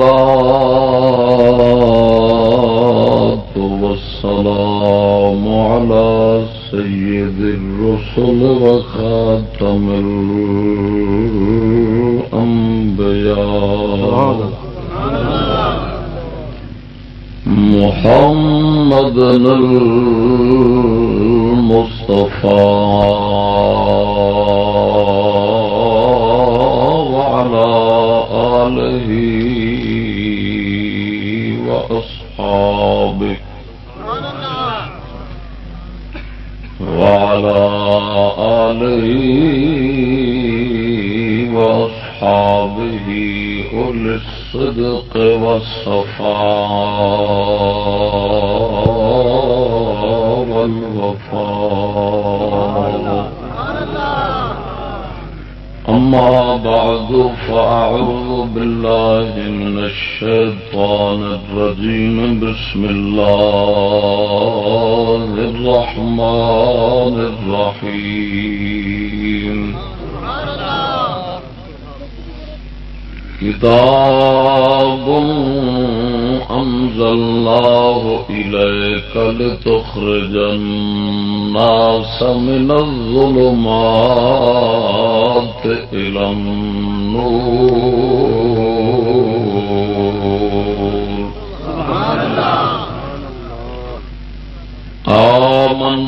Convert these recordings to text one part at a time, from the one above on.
والصلاة بسم الله الرحمن الرحيم. كتاب أنزلناه إليك لتخرج الناس من الظلمات إلى النور سبحان الله آمنت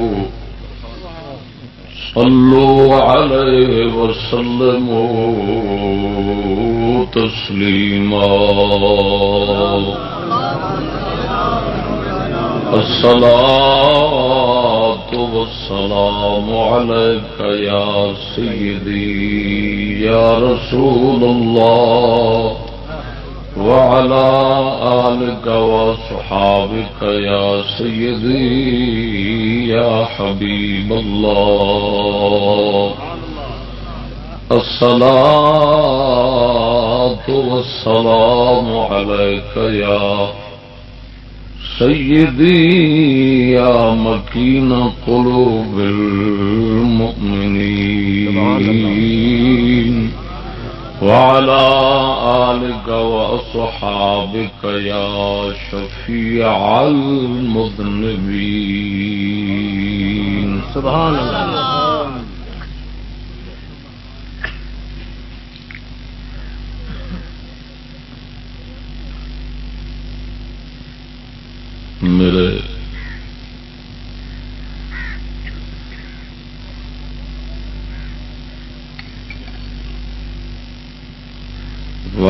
صلوا عليه وسلموا تسليما الصلاة والسلام عليك يا سيدي، يا رسول الله. وعلى آلك وصحابك يا سيدي يا حبيب الله. الصلاة والسلام عليك يا سيدي يا مكين قلوب المؤمنين. وعلى آلك وأصحابك يا شفيع المذنبين. سبحان الله. میرے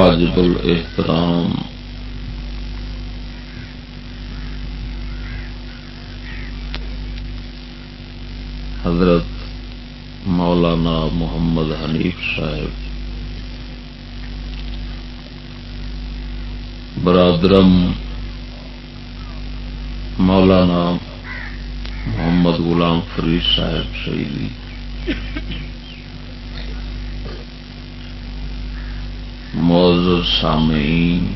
واجب الاحترام۔ حضرت مولانا محمد حنیف صاحب۔ برادرم مولانا محمد غلام فرید صاحب شہیدی۔ معزز سامعین،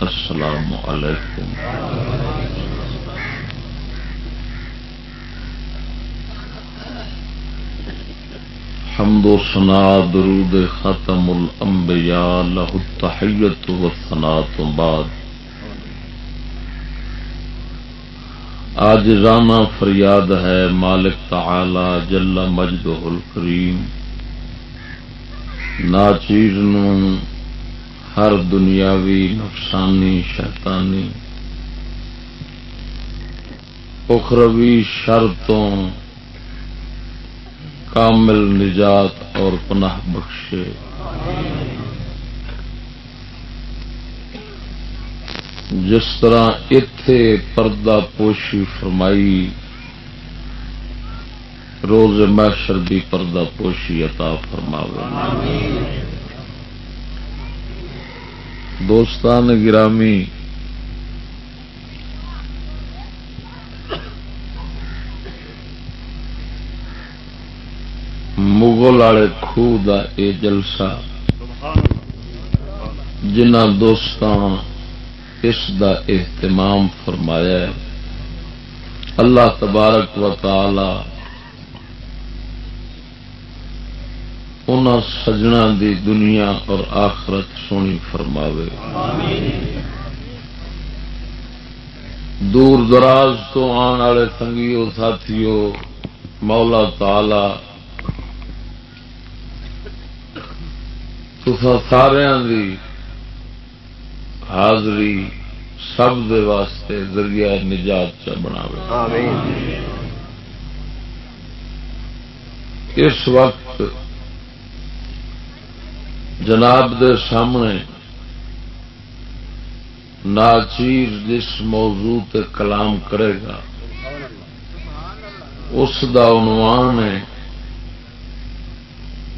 السلام علیکم۔ حمد و سنا درود ختم الانبیاء لہ التحیت و سنا تو بعد۔ آج رانا فریاد ہے مالک تعالی جل مجد الکریم۔ ناچیر ہر دنیاوی نفسانی شیطانی اخروی شرطوں کامل نجات اور پناہ بخشے جس طرح اتے پردہ پوشی فرمائی روز محشر دی پردہ پوشی عطا فرماوے۔ دوستان گرامی، مغل والے خوہ کا یہ جلسہ، جنہ دوستان اس دا اہتمام فرمایا ہے۔ اللہ تبارک و تعالی ان سجنا دی دنیا اور آخرت سونی فرماوے۔ دور دراز تو آن والے سنگیو ساتھیو مولا تالا سارا دی حاضری سب دے واسطے ذریعہ نجات چ بنا اس وقت جناب دے سامنے ناچیر جس موضوع تے کلام کرے گا، اس دا عنوان ہے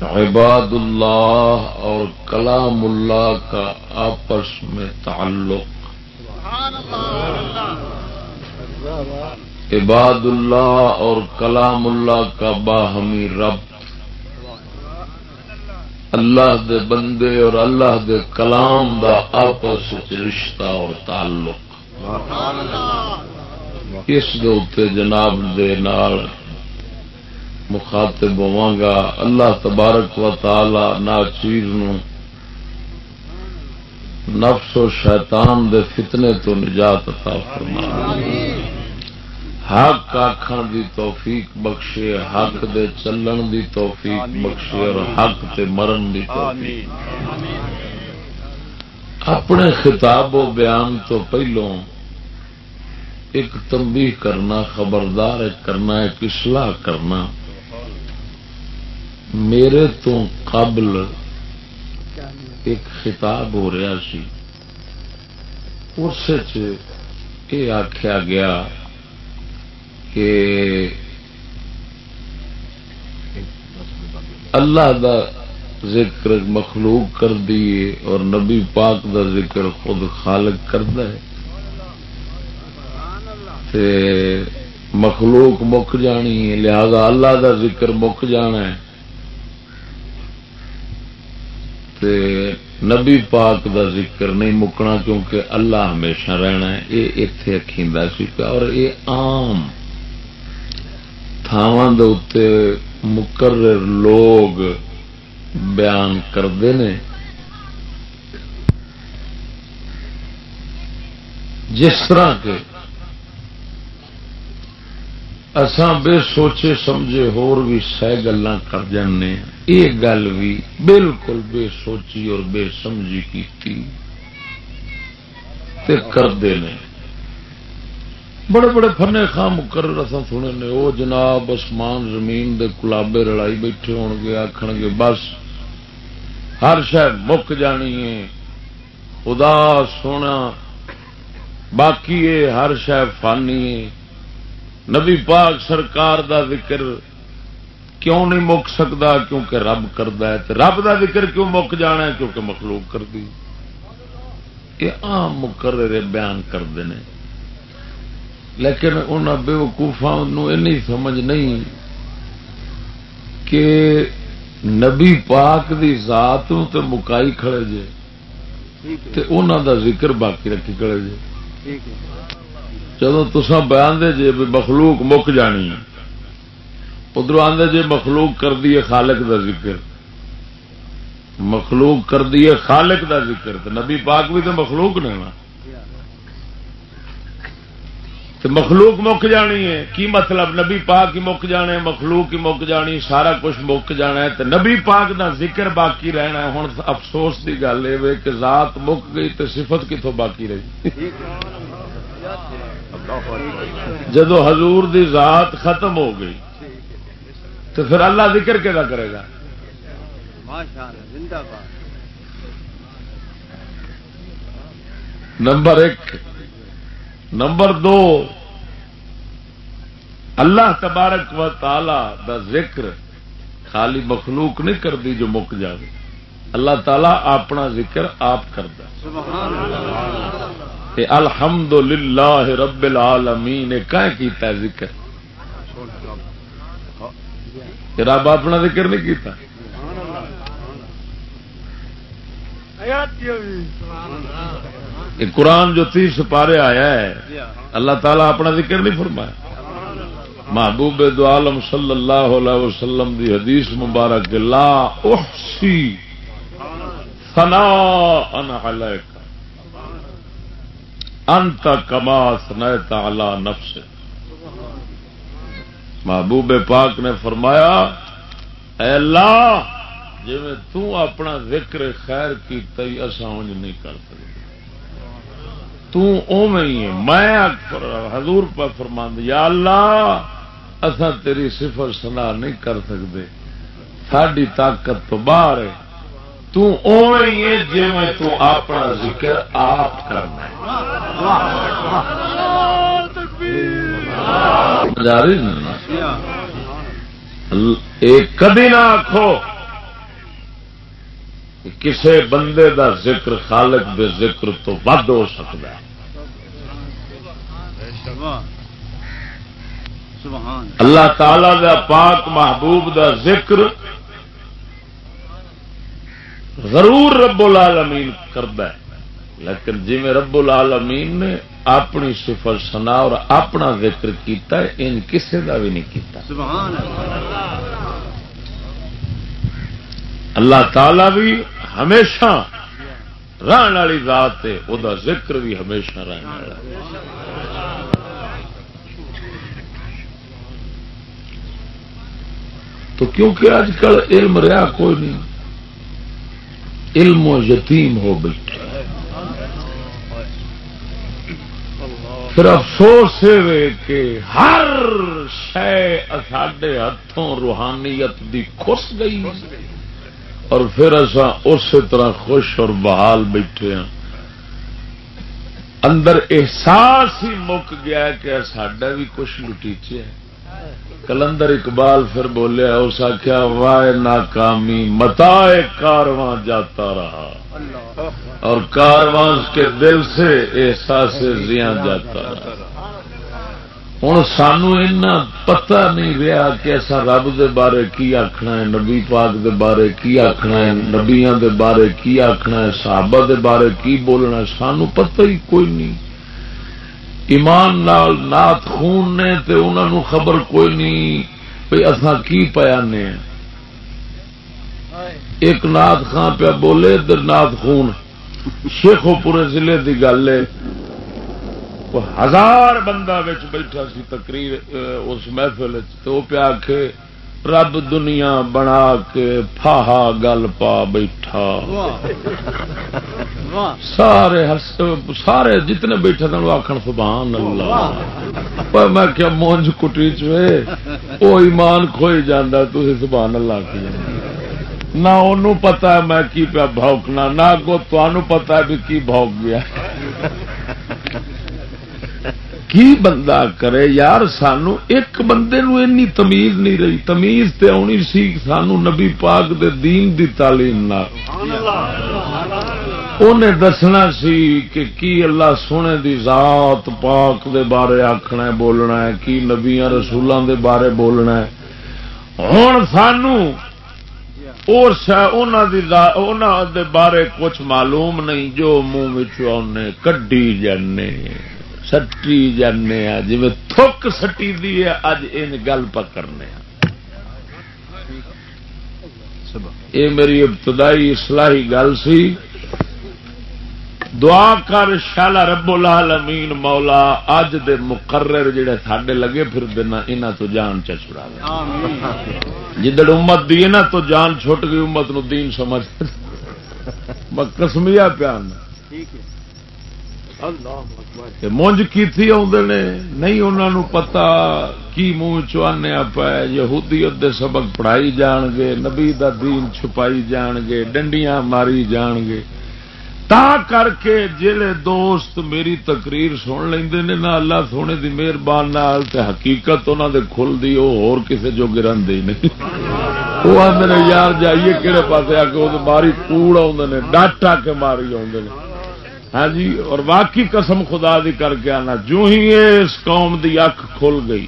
عباد اللہ اور کلام اللہ کا آپس میں تعلق۔ عباد اللہ اور کلام اللہ کا باہمی رب۔ اللہ دے بندے اور اللہ دے کلام دا آپس رشتہ اور تعلق۔ اس دے جناب دے نال مخاطب گا۔ اللہ تبارک و تعالی ناچیر نفس و شیطان دے فتنے تو نجات عطا فرما حق آخر دی توفیق بخشے حق دے چلن دی توفیق بخشے اور حق تے مرن دی توفیق۔ اپنے خطاب و بیان تو پہلوں ایک تنبیہ کرنا خبردار کرنا ایک اصلاح کرنا۔ میرے تو قبل ایک خطاب ہو رہا سی۔ اس آخیا گیا کہ اللہ دا ذکر مخلوق کر دیے اور نبی پاک دا ذکر خود خالق کرد مخلوق مک جانی ہے، لہذا اللہ دا ذکر مک جانا ہے۔ تے نبی پاک دا ذکر نہیں مکنا کیونکہ اللہ ہمیشہ رہنا ہے۔ یہ اتے اکھیندا سی اور یہ عام تھاواں دے مقرر لوگ بیان کرتے ہیں جس طرح کے اسان بے سوچے سمجھے ہور بھی سہ گلا کر جانے یہ گل بھی بالکل بے سوچی اور بے سمجھی کی کرتے ہیں بڑے بڑے فنے خام مقرر رسا سنے نے وہ جناب آسمان زمین دے کلابے رڑائی بیٹھے ہو گے آخ گے، بس ہر شہ مک جانی ہے۔ خدا سونا، باقی ہے ہر شہ فانی ہے۔ نبی پاک سرکار دا ذکر کیوں نہیں مک سکتا کیونکہ رب کرتا ہے۔ رب دا ذکر کیوں مک جانا ہے؟ کیونکہ مخلوق کر دی یہ آم مقرر بیان کرتے ہیں لیکن ان بے وقوفا سمجھ نہیں کہ نبی پاک دی ذات تے مکائی کھڑے جے انہوں دا ذکر باقی رکھی کھڑے جے۔ جب تسا بیان دے جے مخلوق مک جانی ادھر آدھے جی مخلوق کر دیے خالق دا ذکر۔ مخلوق کر دیے خالق دا ذکر۔ تو نبی پاک بھی تو مخلوق نے نا۔ تو مخلوق مک جانی ہے۔ کی مطلب؟ نبی پاک ہی مک جانے مخلوق ہی مک جانی سارا کچھ مک جانا ہے۔ تو نبی پاک دا ذکر باقی رہنا ہے۔ ہوں افسوس کی گل یہ کہ ذات مک گئی تو صفت کتوں باقی رہی۔ جدو حضور دی ذات ختم ہو گئی تو پھر اللہ ذکر کہا کرے گا؟ نمبر ایک نمبر دو، اللہ تبارک و تعالی دا ذکر خالی مخلوق نہیں کرتی جو مک جائے اللہ تعالی اپنا ذکر آپ کرتا الحمد للہ رب العالمین کیتا ذکر؟ رب اپنا ذکر نہیں کیتا۔ کہ قرآن جو تیس سپارے آیا ہے، اللہ تعالیٰ اپنا ذکر نہیں فرمایا۔ محبوب دو عالم صلی اللہ علیہ وسلم دی حدیث مبارک لا احسی ثنا ان علیک۔ انت کما سنیت علی نفس محبوب پاک نے فرمایا، اے اللہ جی میں اپنا ذکر خیر کی تئی اصا انج نہیں کر سکتے۔ ہی میں حضور پر فرماند یا اللہ اصا تیری صفر سنا نہیں کر سکتے ساری طاقت تو باہر ہے۔ ہے جی میں تو اپنا ذکر آپ کرنا کدی نہ آخو کسے بندے دا ذکر خالق دے ذکر تو ود ہو سکتا ہے۔ اللہ تعالی دا پاک محبوب دا ذکر ضرور رب العالمین کرتا ہے۔ لیکن جی میں رب العالمین نے اپنی سفر سنا اور اپنا ذکر کیتا ہے، ان کسے دا بھی نہیں کیتا۔ سبحان اللہ۔ اللہ تعالی بھی ہمیشہ رہن والی ذات ہے وہ ذکر بھی ہمیشہ رہنے والا تو کیونکہ اج کل علم رہا کوئی نہیں، علم و یتیم ہو بیٹھے پھر افسوس ہے کہ ہر شہ ساڈے ہاتھوں روحانیت دی خس گئی۔ اور پھر اصا اسی طرح خوش اور بحال بیٹھے ہاں اندر احساس ہی مک گیا کہ ساڈا بھی کچھ لٹیچے ہے۔ کلندر اقبال پھر بولیا اس آخیا وائے ناکامی، متا کارواں جاتا رہا۔ اور کارواں کے دل سے احساس زیاں جاتا رہا۔ ہوں سانو پتا نہیں رہا کہ ایسا رب دے بارے کی آخنا ہے، نبی پاک دے بارے کی آخنا ہے نبیا دے بارے کی آخنا ہے، صحابہ دے بارے کی بولنا ہے، سانو پتہ ہی کوئی نہیں۔ ایمان نال نات خون نے تے انہوں نے خبر کوئی نہیں بھائی اصا کی پیا نے۔ ایک نات خان پیا بولے، ادھر نات خون۔ شیخو پورے ضلع کی گل ہے۔ ہزار بندہ بیٹھا سی تقریر اس محفل تو پیا کے رب دنیا بنا کے فاہا گل پا بیٹھا۔ سارے سارے جتنے بیٹھے تھے آخر سبحان اللہ۔ پر میں کیا مونج کٹی چوے وہ ایمان کھوئی جانا تھی سبحان اللہ کی نہ انہوں پتا ہے میں کی پیا بھوکنا نہ اگو تمہوں پتا ہے بھی کی بھوک گیا۔ کی بندہ کرے یار؟ سانو ایک بندے نو اینی تمیز نہیں رہی۔ تمیز تے آنی سی سانو نبی پاک دے دین دی تعلیم انہیں دسنا سی کہ کی اللہ سونے دی ذات پاک دے بارے آخنا ہے، بولنا ہے۔ کی نبیا رسولوں دے بارے بولنا ہے۔ ہوں سانو اور دے بارے کچھ معلوم نہیں، جو منہ کڈی جانے۔ سٹی جانے جی تھک سٹی دی ہے اج ان گل پکڑنے یہ میری ابتدائی اصلاحی گل سی۔ دعا کر شالا رب العالمین مولا اج دے مقرر جڑے ساڈے لگے پھر دینا انہاں تو جان چ چھڑا جدڑ امت دی نا تو جان چھٹ گئی امت نو دین سمجھ۔ قسمیا پیان ٹھیک ہے۔ مونج کی تھی نے؟ نہیں انہوں پتا کی منہ چوانے پا یہودیت دے سبق پڑھائی جان گے، نبی دا دین چھپائی جان گے، ڈنڈیاں ماری جان گے۔ تا کر کے جڑے دوست میری تقریر سن لیں نہ اللہ سونے دی مہربان حقیقت انہوں دے کھل دی وہ ہور کسے جو گرن دی نہیں۔ وہ آدھے یار جائیے کہڑے پاس آ کے ماری کوڑ آدھے ڈاٹا کے ماری آدھے ہاں جی اور واقعی قسم خدا دی کر کے آنا۔ جو ہی اس قوم دی اکھ کھل گئی۔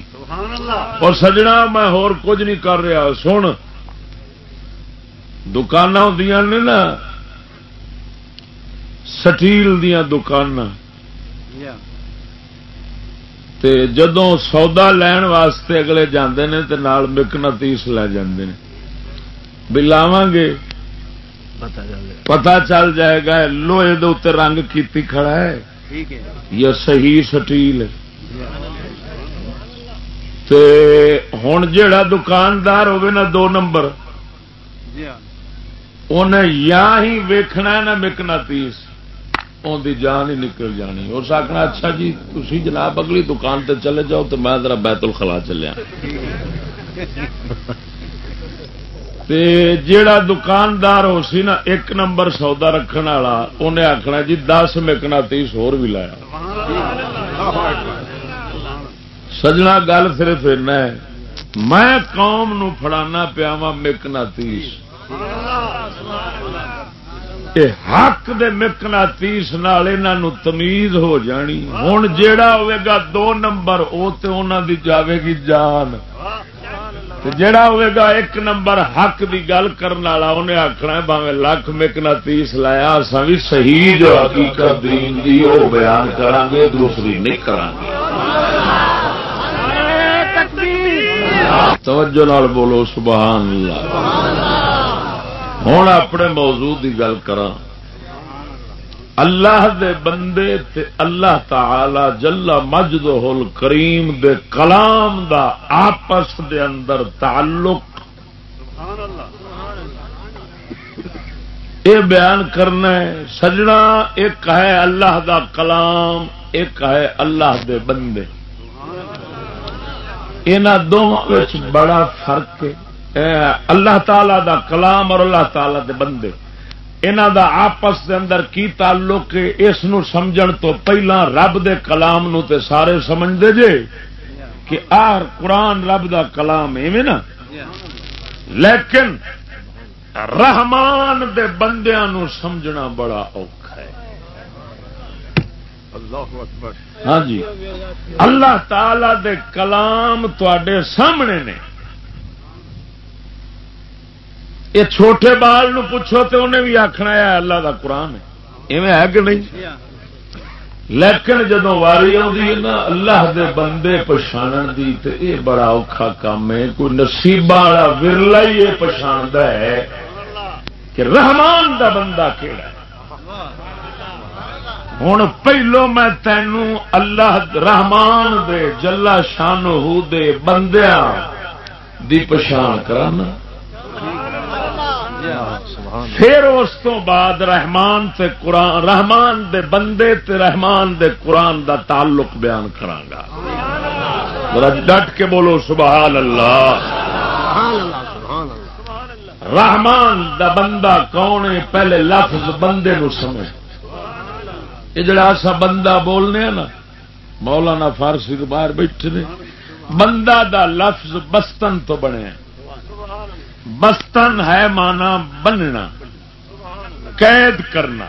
اور سجنا میں ہور کچھ نہیں کر رہا۔ سن دکان ہوں نے نا سٹیل دیا دکان جدو سودا لین واسطے اگلے جاندے نے تے نال مکنا تیس لے جاندے نے۔ بھی لاواں گے۔ پتا چل جائے۔ گا لوہے دے رنگ کیتی کھڑا ہے۔ یا صحیح سٹیل ہوں جا دکاندار ہوگی نا دو نمبر انہیں یا ہی ویکھنا نہ مکنا تیس ان کی جان ہی نکل جانی۔ اور آخنا اچھا جی تھی جناب اگلی دکان تے چلے جاؤ تو میں ذرا بیت الخلا چلیا جیڑا دکاندار ہو سی نا، ایک نمبر سودا رکھنے والا انہیں آخنا جی دس مکنا تیس ہور بھی لایا۔ سجنا گل صرف میں قوم نو فڑانا پیا وا مکنا تیس۔ حق دے مکنا تیس نال تمیز ہو جانی۔ ہوں جیڑا ہوئے گا دو نمبر وہ تو انہوں دی جاوے گی جان۔ جڑا ہوئے گا ایک نمبر حق دی گل کرنے والا انہیں آخنا باوے لکھ مکنا تیس لایا اصا بھی صحیح جو حقیقت دین دی وہ بیان کریں گے دوسری نہیں کریں گے توجہ نال بولو، سبحان اللہ۔ ہوں اپنے موضوع کی گل کر اللہ دے بندے تے اللہ تعالی جلا مجد ہول کریم دے کلام دا آپس دے اندر تعلق. یہ بیان کرنا ہے، سجنا ایک ہے اللہ دا کلام، ایک ہے اللہ دے بندے. ان دونوں بڑا فرق ہے۔ اللہ تعالی دا کلام اور اللہ تعالی دے بندے۔ انہ دا آپس دے اندر کی تعلق اس نو سمجھن تو پہلا رب دے کلام نو تے سارے سمجھتے جے کہ آر قرآن رب دا کلام ایویں نا۔ لیکن رحمان دے بندیاں نو سمجھنا بڑا اوکھا ہے۔ ہاں جی۔ اللہ تعالی دے کلام تے سامنے نے۔ یہ چھوٹے بال نو پوچھو تو انہیں بھی آخنا ہے اللہ کا قرآن ہے۔ ہے کہ نہیں؟ لیکن جدو واری نا، اللہ دے بندے پچھان دی تے اے بڑا اوکھا کام ہے۔ کوئی نصیبہ والا ورلا ہی یہ پچھاند ہے کہ رحمان دا بندہ کہڑا ہوں پہلو میں تینوں اللہ رحمان دے، جلا شان دے بندیاں دی پچھان کرانا۔ پھر اس تو بعد رحمان تے قرآن رحمان دے بندے تے رحمان دے قرآن دا تعلق بیان کرانگا ڈٹ کے بولو سبحان اللہ رحمان دا بندہ کون ہے؟ پہلے لفظ بندے نو سمجھ۔ یہ جڑا سا بندہ بولنے نا، مولانا فارسی باہر بیٹھے نے، بندہ دا لفظ بستن تو بنے بستن ہے مانا بننا، قید کرنا۔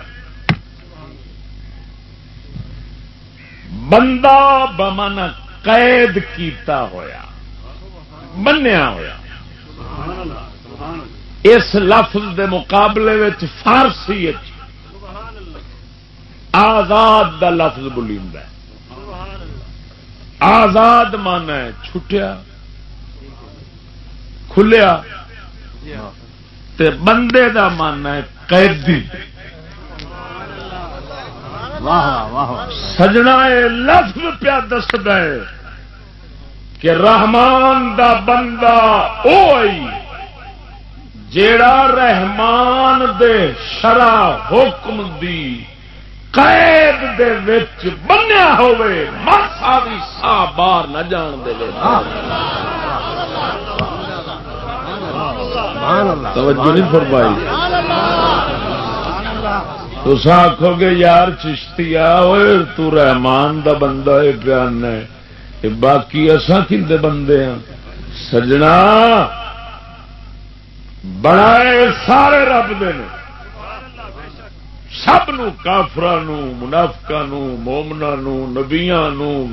بندہ بمن قید کیتا ہویا بنیا ہویا۔ اس لفظ دے مقابلے فارسی آزاد دا لفظ بولی آزاد مانا ہے، چھٹیا، کھلیا۔ تے بندے دا ماننا ہے قیدی سجنا لفظ پیا دس ہے کہ رحمان دا بندہ او آئی جیڑا رحمان دے شرع حکم دی قید دے وچ بنیا ہوئے ماسا بھی سا باہر نہ جان دے لے توجہ نہیں فرمائی. تو آخو گے، یار چشتی تو رحمان دا بندہ ہے پیان ہے۔ باقی اصا کھے بندے ہیں سجنا بڑا سارے رب دے سب کافران منافقا مومنا نبیا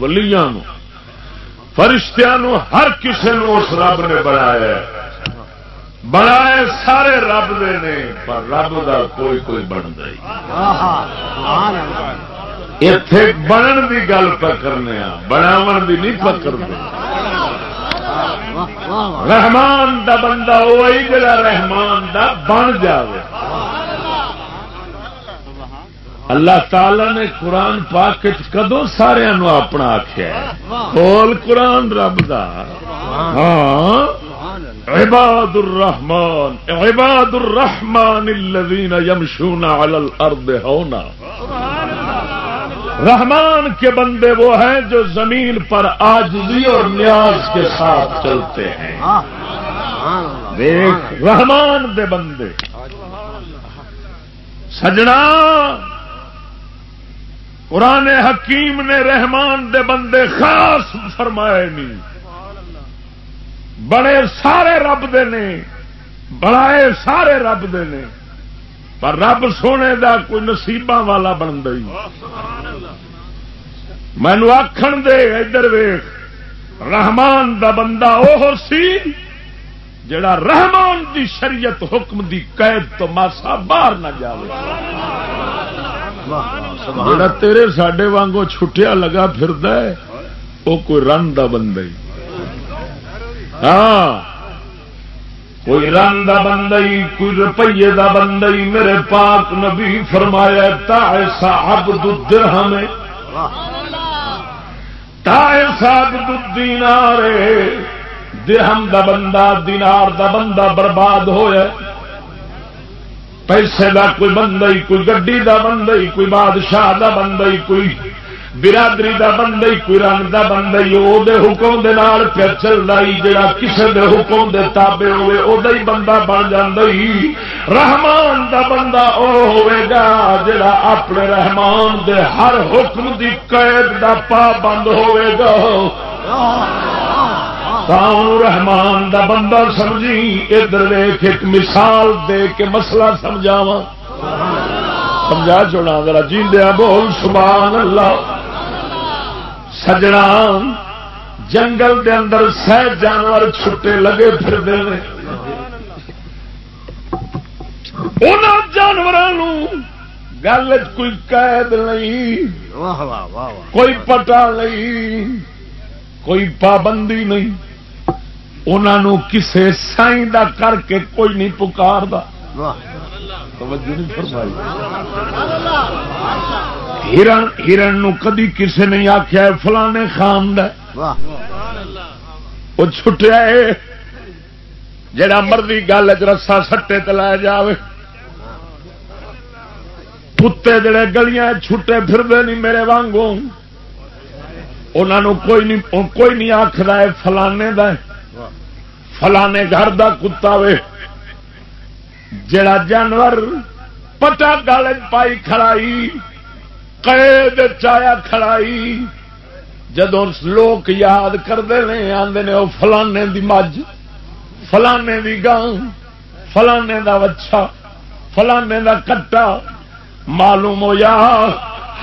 ولیاں فرشتیاں ہر کسی اس رب نے بنایا بنائے سارے رب دے نے، پر رب دا کوئی کوئی بنتا اتے بنن دی گل پکڑنے بناو دی نہیں پکڑتے۔ رحمان دا بندہ وہی جڑا رحمان دا بن جائے اللہ تعالی نے قرآن پاک کدو سارا اپنا آخیا بول قرآن رب دا۔ ہاں۔ عباد الرحمان عباد الرحمان الذين يمشون على الارض ہونا رحمان کے بندے وہ ہیں جو زمین پر آجزی اور نیاز کے ساتھ چلتے ہیں. دیکھ رحمان دے بندے. سجنا قرآن حکیم نے رحمان دے بندے خاص فرمائے نہیں. بڑے سارے رب دے نے، بڑائے سارے رب دے نے، پر رب سونے دا کوئی نصیبہ والا بن گئی۔ مینو آخر دے، ادھر ویخ رحمان دا بندہ وہ سی، جڑا رحمان دی شریعت حکم دی قید تو ماسا باہر نہ جائے جڑا تیرے ساڈے وانگو چھٹیا لگا پھر وہ کوئی رن دا بندہ ہی ہاں۔ کوئی رنگ کا بندہ کوئی روپیے کا بندہ میرے پاک نبی فرمایا، تا ایسا عبد الدرہم تا ایسا عبد الدینار درہم دا بندہ، دینار دا بندہ برباد ہویا پیسے دا کوئی بندہ کوئی گڈی دا بندہ کوئی بادشاہ دا بندہ کوئی برادری دا بندہ ہی، کوئی رنگ دا بندہ ہی دے حکم دے نال پھر چل رہی جڑا کسے دے حکم دے تابے ہوئے، او دے بندہ بن جاندی رحمان دا بندہ او ہوئے گا، جڑا اپنے رحمان دے ہر حکم دی قید دا پا بند ہوئے گا۔ رحمان دا بندہ سمجھی، ادھر ویخ ایک مثال دے کے مسئلہ سمجھاوا سمجھا چونا ذرا جی دیا بول، سبحان اللہ۔ سجنا جنگل دے اندر سہ جانور چھٹے لگے پھر جانوروں گل کوئی قید نہیں کوئی پٹا نہیں کوئی پابندی نہیں۔ انہوں کسے سائی دا کر کے کوئی نہیں پکار دا ہرن ہرن نو کدی کسے نہیں آخیا فلانے خان وہ چھٹیا ہے۔ جڑا مرضی گل رسا سٹے تلایا جائے کتے جڑے گلیاں چھٹے پھرتے نہیں میرے وانگوں۔ انہوں کوئی نہیں کوئی نہیں آخر ہے فلانے دا فلانے گھر دا کتا وے۔ جڑا جانور پٹا گل پائی کھڑائی، قید چایا کھڑائی۔ جدو لوگ یاد کرتے ہیں آدھے نے وہ فلانے دی مجھ، فلانے دی گاؤں فلانے دا وچھا، فلانے دا کٹا۔ معلوم ہو یا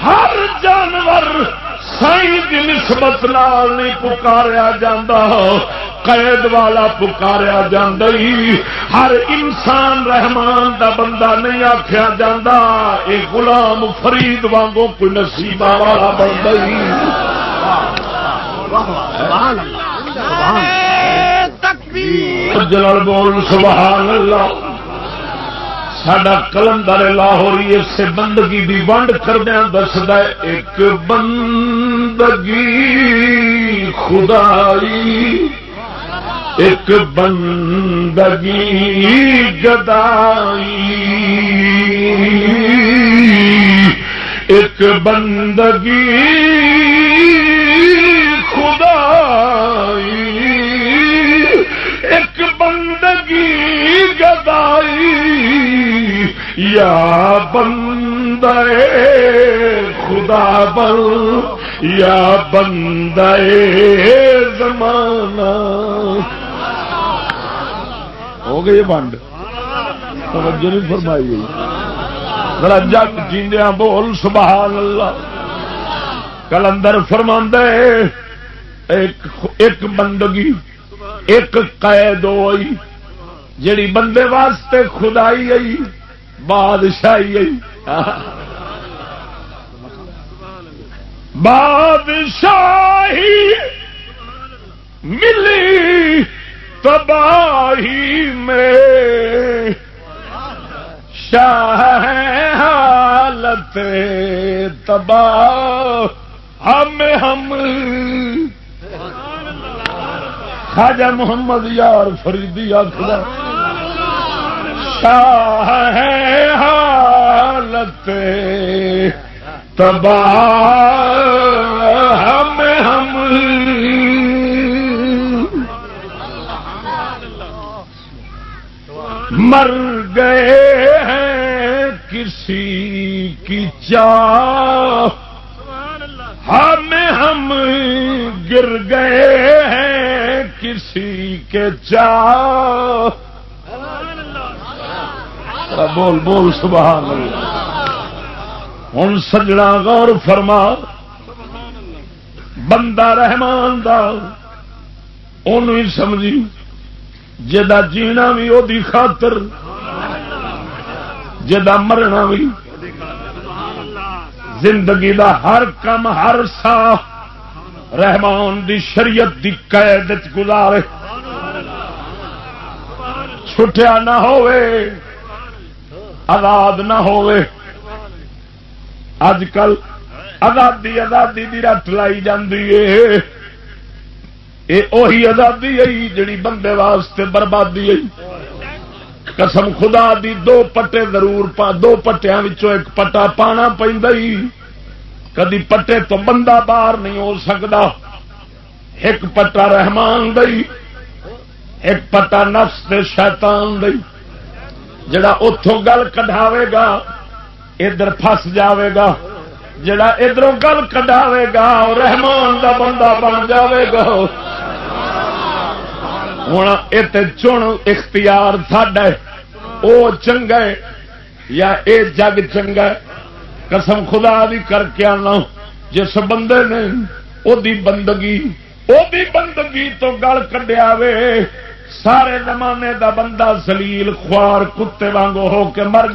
ہر جانور سائی کی نسبت نال نہیں پکاریا جاندہ قید والا پکاریا ہر انسان رحمان دا بندہ نہیں آخیا جا غلام فرید وانگو کوئی نصیبہ والا بن جلال بول سبحان اللہ۔ سڈا کلندر لاہوری اس بندگی کی ونڈ کردیا دسد ایک بندگی خدائی، ایک بندگی گدائی ایک بندگی خدائی۔ بندگی گدائی یا بندے خدا بل یا بندے زمانہ۔ ہو گئی بنڈ توجہ نہیں فرمائی گئی۔ ذرا جگ جیندیا بول، سبحان اللہ۔ کلندر فرما ایک ایک بندگی۔ ایک قید ہوئی جڑی بندے واسطے خدائی آئی، بادشاہی آئی۔ بادشاہی ملی تباہی میں۔ شاہ حالت تباہ ہم ہم خواجہ محمد یار فریدی آخر شاہ حالت تباہ ہم ہم۔ مر گئے ہیں کسی کی چاہ۔ ہم ہم گر گئے ہیں کسی کے چاہ۔ بول بول، سبحان اللہ۔ ہوں سجنا غور فرما۔ بندہ رحمان دا۔ ان سمجھی۔ جا جینا بھی وہ خاطر۔ جا مرنا بھی زندگی دا ہر کم، ہر سا رحمان دی شریعت دی قید گزارے۔ چھٹیا نہ ہوئے، آزاد نہ ہوئے۔ اج کل آزادی آزادی کی رٹ لائی جاتی ہے۔ آزادی آئی جڑی بندے واسطے بربادی آئی قسم خدا دی دو پٹے ضرور پا دو پٹیا ایک پٹا پانا پہ کدی پٹے تو بندہ باہر نہیں ہو سکتا۔ ایک پٹا رحمان دئی ایک پٹا نفس دے شیطان دئی جڑا اتوں گل کڈاوے گا، ادھر فس جاوے گا۔ جڑا ادھر گل کڈاوے گا رحمان دا بندہ بن جاوے گا۔ ہوں یہ چن اختیار ساڈا او چنگا یا اے جگ چنگا قسم خدا دی کر کے آنا۔ جس بندے نے او دی بندگی او دی بندگی تو گل کڈیا وے سارے زمانے دا بندہ سلیل خوار کتے وانگو ہو کے مر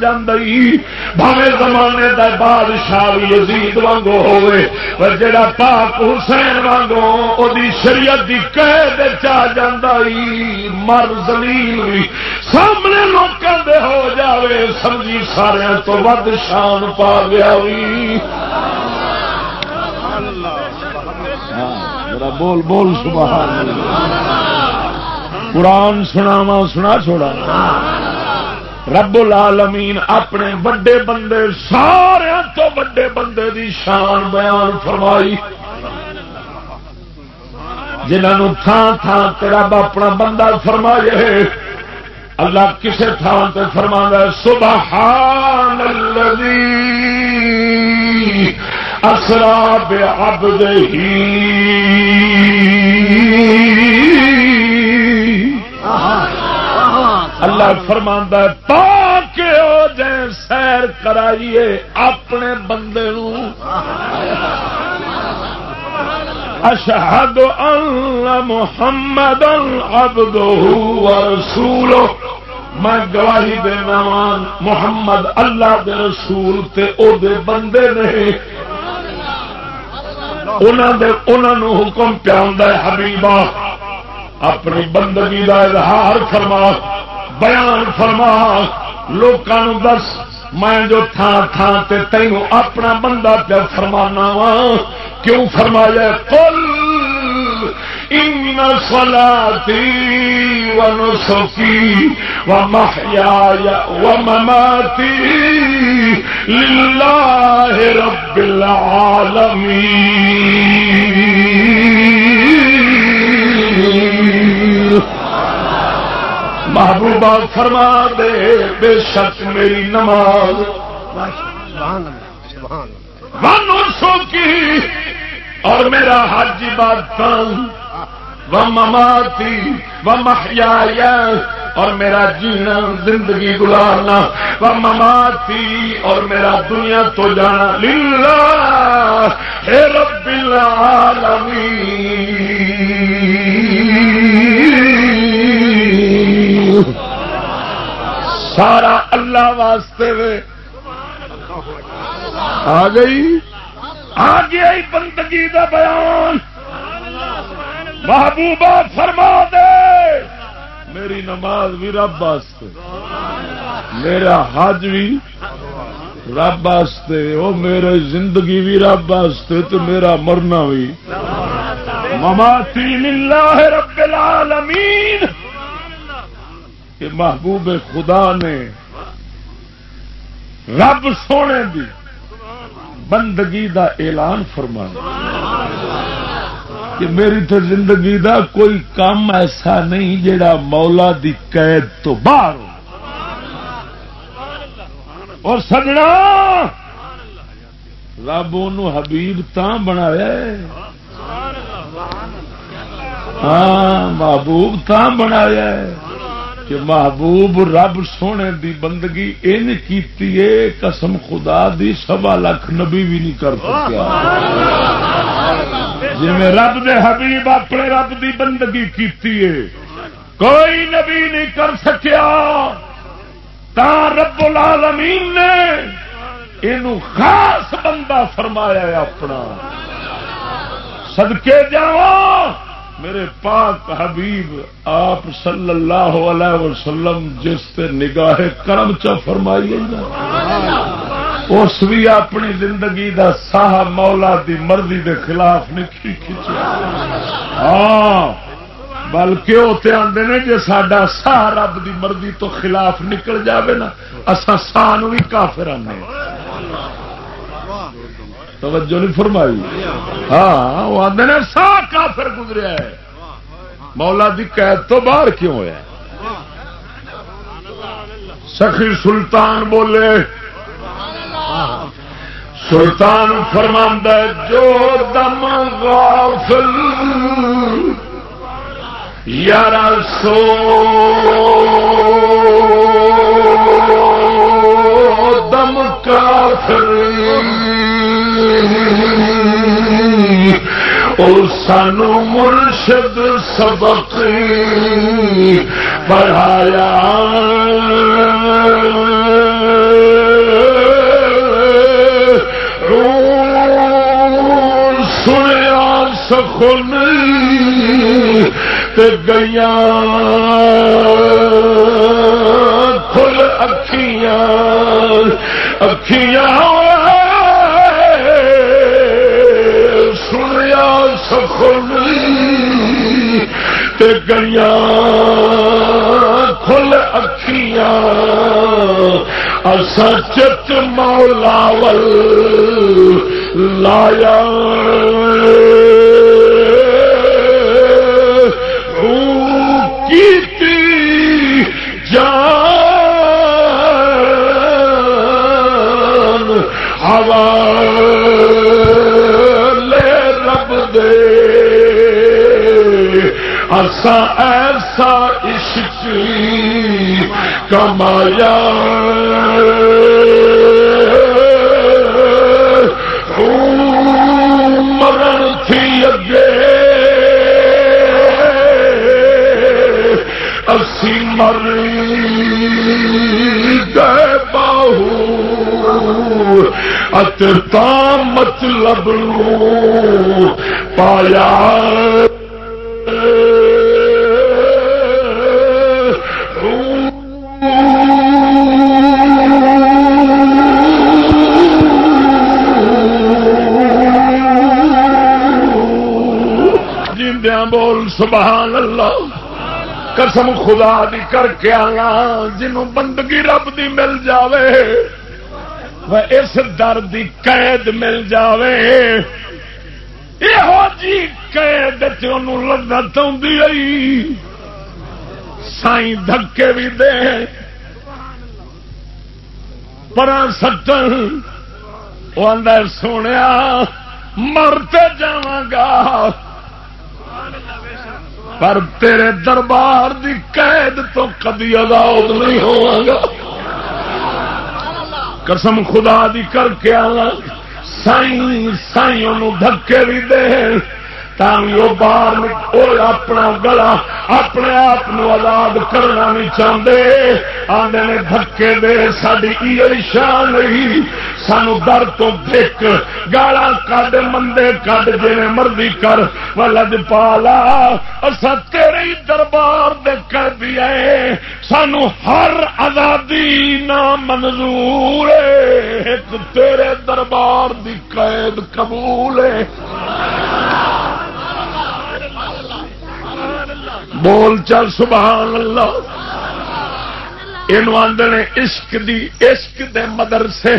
بھاوے زمانے دا بادشاہ یزید وانگو ہوئے۔ پر جڑا پاک حسین وانگو او دی شریعت دی قید چا جاندائی مر زلیل سامنے لوکاں دے ہو جاوے۔ سمجھی سارے تو ود شان پا گیا ہوئی۔ ہاں، بول بول سبحان اللہ۔ قرآن سناوا سنا چھوڑا رب العالمین اپنے وڈے بندے، سارے تو وڈے بندے دی شان بیان فرمائی۔ جنہوں تھان تھان تے رب اپنا بندہ فرمائے اللہ کسے تھان تے فرما سبحان الذی اسرا بعبدہ اللہ فرما کے ہو جائے سیر کرائیے اپنے بندے اشہد اللہ محمد ابد رسول میں گواہی دینا ہاں، محمد اللہ دے رسول تے او دے بندے نے انہوں حکم پیا حبیبہ، اپنی بندگی کا اظہار فرما۔ بیان فرما لوگوں دس، میں جو تھان تھان تے تینوں اپنا بندہ پہ فرمانا وا کیوں فرمایا؟ کل ان سلاتی و نسخی و محیا و مماتی للہ رب العالمین محبوبہ فرما دے، بے شک میری نماز۔ سو کی اور میرا حج بات و مماتی و محیا اور میرا جینا زندگی گزارنا۔ و مماتی اور میرا دنیا تو جانا۔ للہ ہے رب سارا اللہ واسطے وے۔ آ گئی؟ آ گیا بندگی کا بیان۔ محبوبہ فرما دے۔ میری نماز بھی رب واسطے۔ میرا حج بھی رب واسطے۔ وہ میرے زندگی بھی رب واسطے تو میرا مرنا بھی۔ مماتی للہ رب العالمین۔ کہ محبوب خدا نے رب سونے دی بندگی دا اعلان فرمایا کہ میری تو زندگی دا کوئی کام ایسا نہیں جڑا مولا دی قید تو باہر ہو۔ اور سجنا، رب ان حبیب بنایا ہاں محبوب تا بنایا کہ محبوب رب سونے دی بندگی ان کی قسم خدا دی، سوا لاکھ نبی بھی نہیں کر سکیا۔ جی میں رب دے حبیب اپنے رب دی بندگی کیتی ہے، کوئی نبی نہیں کر سکیا۔ تا رب العالمین نے یہ خاص بندہ فرمایا اپنا۔ سدکے جا میرے پاک حبیب، آپ صلی اللہ علیہ وسلم جس تے نگاہ کرم چا فرمائی اس بھی اپنی زندگی دا ساہ مولا دی مرضی دے خلاف نہیں کھچیا ہاں بلکہ وہ تو آتے نے جی سڈا ساہ رب دی مرضی تو خلاف نکل جاوے نا اصا ساہ بھی کافر آنے۔ توجہ نہیں فرمائی۔ ہاں وہ آدھے نے کافر گزریا ہے۔ مولا دی قید تو باہر کیوں ہوا سخی سلطان بولے۔ سلطان فرماند جو دم غافل یار سو۔ دم کافر۔ سانو مرشد سبق پڑھایا سخن گیا کھل اکھیاں۔ اکھیاں سنیا سخن گیا کھل اکھیاں۔ چت مولاول لایا۔ ایسا ایسا عشق کمایا۔ مرن تھی اگے۔ اسی مر گئے باہو۔ اتتا مطلب پایا۔ سبحان اللہ۔ قسم خدا دی کر کے آیا، جنوں بندگی رب دی مل جاوے، وہ اس در دی قید مل جاوے۔ یہ جی قید لذت آئی سائی دھکے بھی دے۔ پر ستن وہ اندر سونے مرتے جا پر تیرے دربار دی قید تو کدی آزاد نہیں ہوا گا۔ قسم خدا دی کر کے آ سائی سائی دھکے بھی دے۔ وہ باہر اپنا گلا، اپنے آپ آزاد کرنا نہیں چاہتے آدھے نے دھکے دے ساری شان نہیں سانو در تو دیکھ گالا کڈ، مندے کڈ جی مرضی کر۔ لج پالا اصا تیرے دربار دے کر دیا سانو ہر آزادی نہ منظور ایک تیرے دربار دی قید قبول ہے بول چل، سبحان اللہ۔ یہ آدھے عشق دی، عشق دے مدرسے،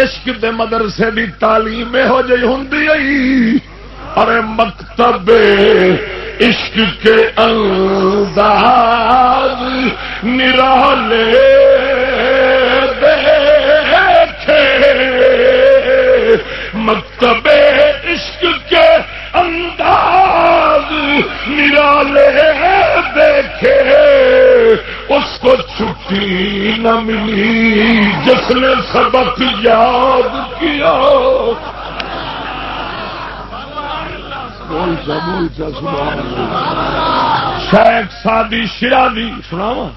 عشق دے مدرسے دی تعلیم یہو جی ہوں ارے مکتب عشق کے انداز نرالے دیکھے۔ مکتب عشق کے انداز نرالے دیکھے، اس کو چھٹی نہ ملی۔ جس نے سبق یاد کیا۔ شیخ سادی شرادی سناوا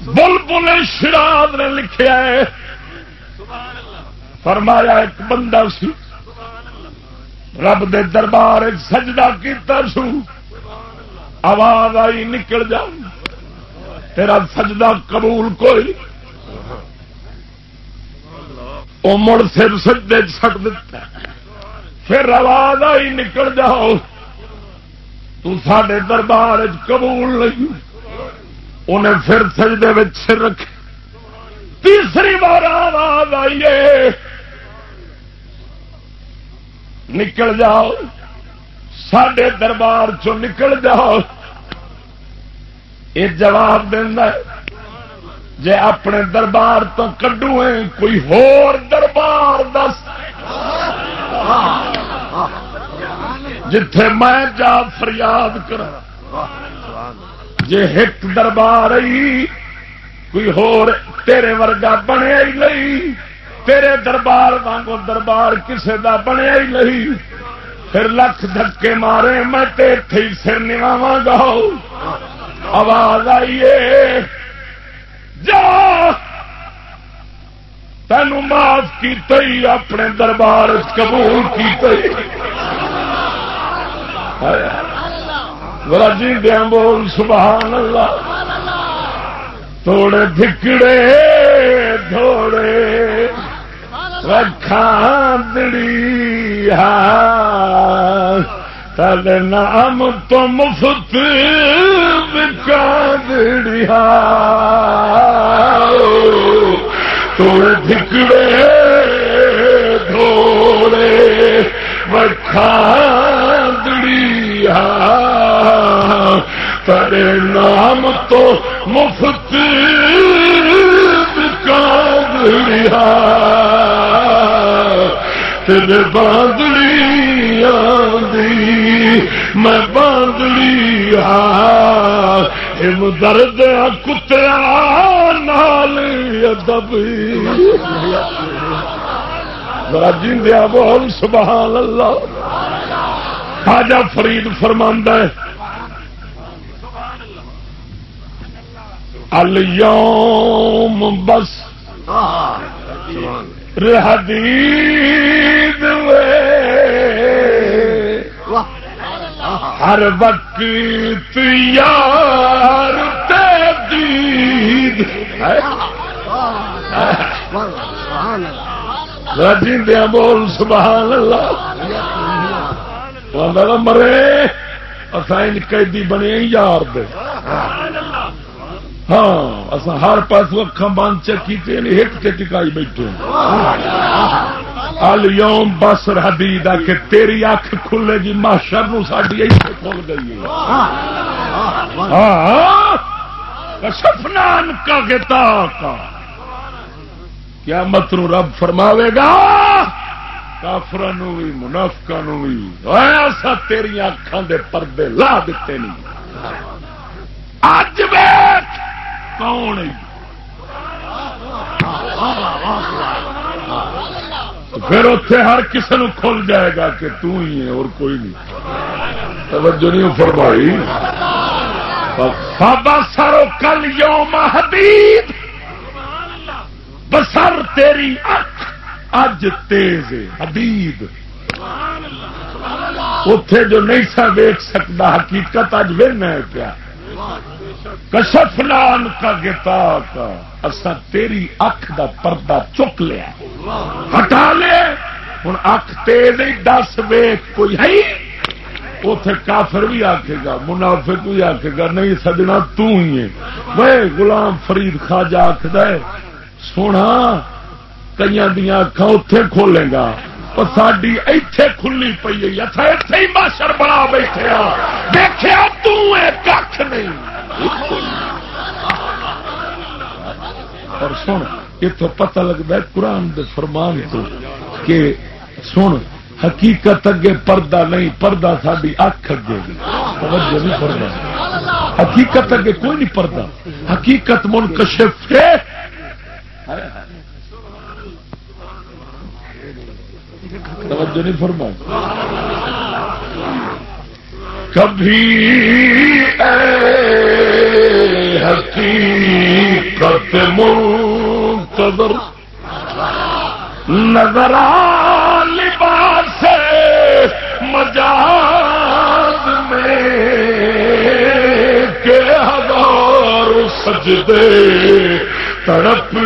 بل بل شراد نے لکھا ہے۔ فرمایا ایک بندہ سی۔ رب دے دربار سجدہ کیتا سو۔ آواز آئی، نکل جا۔ تیرا سجدہ قبول کوئی۔ وہ مڑ سر سجدے سٹ دیتا پھر آواز آئی، نکل جاؤ تے دربار قبول نہیں۔ انہیں پھر سجدے سر رکھے۔ تیسری بار آواز آئیے نکل جاؤ سڈے دربار چ نکل جاؤ۔ یہ جواب دینا جے اپنے دربار تو کڈو کوئی ہور دربار دس۔ جتھے میں جا فریاد کر جے ایک دربار آئی، کوئی ہور تیرے ورگا بنیا ہی نہیں۔ تیرے دربار وانگو دربار کسے دا بنیا ہی نہیں۔ پھر لکھ دھکے مارے، میں ہی سر نواوا گا۔ آواز آئیے جا۔ تین معاف کی اپنے دربار قبول کی جی دیا بول، سبحان اللہ۔ توڑے، دھکڑے، دھوڑے۔ رکھا دڑی تل نام تو مفت بکا دڑیا توڑے دھکڑے دھوڑے رکھا دڑیا ترے نام تو مفت دیا تیرے باندڑی آدھی میں باندڑی ہاں، ہم درد کتیا نال ادب جیندیا بول، سبحان اللہ۔ خاجا فرید فرماندہ ہے، اليوم بس۔ رحدید ہر وقت یار تید دیا بول، سبحان اللہ۔ مرے اصل قیدی بنے یار دے۔ ہاں اصا ہر پاس اکھان بند چکی ہٹ کے ٹکائی بیٹھے الوم بس حدید آ کے تیری اکھ کھلے جی، گی ماشر نو ساری ایسے کھل گئی ہاں سفنان کا گتا کا۔ کیا مت رب فرماوے گا کافر بھی منافقا بھی ایسا تیری اکھان دے پردے لا دیتے نہیں۔ اج ویٹ کون پھر اتے ہر کسی نو کھل جائے گا کہ تو ہی ہے، اور کوئی نہیں۔ توجہ نہیں فرمائی؟ بابا سرو کل یوم حبیب بسر تیری اکھ، اج تیز حبیب اتے جو نہیں سا ویک سکتا حقیقت اج ہے پیا کشف نان کا گتا کا اصا تیری اکھ دا پردہ چک لیا۔ ہٹا لے۔ ہوں اکھ تیز دس ویک کوئی ہے اتے کافر بھی آکھے گا، منافق بھی آکھے گا، نہیں سجنا تھی ہے۔ میں غلام فرید خواجہ آخد سونا کئی دیا اکھا اتے کھولے گا۔ تو ساری ایتھے کھلی پی ہے۔ اچھا اتے ہی ماشر بنا بیٹھے دیکھا تک نہیں۔ اور سن اتو پتہ لگتا ہے قرآن دے فرمان تو کہ سن، حقیقت اگے پردہ نہیں، پردہ ساری اکھ اگے توجہ نہیں پردہ حقیقت اگے کوئی نہیں پردہ۔ حقیقت منکشف ہے۔ توجہ نہیں فرما کبھی اے حقیقت منتظر نظر لباس مجاز میں کہ ہزار سجدے تڑپ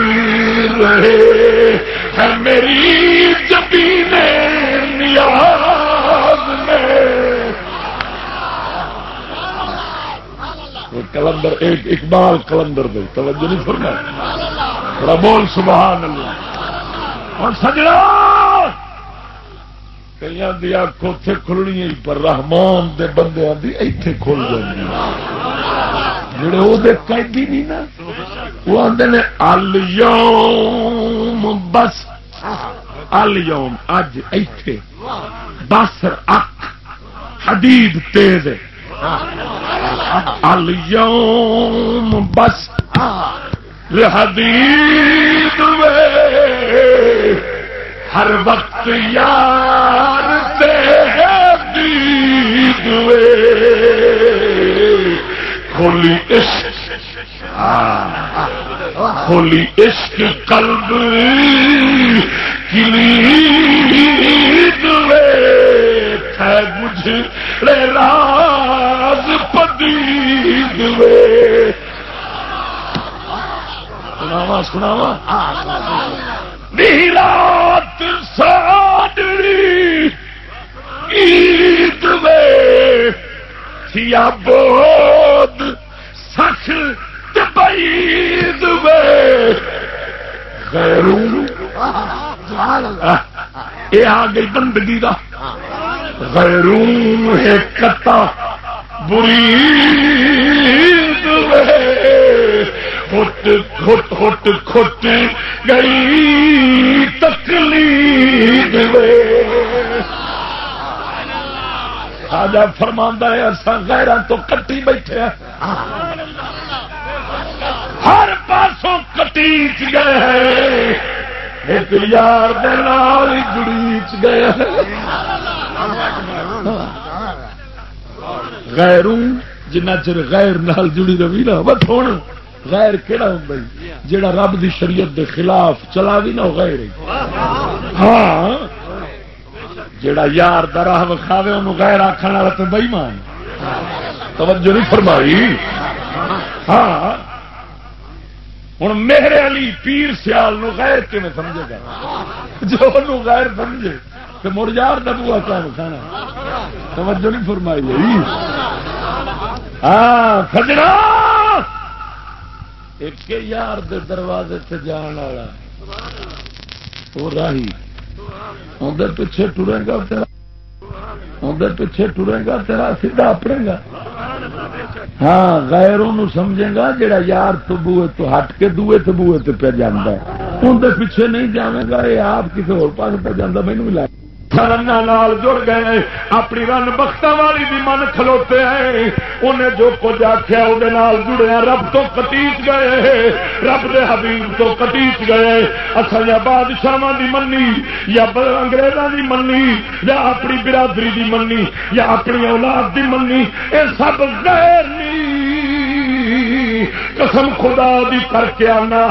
رہے ہے میری جبین نیاز میں۔ کلندر، ایک اقبال کلندر دے، توجہ نہیں فرما تھوڑا بول، سبحان اللہ۔ اور سجڑا کئی دی اکھ اتے کھلنی پر رحمان دے بندے دی ایتھے کھل جاتی جڑے وہ قیدی نہیں نا، وہ آدھے نے الوم بس الوم اج ایتھے بسر اک، حدید تیز اليوم بس حدید ہر وقت یار دید کھولی عشق کھولی عشق قلب کلید ہے مجھے راز پدید سناوا سناوا رات ساڈری عید وے تھیا بود سخت پید وے غیروں یہ آ گئی بندگی کا غیروں ہے کتا برید وے بری کھٹ کھٹ کھٹ گئی تکلیف آجا فرما ہے اصا غیران تو کٹی بیٹھے ہر پاسوں کٹیچ گئے ہیں۔ ایک یار جڑی گیا غیروں، جنہ چر غیر نال جڑی روی نا بس ہوں غیر کہڑا ہوں جڑا رب دی شریعت دے خلاف چلا بھی نہ غیر ہاں۔ جڑا یار دراہ وکھاوے انہوں غیر آخر والا تو بئیمان توجہ نہیں فرمائی؟ ہاں۔ ہوں میرے علی پیر سیال نو غیر کیون سمجھے گا؟ جو انہوں غیر سمجھے تو مڑ یار دبوا کیا کھانا توجہ نہیں فرمائی ہاں سجنا! ایک یار دے دروازے سے جان والا وہ راہی۔ اندر پیچھے ٹرے گا، تیرا اندر پیچھے ٹرے گا، تیرا سیدھا اپنے گا۔ ہاں غیروں سمجھے گا جڑا یار تو تو ہٹ کے دوے بوے تو پہ جانا اندر پیچھے نہیں جائے گا یہ آپ کسی اور پاس پہ جانا مینو بھی لائے۔ نال جڑ گئے اپنی رن بخت والی بھی من کھلوتے ہیں۔ انہیں جو کچھ آخیا وہ جڑیا رب تو کٹیچ گئے رب دے حبیب تو کٹیچ گئے اصل یا بادشاہ دی منی، یا انگریزوں دی منی، یا اپنی برادری دی منی، یا اپنی اولاد دی منی یہ سب غیر نہیں قسم خدا دی کر کے آنا۔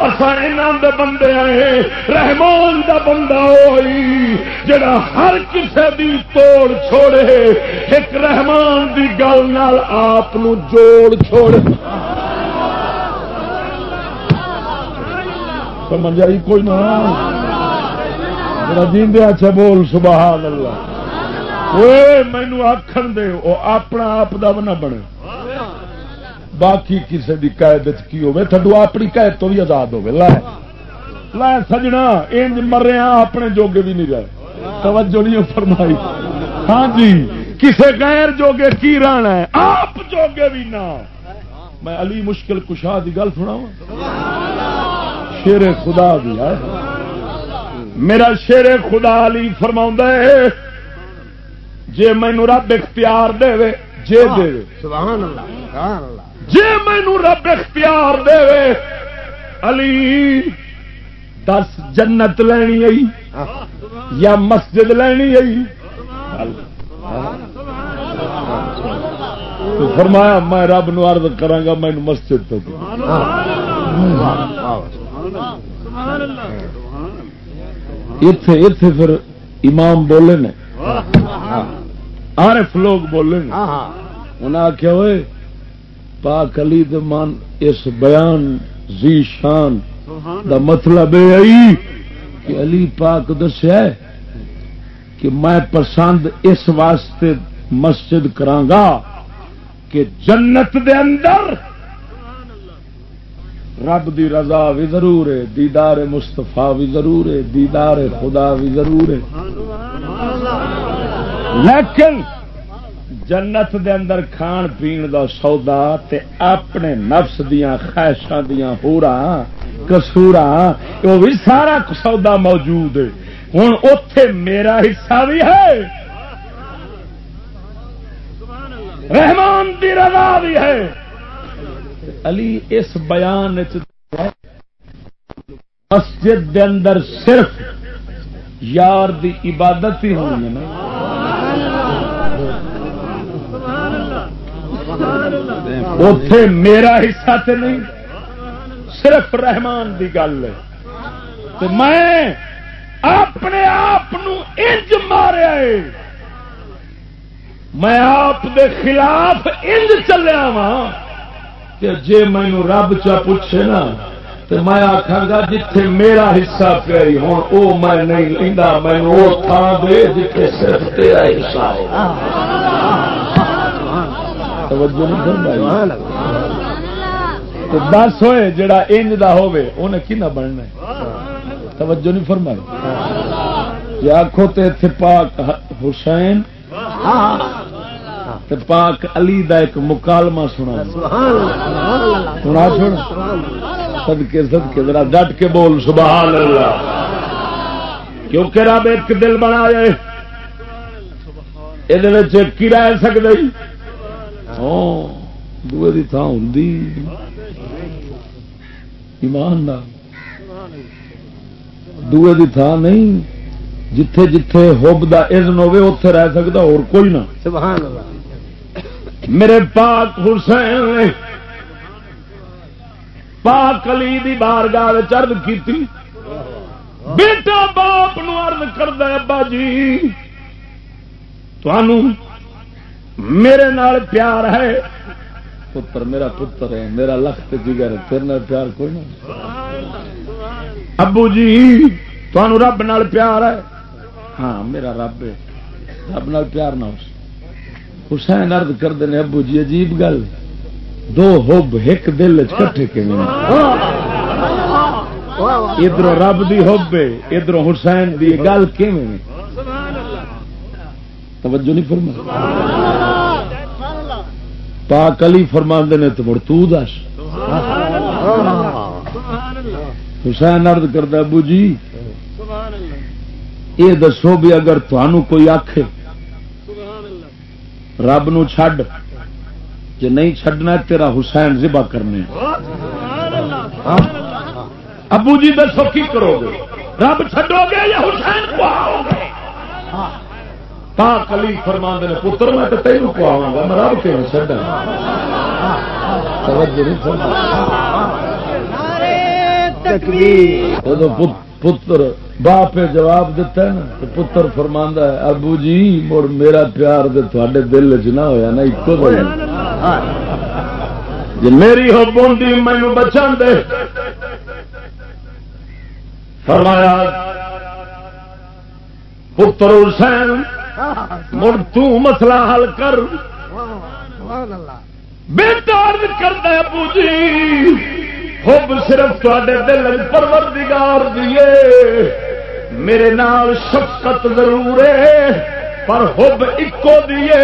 اصل بندے آئے، رحمان دا بندہ ہوئی، جڑا ہر کسے دی توڑ چھوڑے۔ ایک رحمان دی گل نال آپ جوڑ چھوڑے۔ سمجھ آئی کوئی نہ؟ جیندے اچھا بول، سبحان اللہ۔ مینو آخر دے، وہ اپنا آپ کا نہ بنے۔ باقی کسی کی قید کی ہوے تھڈو اپنی قید تو بھی آزاد ہوگی لے لے سجنا، انج مریا ہاں اپنے جوگے بھی نہیں رہے۔ توجہ نہیں فرمائی۔ ہاں جی کسے غیر جوگے کی رہنا ہے؟ آپ جوگے بھی نہ۔ میں علی مشکل کشا کی گل سنا شیر خدا بھی ہے۔ میرا شیر خدا علی فرما ہے، جے مینو رب اختیار دے جے دے سبحان اللہ سبحان اللہ۔ جی مینو رب اختیار دے علی دس جنت لینی آئی یا مسجد لینی آئی؟ فرمایا میں رب نو عرض کرا مینو مسجد تو اتے اتے پھر امام بولے نے۔ عارف لوگ بولے انہیں آخیا ہوئے پاک علی من اس بیان زی شان دا مطلب یہ کہ علی پاک دسیا کہ میں پسند اس واسطے مسجد کرانگا کہ جنت دے اندر رب دی رضا بھی ضرور ہے، دیدار مستفا بھی ضرور ہے، دیدار خدا بھی ضرور ہے۔ لیکن جنت دے اندر کھان پین دا سودا تے اپنے نفس دیا خواہشاں دیا ہورا کسورا وہ بھی سارا سودا موجود ہے۔ ہوں اتے میرا حصہ بھی ہے۔ رحمان دی رضا بھی ہے۔ علی، اس بیان مسجد دے اندر صرف یار دی عبادت ہی ہونی ہے نا۔ اتے میرا حصہ تے نہیں صرف رحمان دی گل ہے۔ میں اپنے آپ انج ماریا میں آپ دے خلاف انج چلیا وا کہ جے مینو رب چا پوچھے نا تو میں آخا گا جتھے میرا حصہ پہ ہوں او میں نہیں لینا مینو وہ تھان دے جتھے صرف تیرا حصہ ہے۔ توجہ نہیں دس ہوئے جڑا انج دا ہوئے انہیں کی بننا توجہ نہیں فرمائی۔ یہ آخو تو اتنے پاک حسین پاک علی دا ایک مکالمہ سنا سنا چھوڑ سدکے سدکے ذرا ڈٹ کے بول سبحان اللہ۔ کیونکہ رب ایک دل بنا جائے یہ رہ سکتے دوے تھان ہوں ایمان دوے دی تھان نہیں جتھے جتھے ہوب دا اذن ہوے اتے رہ سکتا اور کوئی نہ۔ سبحان اللہ۔ میرے پاک حسین نے پاک علی دی بارگاہ چرد کی بیٹا باپ نو ارد کرد ابا جی میرے نال پیار ہے۔ پتر میرا پتر ہے میرا لخت جگر تیرے پیار کوئی نہ ابو جی تمہوں رب نال پیار ہے۔ ہاں میرا رب ہے۔ رب نال پیار نہ حسین ارد کرتے ہیں ابو جی عجیب گل۔ دو ہوب ایک دل چٹے کے ادھر رب دی ہوب ادھر حسین دی گل کیون توجہ نہیں فرما پاک علی فرما نے تو مڑ تس حسین ارد کرتا ابو جی یہ دسو بھی اگر تمہوں کوئی آخ رب نو چھڈ۔ جی نہیں چھڈنا تیرا حسین ذبح کرنے ابو جی دسو کی کرو گے رب چھڈو گے یا حسین کو گے پاک علی فرما نے پتر میں تو کو آؤں گا میں رب کے چڈا پتر باپ جواب دیتا ہے نا پتر فرما ہے ابو جی مڑ میرا پیار تے دل چ نہ ہوا نا ایک جی میری ہو بوندی مینو بچا دے۔ فرمایا پتر حسین مڑ مسئلہ حل کر۔ بیٹا کرتا ابو جی۔ خوب صرف تے دل پروردگار دیے میرے نال شفقت ضرور ہے، پر ہوب اکو دیے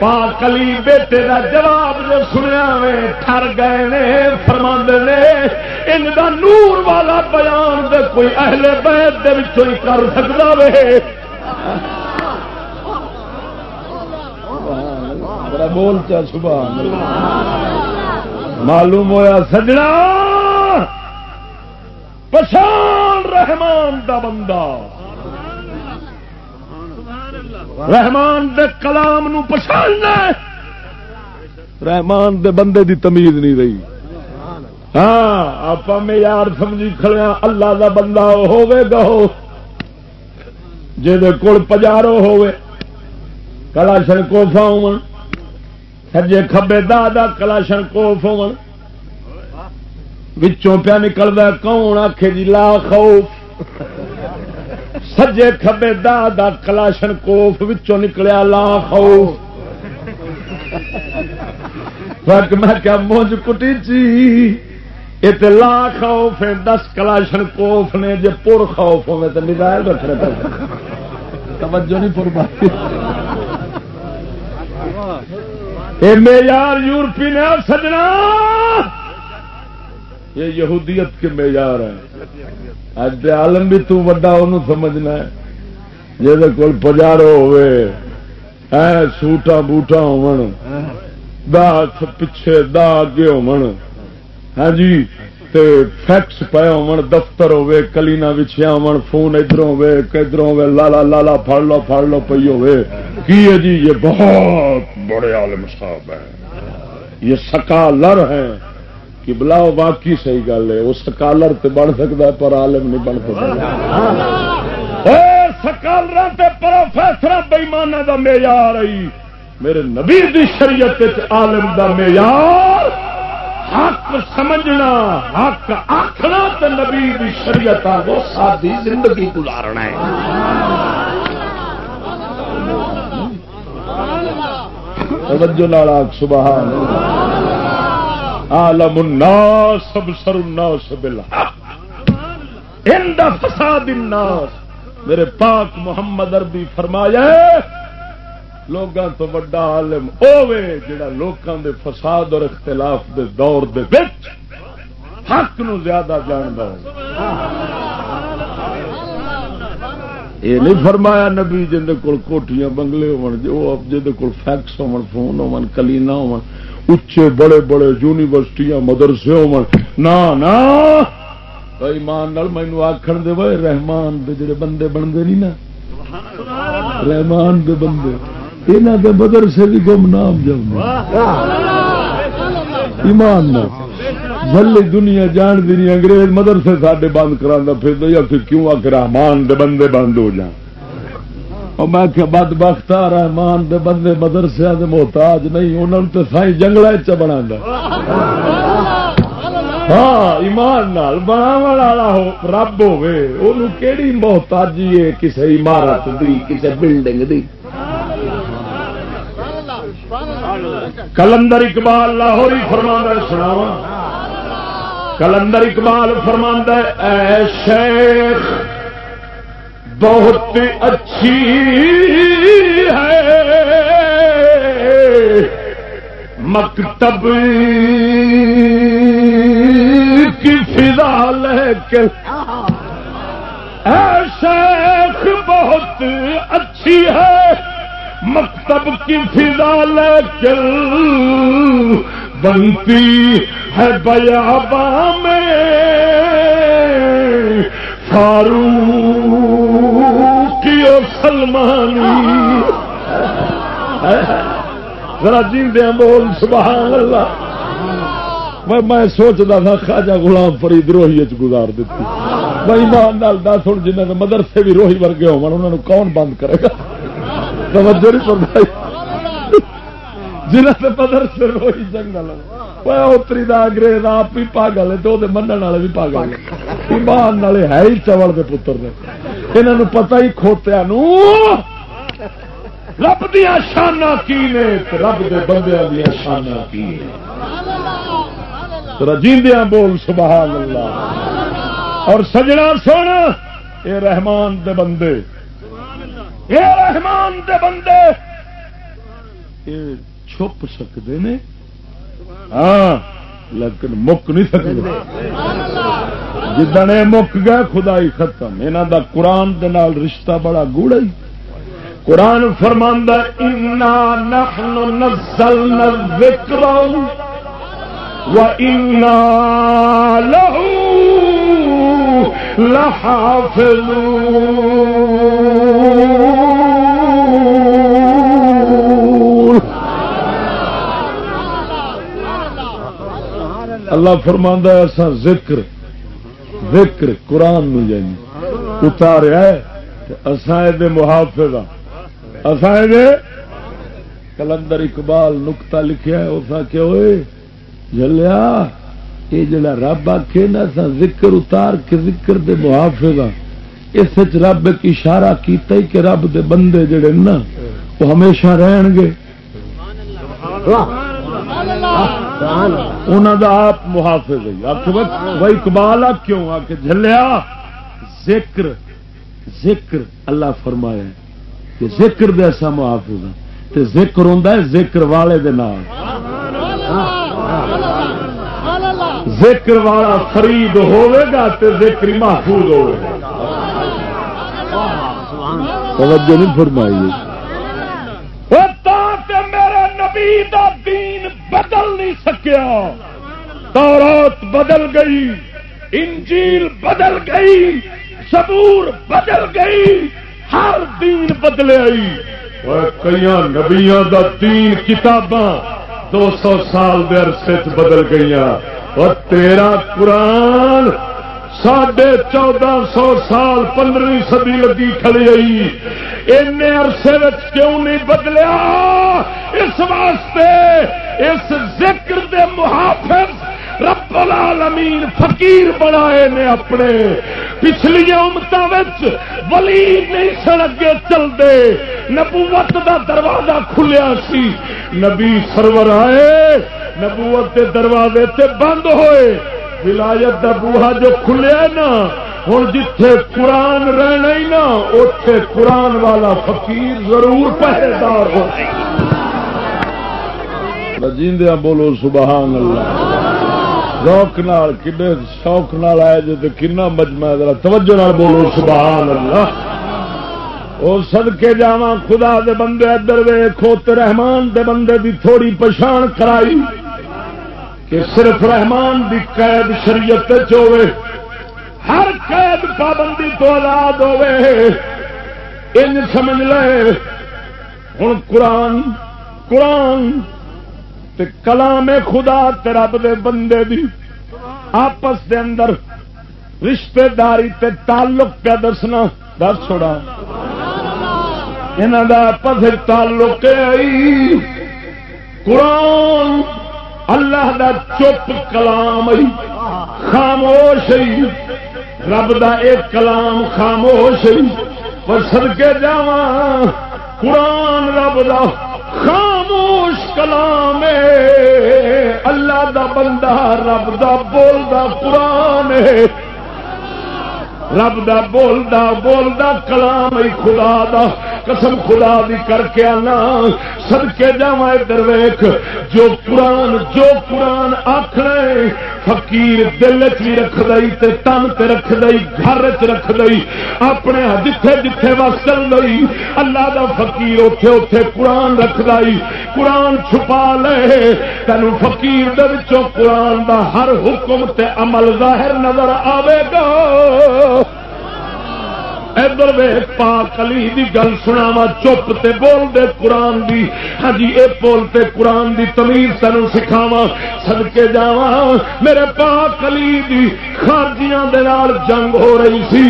پاک علی بیٹے کا جواب جو سنیا میں ٹر گئے نے فرما نے، ان کا نور والا بیان دے کوئی اہل بیت دے ہی کر سکتا وے۔ بولتا سبحان معلوم ہویا سجنا۔ پچھان رحمان دا بندہ۔ رحمان دے کلام نو پچھاننا رحمان دے بندے دی تمیز نہیں رہی۔ ہاں آپ یار سمجھی کھڑے اللہ دا بندہ ہوے گا ہو۔ کول پجارو ہوے کلاشن کوفا ہو سجے کبے دا دا کلاشن کوف ہو پیا نکلتا کون آخ جی لا خوف۔ سجے کبے دا دا کلاشن کوف وچوں نکلیا، لا خوف۔ میں کیا، مونج کٹی چی؟ یہ لا خوف دس کلاشن کوف نے جی پور خوف ہوے تو نظائر رکھنے توجہ نہیں پور بات معیار یورپی نے سجنا۔ یہ یہودیت کے معیار ہے اج عالم بھی تو وڈا انہوں سمجھنا ہے۔ جہد کول پجارو ہوے سوٹا بوٹا ہون دا پیچھے دا اگے ہون ہاں جی تے فیکس پایا ہون، دفتر ہوے کلینا وچھیا ہون، فون ادھر ہوے کدھر ہوے لالا لالا پھڑ لو پھڑ لو، پئی ہوے کی ہے جی؟ یہ بہت بڑے عالم صاحب ہیں۔ یہ سکالر ہیں۔ کہ بلا واقعی صحیح گل ہے۔ وہ سکالر تے بن سکتا ہے، پر عالم نہیں بن سکتا۔ سکالر پروفیسر بےمان کا معیار آئی میرے نبی دی شریعت عالم دا معیار حق سمجھنا، حق آخنا تے نبی دی شریعت وہ سادی زندگی گزارنا ہے۔ توجہ نال سبحان عالم الناس ابصر الناس بالحق۔ عند فساد الناس۔ میرے پاک محمد عربی فرمایا ہے لوگاں تو بڑا عالم اوے جڑا لوکاں دے فساد اور اختلاف دے دور دے وچ حق نو زیادہ جاندا ہو۔ یہ نہیں فرمایا نبی جن کول کوٹیاں بنگلے ہون جو جے کول فیکس ہون فون ہون کلینا ہون اچے بڑے بڑے یونیورسٹیاں مدرسے ہو ایمان مینو آخر دے بھائی رحمان دے جڑے بندے بنتے نہیں نا۔ رحمان دے بندے۔ یہاں کے مدرسے بھی گم نام جاؤ ایمان بھلی دنیا جان دی نہیں، انگریز مدرسے ساڈے بند کرا پھر یا پھر کیوں آ کے رحمان دے بندے بند ہو جان اور میں کیا بد بخت رحمان دے بندے مدرسے دے محتاج نہیں انہوں تو سائی جنگل چ بنا ہاں ایمان نال بنا والا ہو، رب ہوے کیڑی محتاجی ہے؟ کسی عمارت دی کسی بلڈنگ دی۔ کلندر اقبال لاہور ہی فرما سناوا کلندر اقبال فرما اے شیخ، بہت اچھی ہے۔ مکتب کی فضا لے کے۔ شیخ، بہت اچھی ہے۔ مکتب کی فضا لے لیکن بنتی ہے بیابا میں۔ کی سلمانی۔ ذرا جیندے بول، سبحان اللہ۔ میں سوچتا تھا، خواجہ غلام فرید روہی گزار دیتی۔ بھائی مان دس ہوں جنہیں مدرسے بھی روہی ورگے ہو کون بند کرے گا؟ توجہ نہیں پڑتا جنہیں سے مدرسے روہی جنگل اتری دا انگریز آپ بھی پاگل ہے تو من والے بھی پاگل ایمان والے ہے ہی چوڑ کے پتر نے یہاں پتا ہی کھوتیا رب دیا شانا کی نے؟ رب دے بندے دیا شانا کی رجیندیا بول، سبحان اللہ۔ اور سجنا سونا، اے رحمان دے بندے۔ اے رحمان دے بندے! چھپ سکتے نے؟ ہاں لیکن مک نہیں سکتے جدن مک گیا خدائی ختم۔ یہاں دا قرآن دے نال رشتہ بڑا گوڑا ہی۔ قرآن فرماندہ انا نحن نزلنا الذکر وَإِنَّا لَهُ لَحَافِظُونَ اللہ فرماندہ ایسا ذکر ذکر قرآن نو یعنی جائیں اتاریا ہے اسائے محافظ ہاں۔ اسائے کلندر اقبال نکتا لکھیا ہے اسا کہ ہوئے جلیا یہ جڑا رب آخے نا سا ذکر اتار کے ذکر دے محافظ ہاں۔ اس رب ایک اشارہ کیتا ہی کہ رب دے بندے جڑے نا، وہ ہمیشہ رہن گے۔ انہوں دا آپ محافظ ہے۔ وہ اقبال آ کیوں آ کے جلیا ذکر ذکر اللہ فرمایا کہ ذکر دے ایسا محافظ ہے تے ذکر ہوں ذکر والے دے نام ذکر والا فرید ہوئے گا تو ذکر محفوظ ہوگا توجہ نہیں فرمائیے نبی دا دین بدل نہیں سکیا۔ تورات بدل گئی، انجیل بدل گئی سبور بدل گئی، ہر دین بدلے آئی۔ کئی نبیا دا دین کتاباں دو سو سال دے عرصے بدل گئی اور تیرا قرآن ساڑھے چودہ سو سال پندرہویں سدی لگی کھڑی آئی این عرصے کیوں نہیں بدلیا؟ اس واسطے اس ذکر دے محافظ رب العالمین فقیر بنائے نے اپنے۔ پچھلی امتوں ولی نہیں سن اگے چلتے نبوت دا دروازہ کھلیا سی۔ نبی سرور آئے، نبوت دے دروازے تے بند ہوئے۔ ولایت دا بوہا جو کھلیا نا ہوں جتھے قرآن رہنا ہی نا اتے قرآن والا فقیر ضرور پہرےدار ہو۔ جیندیا بولو، سبحان اللہ۔ شوق نال، کنے شوق نال آئے جو تو کنا مجمع، ذرا توجہ نال بولو، سبحان اللہ۔ وہ سدکے جا خدا دے بندے، ادھر وے کھوت رحمان دے بندے دی تھوڑی پچھان کرائی۔ کہ صرف رحمان دی قید شریعت ہوے ہر قید پابندی تو آزاد ہوے ان سمجھ لے ہوں قرآن قرآن تے کلام خدا تے رب دے بندے دی آپس دے اندر رشتہ داری تے تعلق کا دسنا۔ دس چھوڑا۔ یہاں کا آپس تعلق آئی۔ قرآن اللہ دا چپ کلام خاموش رب دا ایک کلام خاموش پر سدکے جا قرآن رب دا خاموش کلام اللہ دا بندہ رب دا بولدا قرآن رب دا بولدا بولدا کلام خدا دا، قسم خدا دی کر کے آنا۔ سد کے جا ادھر ویخ جو قرآن جو قرآن آخر فقیر دل چ رکھ دئی تے تن تے رکھ دئی، گھر چ رکھ دئی، اپنے جتھے جتھے وس چل اللہ دا فقیر اتے اتے قرآن رکھ دئی، قرآن چھپا لے۔ تین فقیر دے وچوں قرآن دا ہر حکم تے عمل ظاہر نظر آئے گا۔ ادھر پاک علی دی گل سناوا چپ تے بول دے قرآن دی۔ ہاں جی اے بول تے قرآن دی تمیز تین سکھاوا سدکے جاوا میرے پاک علی دی خارجیاں دے نال جنگ ہو رہی سی۔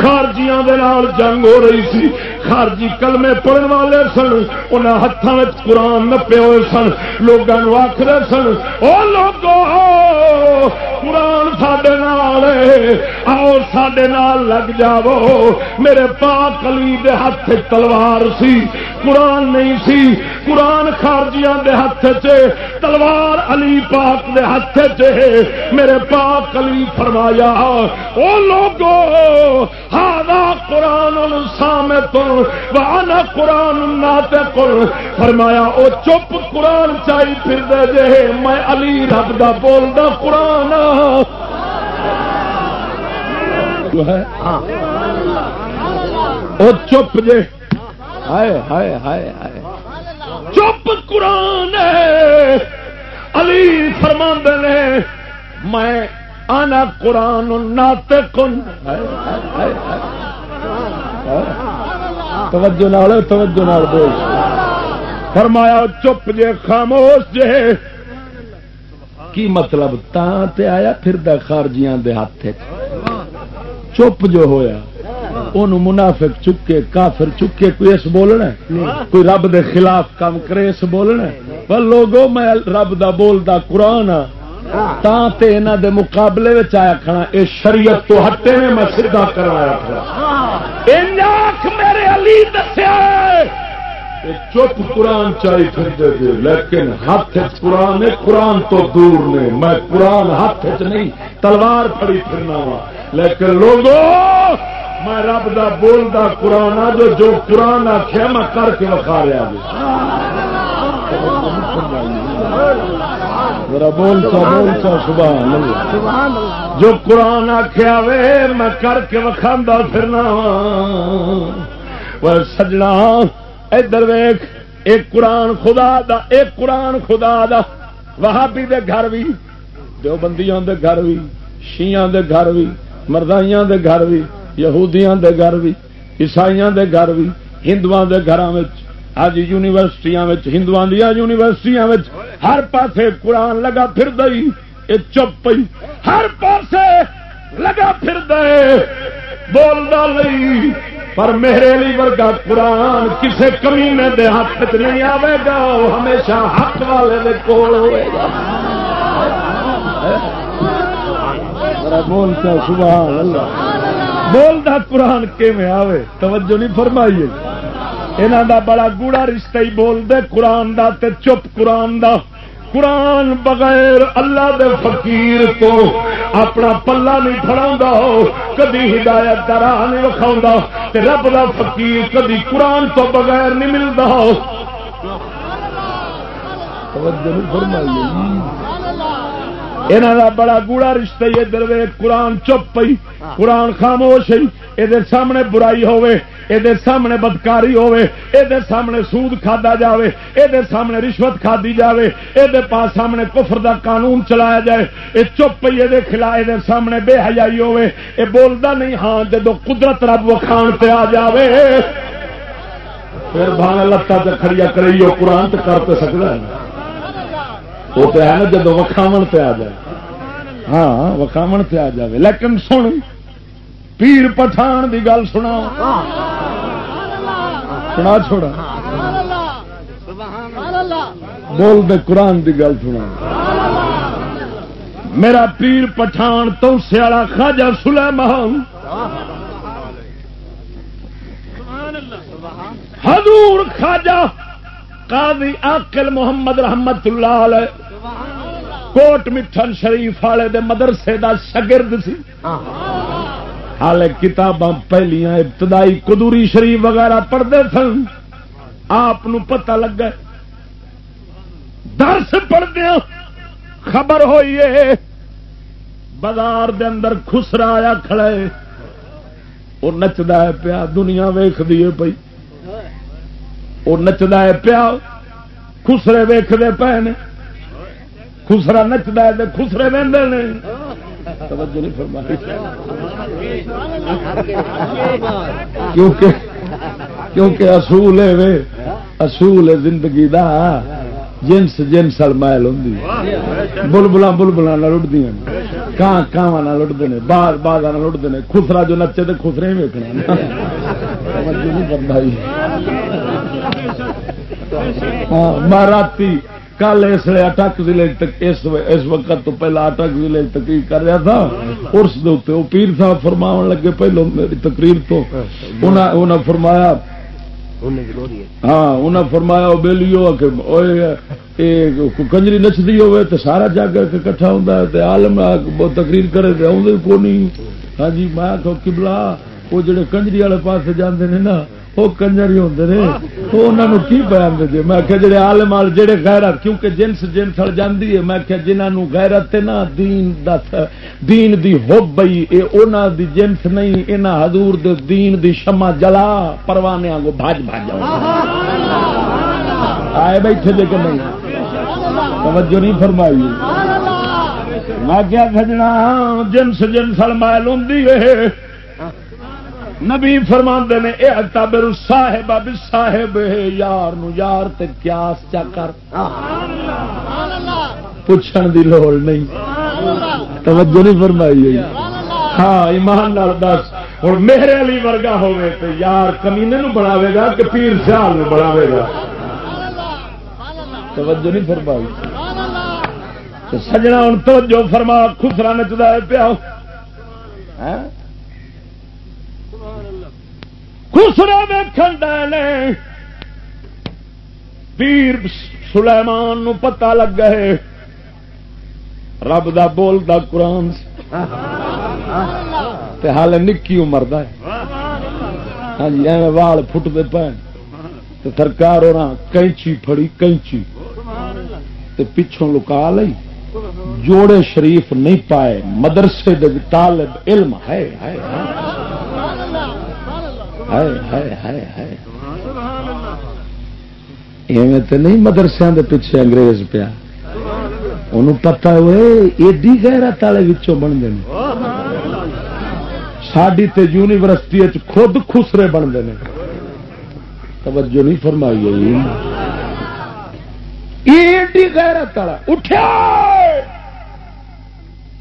خارجیاں دے نال جنگ ہو رہی سی۔ خارجی کلمے پڑھن والے سن، انہاں ہاتھوں میں قرآن نپے ہوئے سن۔ لوگوں آخر سن، او لوگو، قرآن سڈے نال آؤ سڈے نال لگ جاؤ۔ میرے پاک علی دے ہاتھ تلوار سی، قرآن نہیں سی، قرآن خارجیاں دے ہاتھ چ تلوار علی پاک دے ہاتھ چ میرے پاک علی فرمایا، او لوگو ہاں قرآن سامے تن قرآن ناتے کل۔ فرمایا، او چپ قرآن چائی پھر دے جے، میں علی رب دا بولدا قرآن۔ جو ہے؟ ہاں۔ چپ جے۔ ہائے ہائے ہائے ہائے۔ چپ قرآن علی فرما نے میں آنا قرآن نات کن۔ توجہ نال توجہ نال بول۔ فرمایا چپ جے خاموش جے۔ کی مطلب تے آیا پھر خارجیاں دے ہاتھ چپ جو ہویا ان منافق چکے کافر چکے کوئی اس بولنا کوئی رب دے خلاف کام کرے اس بولنا پر لوگو میں رب دا بولدا قرآن ہاں تے انہاں دے مقابلے وچ آیا کھڑا اے شریعت تو ہٹے نے میں سیدھا کروایا کھڑا میرے علی دسیا چپ قرآن چاہی پھرتے تھے لیکن ہاتھ قرآن قرآن تو دور نے۔ میں قرآن ہاتھ نہیں، تلوار پڑی پھرنا وا۔ لیکن لوگوں میں رب دا بول دا قرآن جو جو قرآن آخیا میں کر کے وکھا رہا میرا بول چا بول چا سبحان جو قرآن آخیا وے، میں کر کے وکھا پھرنا وا۔ سجنا ادھر ویخ ایک قرآن خدا دا، ایک قرآن خدا دا۔ وہابی دے گھر بھی دو دے گھر بھی شیاں دے گھر بھی مردائیاں دے گھر بھی یہودیاں دے گھر بھی عیسائیاں دے گھر بھی ہندو دے گھر اج یونیورسٹیاں وچ ہندو دیا یونیورسٹیاں وچ، ہر پاسے قرآن لگا پھر دئی یہ چپ پی ہر پاسے لگا پھر دے بولنا نہیں۔ پر میرے لیے ورگا قرآن کسے کمینے دے ہاتھ چ نہیں آئے گا، وہ ہمیشہ حق والے دے کول ہوئے گا۔ بولتا سبحان اللہ۔ بولتا قرآن آوے؟ توجہ نہیں فرمائیے۔ یہاں دا بڑا گوڑا رشتہ ہی بول دے قرآن دا تے چپ قرآن دا۔ قرآن بغیر اللہ دے فقیر تو اپنا پلا نہیں فڑا کدی ہدایت کا راہ نہیں وکھاؤ رب دا فقیر کدی قرآن تو بغیر نہیں ملتا ہو یہاں کا بڑا گوڑا رشتہ ہی ادھر قرآن چپ پی قرآن خاموش یہ سامنے برائی ہوے یہ سامنے بدکاری ہوے یہ سامنے سود کھدا جاوے یہ سامنے رشوت کھدی جاوے یہ پاس سامنے کفر دا قانون چلایا جائے۔ یہ چپ پی یہ خلاف یہ سامنے بے حیائی ہوے یہ بولتا نہیں ہاں جدو قدرت رب وکھان پہ آ جاوے پھر بھانا لتا چکھڑیا کری قرآن تو کر تو سکتا ہے۔ وہ تو ہے نا جب وکھاو پہ آ جائے۔ ہاں وکھاو پہ آ جائے لیکن سن، پیر پٹھان دی گل سنا سنا چھوڑا۔ بول دے قرآن دی گل سنا میرا پیر پٹھان تو سیاڑا خاجا سلیمان۔ حضور خاجا قاضی آکل محمد رحمت اللہ علیہ، کوٹ مٹھن شریف والے دے مدرسے دا شگرد سی۔ حال کتاباں پہلیاں ابتدائی قدوری شریف وغیرہ پڑھتے سن۔ آپ پتہ لگ گئے درس پڑھدیا خبر ہوئی ہے۔ بازار دے اندر خسرا آیا کھڑے وہ نچتا ہے پیا، دنیا ویخ دیے پی وہ نچتا ہے پیا خسرے ویختے پے نے خسرا نچتا ہے خسرے وہدے نے توجہ نہیں فرمائی کیونکہ کیونکہ اصول ہے اصول زندگی دا جنس جنس مائل ہوں بلبل بلبل لڑتی کان کان لڑتے ہیں باغ باغ لڑتے ہیں خسرا جو نچے تو خسرے ہی ویکنا ہاں راتی کل اس لیے اٹک ضلع اس وقت تو پہلا اٹک ضلع تقریر کر رہا تھا۔ ارس وہ پیر صاحب فرما لگے پہلو میری تقریر تو۔ فرمایا ہاں انہیں فرمایا بےلیو کنجری نچتی ہوے تو سارا جگ کٹھا ہوں آلم تقریر کرے تو آدھے کو نہیں ہاں جی میں کبلا وہ جڑے کنجری والے پاس جانے نا وہ کنجر ہی ہوتے ہیں تو انہوں کی بیان دے میں کہ جڑے آلم آل جڑے غیرت، کیونکہ جنس جنس ہل جاندی ہے، میں کہ جنہوں غیرت نا دین دا دین دی ہوب بئی، اے اونا دی جنس نہیں اینا حضور دے دین دی شمع جلا پروانے آنگو بھاج بھاج آئے بیٹھے دے کہ نہیں؟ توجہ نہیں فرمائی۔ میں کیا کھجنا جنس جنس ہل مائل ہوں نبی فرما نے یہ تابر صاحب، اب صاحب یار نو یار تے کیاس چا کر۔ پوچھن دی لوڑ نہیں۔ توجہ نہیں فرمائی ہوئی۔ ہاں ایمان نال دس۔ ہوں میرے علی ورگا ہوے تے یار کمینے نو بناوے گا کہ پیر سیال نو بناوے گا۔ توجہ نہیں فرمائی۔ سجنا ہوں توجہ فرما خسرا نچتا ہے پیا خسرے ویکن ڈے پیر سلیمان نو پتا لگ گئے۔ رب دا بولدا قرآن۔ حال نکی عمر دا ہاں جی ایویں وال فٹتے پے تو سرکار ہونا کینچی پھڑی، کینچی۔ تے پچھوں لکا لئی۔ جوڑے شریف نہیں پائے۔ مدرسے دے طالب علم ہے ہے۔ تو نہیں مدرسے کے پیچھے انگریز پیا۔ ان پتا ہوئے، ایڈی گہرت والے بنتے ہیں۔ ساری تے یونیورسٹی خود خسرے بنتے ہیں۔ توجہ نہیں فرمائی ایڈی غیرت والا اٹھا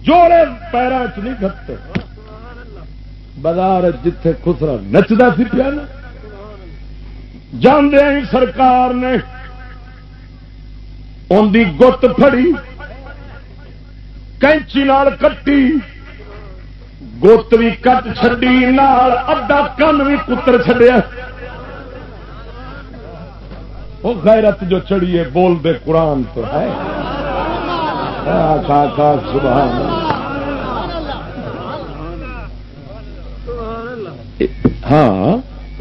جوڑے پیروں چ نہیں گھتے بازار جتھے خسرا نچتا سی پیا جانے سرکار نے۔ ان کی گت فڑی کینچی کٹی۔ گت بھی کٹ چڈی ادا کن بھی پتر چڈیا وہ غیرت جو چڑی ہے بول دے قرآن تو ہے۔ سبحان ہاں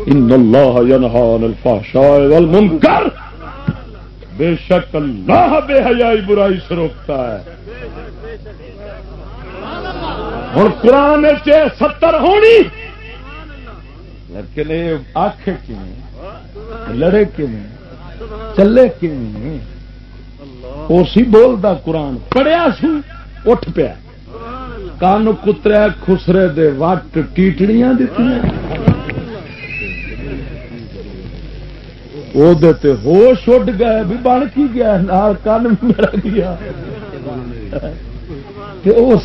ان اللہ ینہا عن الفحشاء والمنکر بے شک اللہ بے حیائی برائی سے روکتا ہے۔ اور قرآن سے ستر ہونی۔ لیکن یہ آخ لڑے کیوں؟ چلے کیوں؟ وہ سی بولتا قرآن پڑھیا سو اٹھ پیا۔ کان کتریا خسرے دے وٹ ٹیٹڑیاں دیتی ہوش اڈ گئے بھی بن کی گیا نال کن میرا گیا۔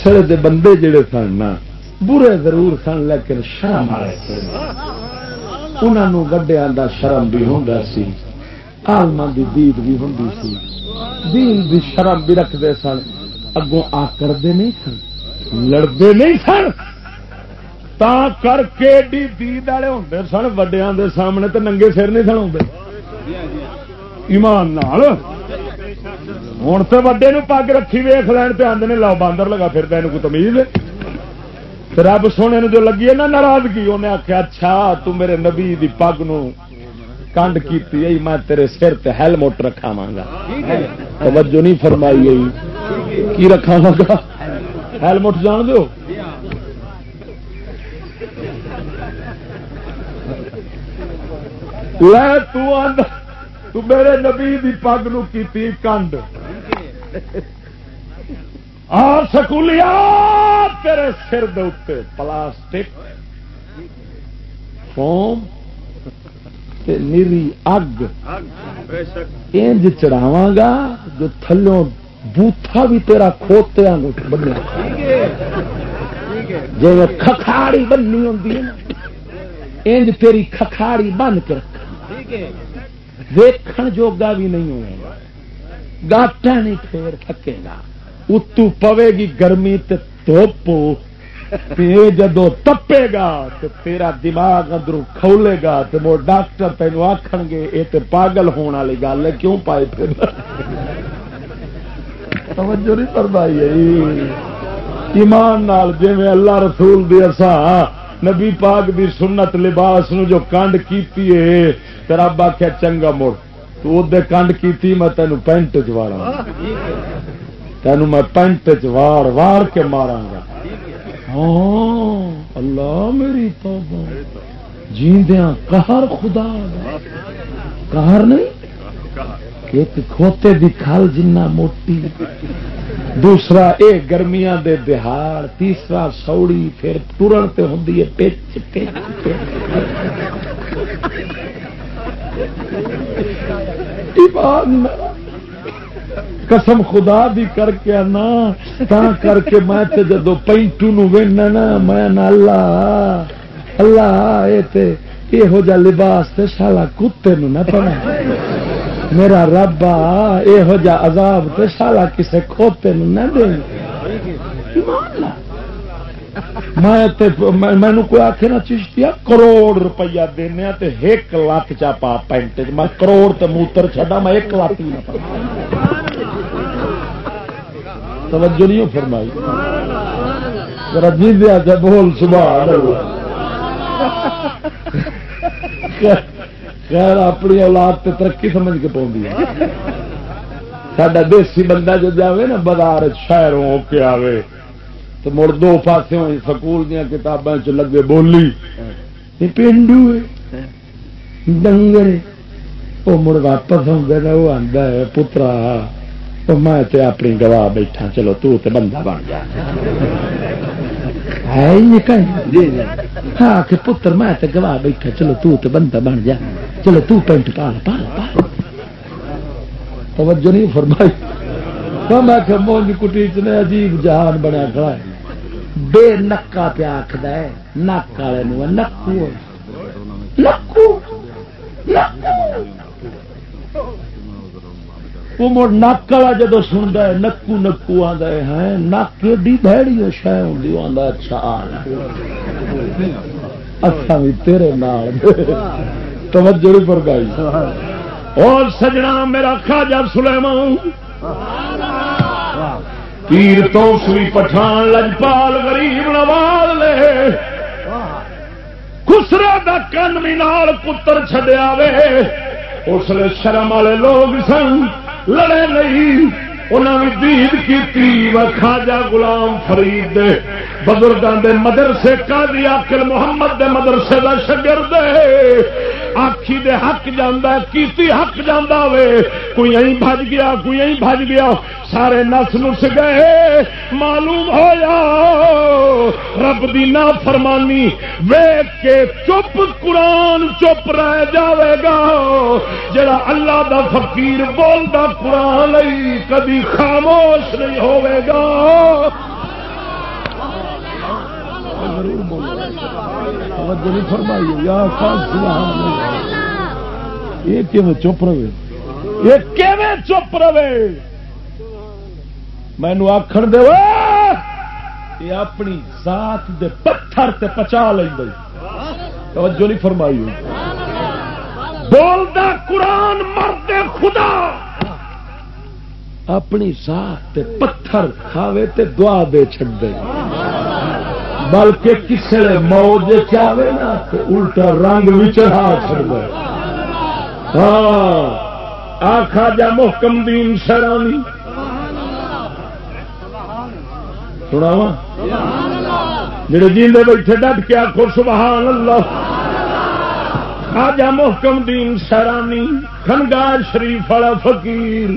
سڑے دے بندے جڑے سن نا، برے ضرور سن، لیکن شرم انہوں گڈیا دا شرم بھی ہوں سی آلما دی دید بھی ہوں سی۔ دین دی شرم بھی رکھتے سن، اگوں آ کرتے نہیں سن۔ لڑتے نہیں سن؟ تا کر کے دید والے ہوں سن وڈیا دے سامنے تو ننگے سر نہیں سن آتے ایمان ہوں تو وڈے پگ رکھی ویخ لین پہ آدھے لاؤ باندر لگا پھر کو تمیز رب سونے جو لگی ہے نا ناراضگی انہیں آخیا اچھا تو میرے نبی دی پگ نو کنڈ کی میں تیرے سر تے ہیلمٹ رکھاوا گا۔ توجہ نہیں فرمائی گئی۔ کی رکھاوا گا؟ ہیلمٹ جان دو تو میرے نبی دی پگ نو کی کنڈ۔ آ سکولیا تیرے سر دے پلاسٹک فوم نیری اگ۔ انج چڑھاوا گا جو تھلوں بوتھا بھی تیرا کھوتیا بنیا۔ جی کھکھاڑی بننی ہوں انج تیری کھکھاڑی بن کے رکھ ویکھن جوگا بھی نہیں ہوگا گاٹا نہیں پھر تھکے گا اتو پوے گی گرمی تے دھوپ۔ جدو تپے گا تو تیرا دماغ ادھر کھولے گا تو وہ ڈاکٹر تین آخ گے یہ تو پاگل ہونے والی گل ہے، کیوں پائے پھر توجہ نہیں فرمائی ایمان نال جی اللہ رسول دی اسا نبی پاک دی سنت لباس نو جو کانڈ کیتی ہے تیرا آخیا چنگا مڑ۔ تو دے کانڈ کیتی میں تینوں پینٹ چوارا تینوں میں پینٹ چوار وار کے مارا گا ہاں اللہ میری توبہ۔ جیندیاں کہر خدا کہر نہیں؟ ایک کھوتے دی کھال جنہ موٹی، دوسرا اے گرمیاں دے دہاڑ، تیسرا سوڑی، پھر ترن تے ہوندی ہے پچ پچ ایمان قسم خدا دی کر کے آنا تا کر کے میں تے جدو پینٹو نو وینا نا، میں نا اللہ اللہ یہ جا لباس تے سالا کتے نو نہ پڑا میرا ربا یہ جا عذاب تے سالا کسے کھوتے نہ دے۔ مینو کوئی آخ نا چشتی کروڑ روپیہ دینا ایک لات چا پا پینٹ میں کروڑ تو موتر چڈا میں ایک لات ہی نہ توجہ نہیں فرمائی۔ جی دیا بول سبحان خیر اپنی اولاد تے ترقی سمجھ کے پہنچی سڈا دیسی بندہ جو جائے نا بازار شہر ہو کے آوے، تو مڑ دو پاسے ہوئی سکول دیا کتابیں چ لگے بولی۔ پینڈو ڈنگر وہ مڑ واپس آدھا وہ آتا ہے، پترا میں اپنی گواہ بیٹھا، چلو تو تے بندہ بن جا۔ جی، جی۔ ہاں کہ پتر میں تے گواہ بیٹھا چلو تو تے بندہ بن جا۔ چلو تو پینٹ پال پال پال۔ توجہ نہیں فرمائی۔ میں کہ مونج کٹی چ نے عجیب جہان بنیا کھڑا ہے۔ بے نکا پیا آخد نک والے نکو؟ نکو؟ وہ مڑ نک والا جدو سنتا ہے، نکو نکو آتا ہے ہاں، نک ایڈی بہڑی شہ ہوں آتا اچھا اچھا بھی تیرے نال۔ توجہ پر گائی اور سجنا میرا خاجا سلیمان۔ پیر تو سوئی پٹھان لجپال غریب نواز لے۔ خسرے دا کن بھی نال پتر چڈیا وے۔ اس لیے شرم والے لوگ سن۔ لڑے نہیں۔ انہوں نے دید کی خاجا گلام فرید بزرگوں کے مدرسے کا آکل محمد دے مدرسے کا شگر دے آخی دے حق جانا کیتی حق جانا وے کوئی اہ بج گیا، کوئی اہ بج گیا۔ سارے نس نس گئے۔ معلوم ہوا رب دی نا فرمانی ویگ کے چپ قرآن چپ رہ جاوے گا۔ جڑا اللہ دا فقیر بولتا قرآن کدی خاموش نہیں ہوئے گا۔ یہ چپ رہے؟ یہ چپ رہے؟ مینو آخر دے یہ اپنی ذات دے پتھر تے پچا لیں توجہ نہیں فرمائی بولتا قرآن مرد خدا۔ اپنی ذات پتھر کھاوے تے دعا دے چھڑ دے بلکہ کسی موج چاہے نا الٹا رنگ بھی چڑھا چڑ دے ہاں آخا جا محکم دین سرانی سنا جڑے جیندے بیٹھے ڈٹ کے آخو سبحان اللہ۔ خاجا محکم دین سیرانی خنگار شریف والا فقیر۔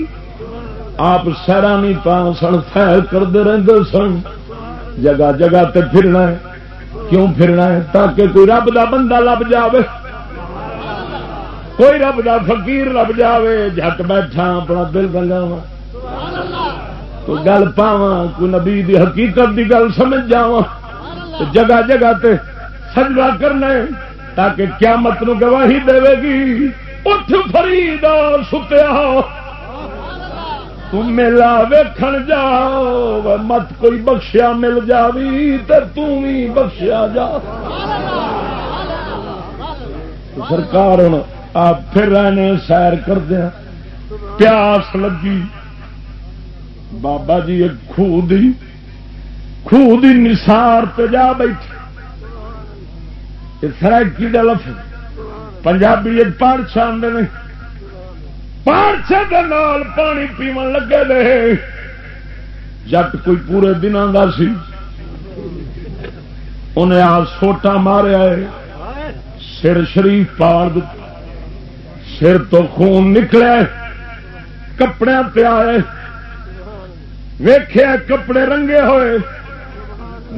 آپ سیرانی پا سن سیر کرتے رہتے سن۔ جگہ جگہ تے پھرنا ہے۔ کیوں پھرنا ہے؟ تاکہ کوئی رب دا بندہ لب جاوے۔ کوئی رب دا فقیر لب جاوے۔ جٹ بیٹھا اپنا دل رنگاوا کوئی گل پاوا کوئی نبی دی حقیقت دی گل سمجھ جاوا جگہ جگہ تے سجدہ کرنا ہے۔ تاکہ قیامت نو گواہی دے گی۔ اٹھ فرید ستیا۔ تم میلا ویکھن جاؤ مت کوئی بخشیا مل جاوی، تے تم ہی بخشیا جا۔ سرکار ہوں آپ پھر رہنے سیر کر دیا پیاس لگی۔ بابا جی ایک خوہ دی خوہ دی نثار پہ جا بیٹھے۔ سرائکی کا لفظ پنجابی پارچا آدھے پارچے نال پانی پیو لگے دے۔ جٹ کوئی پورے دنوں کا سی۔ انہیں آ سوٹا ماریا ہے۔ سر شریف پار سر تو خون نکلے کپڑے پہ آئے ویخیا کپڑے رنگے ہوئے۔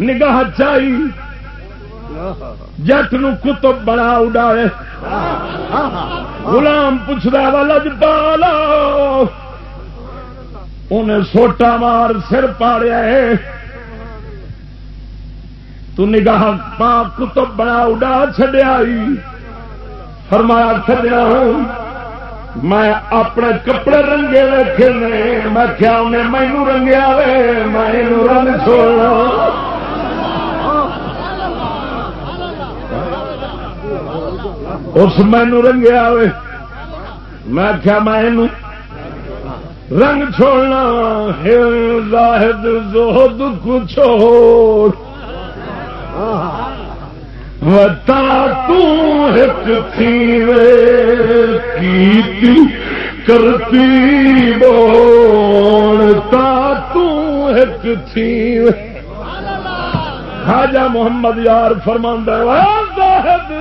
نگاہ چائی۔ جٹ کتب بڑا اڈائے غلام پوچھتا وا، لج انہیں سوٹا مار سر پاڑیا تو نگاہ پا کتب بڑا اڈا چڈیا فرمایا چڈیا میں اپنے کپڑے رنگے رکھے میں کیا انہیں مینو رنگیا میں رنگ چھوڑا اس مینو رنگیا میں کیا میں رنگ چھوڑنا زاہد زہد کو چھوڑ۔ وتا تو تک تھی کیتی کرتی بوڑتا تک تھی خاجا محمد یار فرماندہ زاہد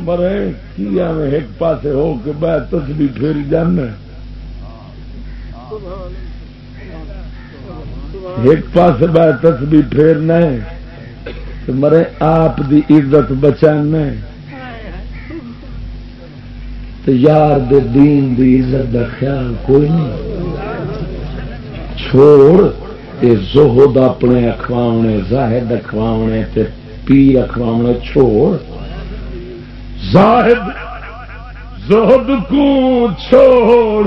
مرے کی ایک پاسے ہو کہ میں تسبی پھیری جانا ایک پاس میں تسبی پھیرنا مرے آپ دی عزت بچانا یار دے دین دی عزت دا خیال کوئی نہیں۔ چھوڑ یہ زہد اپنے اخواونے، زاہد اخواونے تے پی اخواونے چھوڑ۔ زاہد، زہد کو چھوڑ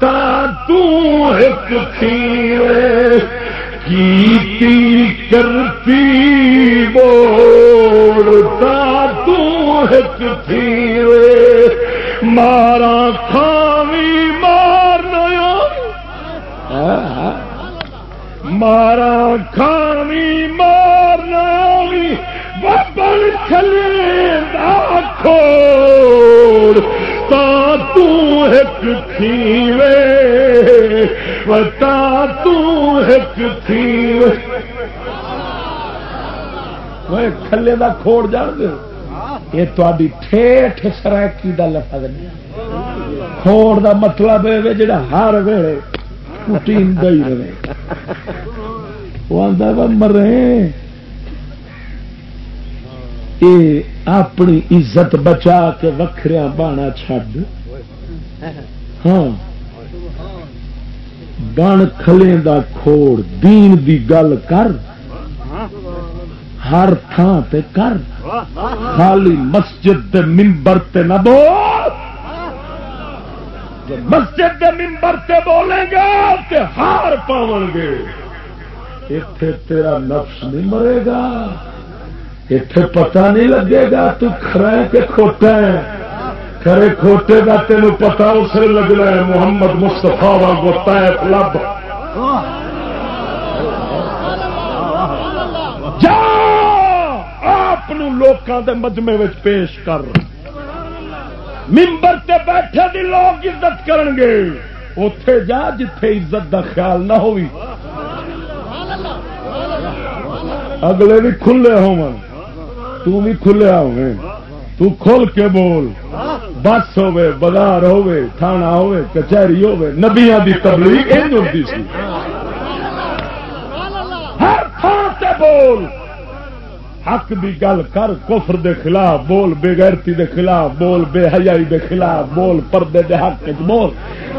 تا تک کی کرتی بوڑتا تک تھی مارا کھاوی مارنا مارا کھاوی مارنا ببل چلے کھوڑ تا تک تھیوے تا تک تھیوے۔ کھلے دا کھوڑ جان دے۔ یہ تاری ٹھیٹ سرائکی دا لفظ نہیں۔ کھوڑ دا مطلب ہے جڑا ہر ویلے کٹین ہی رہے۔ وہ آدھا مرے۔ اے اپنی عزت بچا کے وکھریا بانا چڈ ہاں۔ بن کھلے دا کھوڑ۔ دین دی گل کر۔ ہر تھان تے کر۔ خالی مسجد دے ممبر تے نہ بول۔ مسجد دے ممبر تے بولیں گے تے ہار پاون گے۔ اتے تیرا نفس نہیں مرے گا۔ اتے پتا نہیں لگے گا تو کھرا کہ کھوٹا ہے۔ کھڑے کھوٹے کا تین پتا اسے لگنا ہے، محمد مستفا واگوتا ہے لب۔ آپ لوکاں دے مجمے وچ پیش کر۔ ممبر تے بیٹھے دی لوگ عزت کرن گے۔ اتے جا جتھے عزت دا خیال نہ ہوئی۔ اگلے بھی کھلے ہو تو بھی کھلیا ہوئے۔ تو کھل کے بول، بس ہوے بازار ہوے تھانہ ہوے کچہری ہوے نبیاں دی تبلیغ انج ہوندی سی۔ ہر تھان تے بول۔ حق دی گل کر، کفر دے خلاف بول، بے غیرتی دے خلاف بول، بے حیائی دے خلاف بول، پردے دے حق بول۔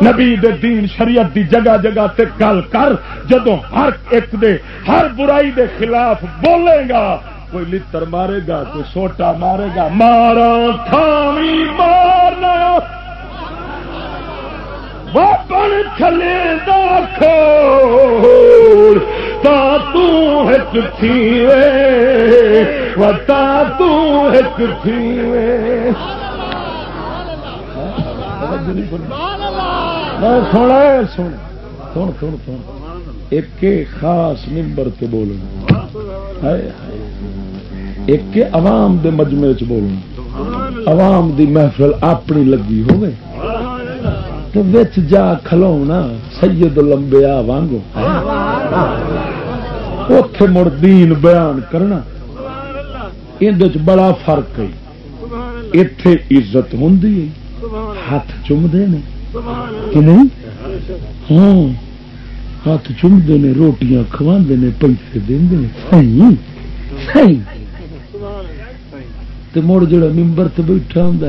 نبی دے دین، شریعت دی جگہ جگہ تے گل کر جدو ہر ایک دے، ہر برائی دے خلاف بولے گا کوئی لتر مارے گا، کوئی سوٹا مارے گا۔ مارا، تھامی مارنا۔ بن تھلے دکھو تا تک تھی وتا تک تھی سونا سن سن سن سن ایک خاص ممبر سے بولنا۔ ایک عوام دے مجمے چ بولنا عوام دی محفل اپنی لگی ہوئے تو وچ جا کھلونا سید لمبیا وانگو۔ اتے مڑ دین بیان کرنا۔ اندر بڑا فرق ہے۔ اتے عزت ہوں ہاتھ چومتے ہیں کہ نہیں؟ ہاں۔ ہاتھ چومتے ہیں روٹیاں کھوا نے، پیسے دے مڑ جڑا ممبر سے بیٹھا ہوں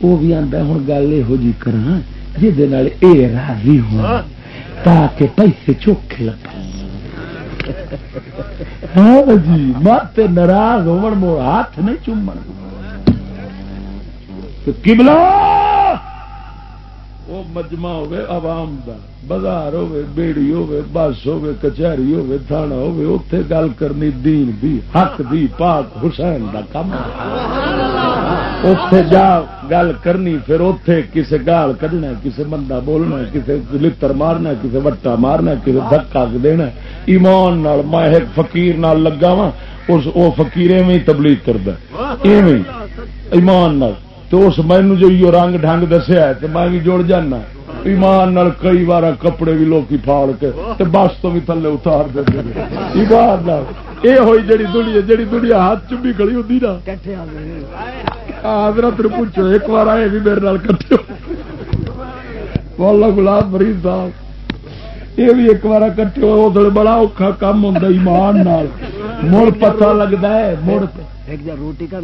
وہ بھی آتا ہوں گل یہ کرا جی راضی ہو تاکہ پیسے چوکھے لگ ہاں جی مت ناراض ہو ہاتھ نہیں چومن۔ کملا وہ مجمع ہوے عوام دا، بازار ہوے بیڑی ہوے بس ہوے کچہری ہوے تھانہ ہوے اوتھے گل کرنی، دین دی، حق دی، پاک حسین دا کم اتے جا گل کرنی، پھر اتے کسے گال کھنا کسے بندہ بولنا کسے لتر مارنا کسے وٹا مارنا کسے دھکا دینا ایمان نال، میں ایک فقیر نال لگا وا اس او فقیر ایویں تبلیغ کردا ایویں، ایمان نال۔ تو اس مینو جو یہ رنگ ڈھنگ دسیا ہے تو میں بھی جڑ جانا ایمان نال کئی بار کپڑے بھی لوکی پھاڑ کے تے بس تو بھی تھلے اتار دے ایمان نال۔ اے ہوئی جڑی دنیا جڑی دنیا ہاتھ چبی کھڑی ہوندی نا۔ حضرت پوچھو ایک بار آئے بھی میرے نال کٹے مولا گلاب مریض صاحب یہ بھی ایک بار کٹے ہوئے بڑا اوکھا کام ہوں ایمان نال۔ مڑ پتہ لگتا ہے مڑ روٹی کا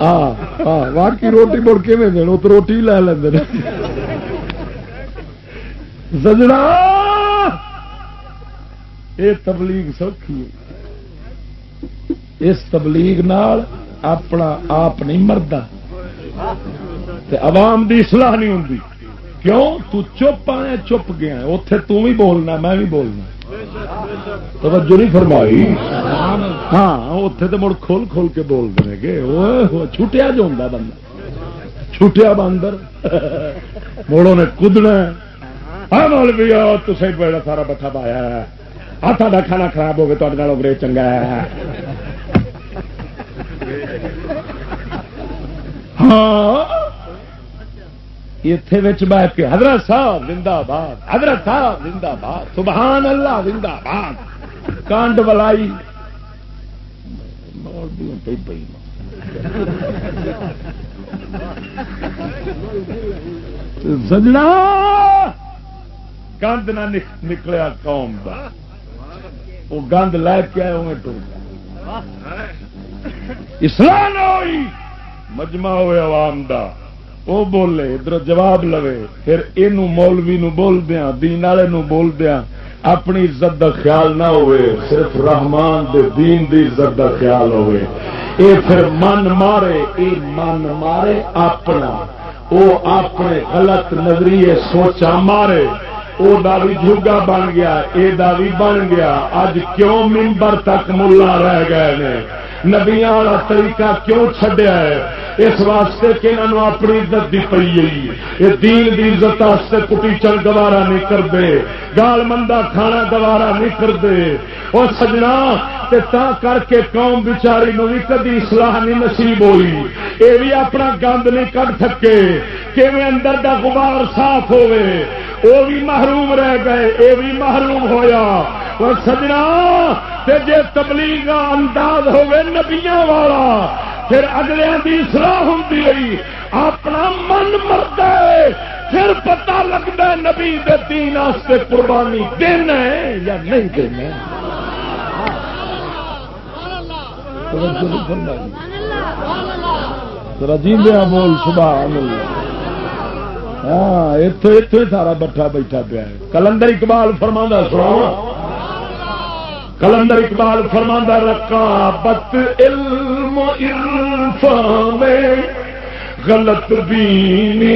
ہاں، ہاں، واقعی روٹی مڑ کے دین وہ تو روٹی لے لیں سجنا یہ تبلیغ سوکھی اس تبلیغ نال اپنا آپ نہیں مرد عوام دی اصلاح نہیں ہوں کیوں؟ تو چپ آیا چپ گیا اتے تھی بولنا، میں بھی بولنا۔ توجہ نہیں فرمائی؟ ہاں. اتے تو مڑ کھول کھول کے بول دیں گے۔ چھٹیا جو ہوں بندہ۔ چھٹیا باندر موڑوں نے کدنا ہاں مول بھی آؤ تو بڑا سارا بٹھا پایا ہاتھ کھانا خراب ہو گیا چنگا ہے۔ ہاں۔ اتے بہ کے حضرت صاحب زندہ باد حضرت صاحب زندہ باد سبحان اللہ زندہ باد کانڈ بلائی سجنا گند نہ نکلیا قوم کا وہ گند لے کے آئے ہوئے ٹر اسلام ہوئی مجمع ہوئے عوام دا وہ بولے، ادھر جواب لو پھر یہ مولوی نو بول دیا دین والے بول دیا اپنی عزت دا خیال نہ ہوئے، صرف رحمان دے دین دی عزت دا خیال ہوئے۔ اے پھر من مارے، اے من مارے اپنا، او اپنے غلط نظریے سوچا مارے۔ او دا بھی جھگا بن گیا، اے دا بھی بن گیا۔ اج کیوں ممبر تک ملا رہ گئے نے؟ نبیا والا طریقہ کیوں چڈیا ہے؟ اس واسطے کہ انہوں اپنی عزت دی پی یہ دین دی عزت واسطے کٹی چل گوارا نہیں کرتے۔ گال مندا کھانا گوارا نہیں کرتے۔ اور سجنا تا کر کے قوم بچاری نو بھی کدی سلاح نہیں نصیب ہوئی۔ یہ بھی اپنا گند نہیں کٹ تھکے۔ کہ اندر دا غبار صاف ہوئے۔ وہ بھی محروم رہ گئے۔ یہ بھی محروم ہویا۔ اور سجنا جی تبلیغ انداز ہوئے نبیاں والا، پھر اگلے کی سلاح ہوں اپنا من مرتا ہے، پھر پتا لگتا ہے نبی دین واسطے قربانی دینا ہے یا نہیں دینا رجیندیا بول، سبحان ہاں اتو اتو سارا بٹھا بیٹھا پیا کلندر اقبال فرما سنا کلندر اقبال فرما رکھا بت علم عرفان میں غلط بینی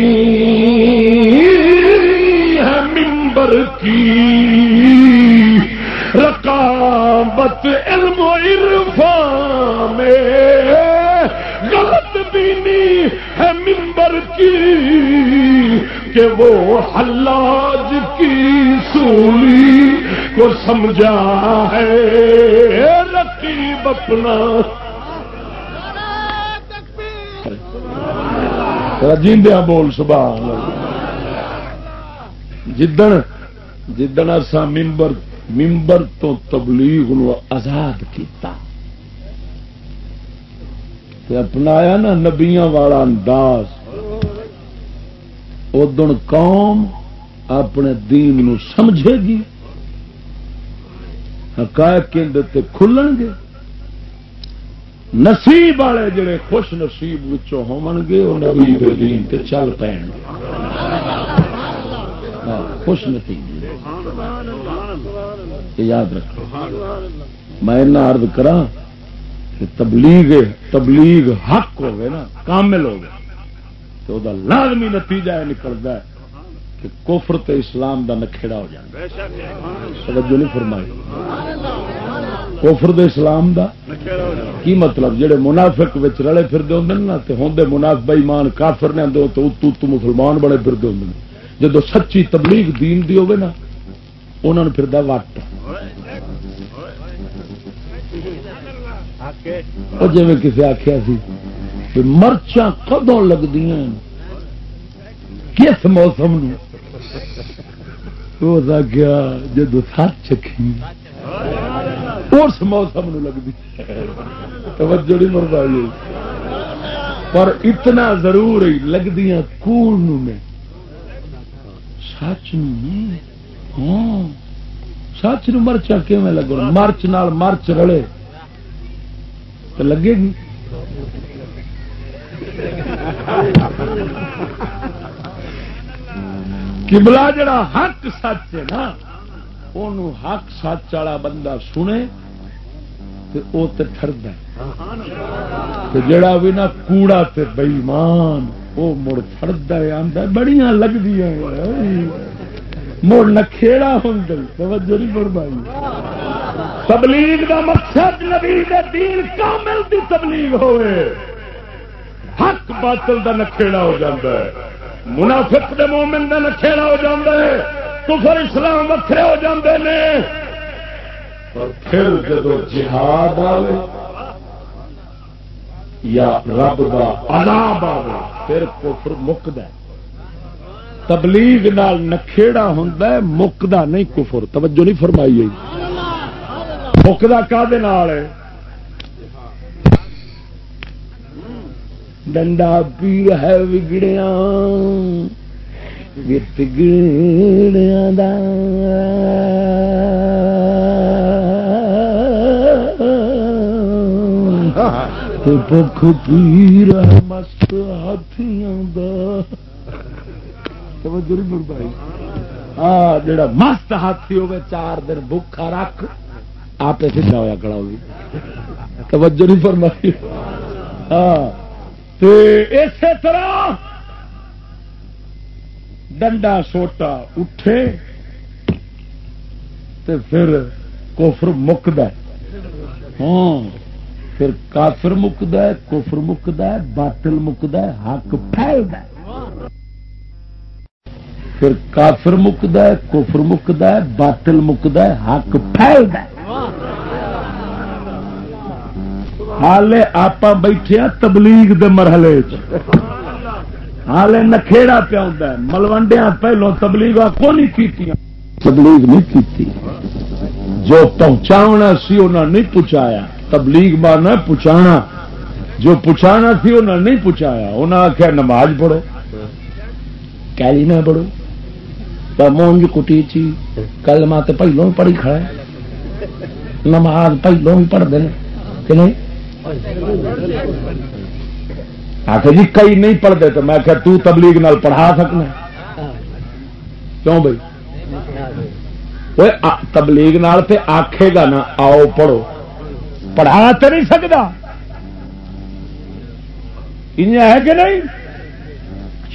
ہے ممبر کی۔ رقابت علم عرفان میں غلط بینی ہے ممبر کی کہ وہ حلاج کی سولی کو سمجھا ہے۔ رقیب اپنا۔ جیندیا بول، سبحان جدن جدن اصا ممبر ممبر تو تبلیغ نو آزاد کیتا۔ اپنایا نا نبیاں والا انداز۔ ادن قوم اپنے دین نو سمجھے گی۔ حقائق کے کھلن گے۔ نصیب والے جڑے خوش نصیب ہو گے وہ نبی دے دین تے چل پے ہاں، خوش نصیب۔ یاد رکھو۔ میں ارد کرا تبلیغ تبلیغ حق ہوگی نا، کامل ہوگا تو دا لازمی نتیجہ یہ نکلتا ہے کہ کوفر تے اسلام دا نکھےڑا ہو جائے توجہ نہیں فرمائی۔ کوفر دے اسلام دا کی مطلب؟ جڑے منافق وچ رلے پھردے ہوندے نا، تے ہوندے منافق بے ایمان کافر نے اندے تو تو تو مسلمان بڑے پھردے ہوندے جدو سچی تبلیغ دین دی ہوے نا انہوں نے پھردا وٹ۔ جی کسی آخیا سی مرچاں کدو لگتی کس موسم آخیا جدو سچ چکی اس موسم لگتی توجہ نہیں مرد پر اتنا ضرور ہی لگتی کوڑ میں۔ سچ ہاں۔ سچ نرچا کیون لگ مرچ نال مرچ رلے۔ تو لگے گی۔ کبلا جڑا حق سچ ہے نا ان حق سچ والا بندہ سنے وہ تو ٹرد جڑا بھی نا کوڑا تے بئیمان وہ مڑ فرد آدھا بڑی لگتی مڑ نکھےڑا ہوں توجہ نہیں فرمائی۔ تبلیغ دا مقصد نبی دے دین کامل دی تبلیغ ہوئے۔ حق باطل دا نکھےڑا ہو جاتا ہے۔ منافق دے مومن دا نکھےڑا ہو جاتا ہے۔ کفر اسلام وکھرے ہو جاندے نے۔ اور پھر جدو جہاد آئے یا رب دا عذاب آئے پھر کفر مکد ہے۔ تبلیغ نال نکھےڑا ہوندا ہے مکدا نہیں کفر۔ توجہ نہیں فرمائی گئی مکدا کا ڈنڈا پیر ہے بگڑیا گڑیا دکھ پیر مست ہاتھیاں بھائی۔ ہاں جڑا مست ہاتھی ہوے چار دن بھوکا رکھ، آپ سیدھا ہوا کڑا ہوگی توجہ نہیں فرمائی۔ ہاں اسی طرح ڈنڈا سوٹا اٹھے، تے پھر کوفر مکد ہاں پھر کافر مکد ہے، کفر مکد ہے، باطل مکد ہے، حق پھیلتا ہے۔ پھر کافر مکد ہے، کفر مکد ہے، باطل مکد ہے، حق پھیلتا ہے۔ حالے آپ بیٹھے تبلیغ دے مرحلے حالے نکھےڑا پیا ملوڈیا پہلو تبلیغ کو نہیں کی تبلیغ نہیں کی جو پہنچا سی انہوں نہیں پہنچایا۔ تبلیغ مارنا پہنچانا۔ جو پہنچانا سی انہوں نہیں پہنچایا۔ انہوں نے آخیا نماز پڑھو۔ کیلی نہ پڑھو۔ مونج کٹی چی کل ماں تو پہلو پڑھی کھڑا نماز پہلو بھی پڑھتے ہیں کہ نہیں؟ آخر جی کئی نہیں پڑھتے تو میں تو تبلیغ نال پڑھا سکنا کیوں بھائی تبلیغ نال تے آخے گا نا، آؤ پڑھو۔ پڑھا تو نہیں سکتا ہے کہ نہیں؟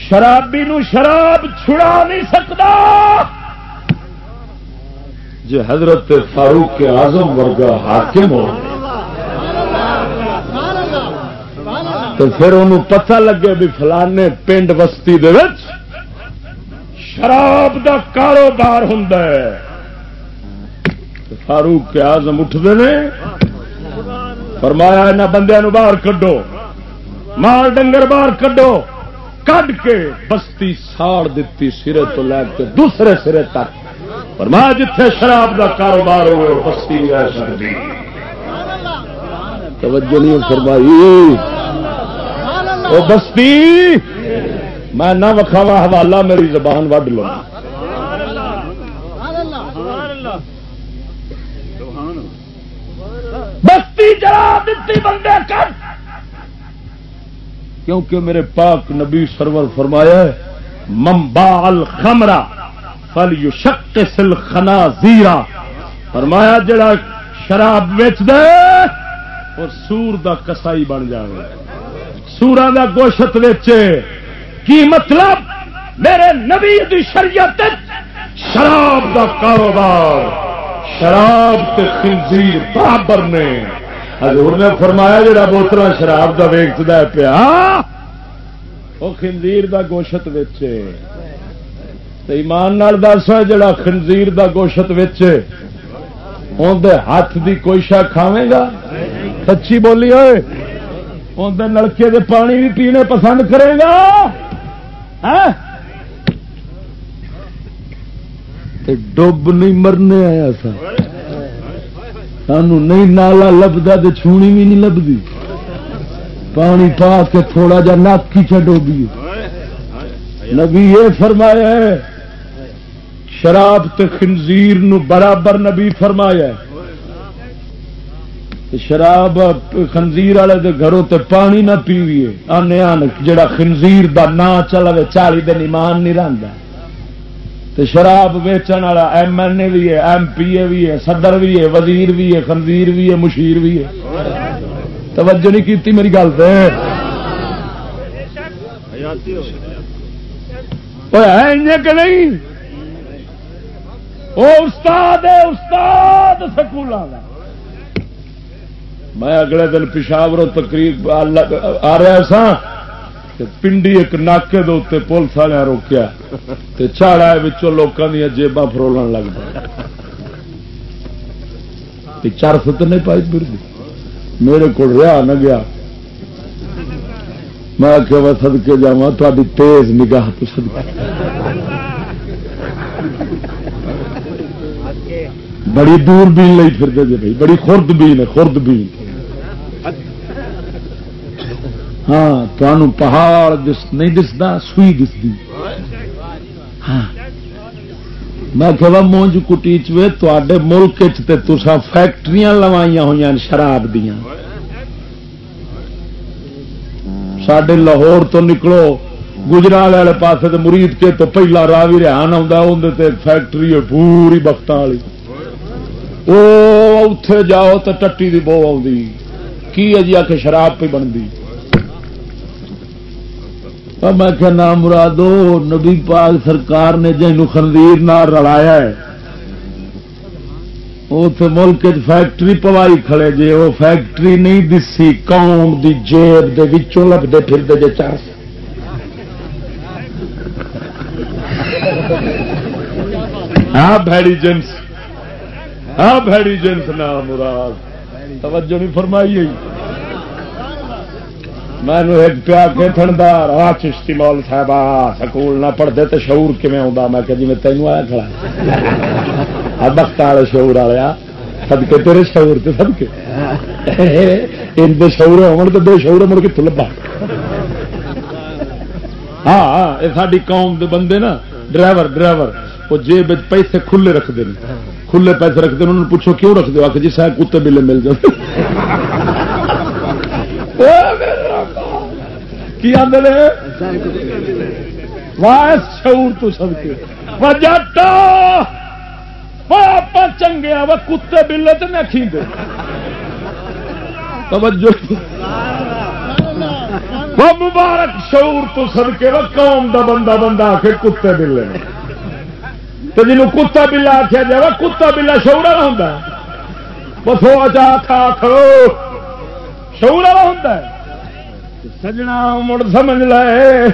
شرابی نو شراب چھڑا نہیں سکتا۔ جی حضرت فاروق کے آزم ورگا حاکم ہو۔ تو پھر انہوں پتہ لگے بھی فلانے پنڈ بستی دے شراب دا کاروبار ہوں فاروق کے آزم اٹھتے ہیں فرمایا یہاں بندیا باہر کڈو، مال ڈنگر باہر کڈو۔ کڈ کے بستی ساڑ دیتی سرے تو لے کے دوسرے سرے تک۔ فرمایا جتھے شراب دا کاروبار ہوئے، بستی رہ سکتی توجہ نہیں فرمائی۔ وہ بستی، میں نہ وکھاوا حوالہ میری زبان وڈ لو۔ بستی جلا دیتی بندے کر کیونکہ میرے پاک نبی سرور فرمایا ممبا الخمرا فل یو شک سل خنا زیرا فرمایا، جڑا شراب ویچ دے اور سور دا کسائی بن جائے سورا کا گوشت ویچے۔ کی مطلب؟ میرے نبی دی شریعت شراب دا کاروبار۔ شراب تے خنزیر برابر نے۔ ہاں, حضور نے فرمایا جڑا بوتل شراب کا ویچتا پیا وہ خنزیر دا گوشت ویچے۔ ایمان نال دس جڑا خنزیر دا گوشت ویچے اندر ہاتھ دی کوئی شا کھاوے گا؟ سچی بولی ہوئے اندر نلکے دے پانی بھی پینے پسند کرے گا؟ ہاں؟ ڈب نہیں مرنے آیا سا۔ سانو نہیں نالا لبدا تو چھونی بھی نہیں لبھی پانی پا کے تھوڑا جا نک کی چڈوبی نبی یہ فرمایا ہے، شراب تے خنزیر نو برابر نبی فرمایا ہے۔ شراب خنزیر والے دے گھروں تے پانی نہ پیویے۔ آنے آن جڑا خنزیر دا نا چلے چالی دن ایمان نہیں رہتا تے شراب ویچن والا ایم این اے بھی ہے، ایم پی اے بھی ہے، صدر بھی ہے، وزیر بھی ہے، خنزیر بھی ہے، مشیر بھی ہے۔ توجہ نہیں کیتی میری گل سے کہ نہیں؟ وہ استاد ہے، استاد سکولوں کا میں اگلے دن پشاور تقریب آ رہا سا پنڈی ایک ناکے دے پولیس والے روکیا چاڑا لوگوں دیا جیبا فرولن لگ پہ چار فت نہیں پائی پھر میرے کو رہا نہ گیا۔ میں آخیا میں سدکے جا تاری تیز نگاہ تو سدکے بڑی دور بین لی پھرتے جی بھائی، بڑی خرد بین ہے، خرد بین۔ ہاں تمہوں پہاڑ دس نہیں دستا، سوئی دستی۔ ہاں۔ میں کہ مونج کٹی چے تے ملک فیکٹری لوائی ہوئی شراب دیا سڈے لاہور تو نکلو، گجرال والے پاس تو مرید کے تو پہلا راہ بھی ریحان آدھے فیکٹری پوری بخت والی۔ وہ اتے جاؤ تو ٹٹی کی بو کی اجی آ کے شراب پہ بنتی میں کیا نام مرادو، نبی پاک سرکار نے جن خنزیر نہ رلایا ہے اتنے ملک فیکٹری پوائی کھڑے جے، وہ فیکٹری نہیں دسی، قوم دی جیب دے وچوں لبتے پھرتے جے چار ہاں بھڑی جنس ہاں بھڑی جنس نا مراد۔ توجہ نہیں فرمائی ہوئی میں ایک پیا کے تھندار آ چشتی مول صاحب سکول نہ پڑھتے تو شعور کیں آ میں کہ جی میں تینوں آیا کھڑا۔ بخت والے شعور والے سد ہاں۔ کے تیرے شعور تو سد کے ان کے شعور ہو تو بے شعور مڑ کتوں لبا ہاں, ہاں، یہ ساری قوم دے بندے نا، ڈرائیور ڈرائیور، وہ جیب پیسے کھلے رکھتے ہیں کھلے پیسے رکھتے ہیں انہوں نے پوچھو کیوں رکھتے ہو آ جی سا کتے بلے مل جاتے کی آدھے واس شعور تو سب کے۔ جٹ آپ چنگیا وہ کتے بلے تو نہ کھیندے۔ توجہ۔ وہ مبارک شعور تو سب کے وہ قوم دا بندہ بندہ آ کے کتے بلے۔ تو جنوب کتا بلا آخیا جائے کتا بلا شعور والا ہوں وہ تھوڑا جا کھا کھو شعور والا ہوں سجنا مڑ سمجھ لے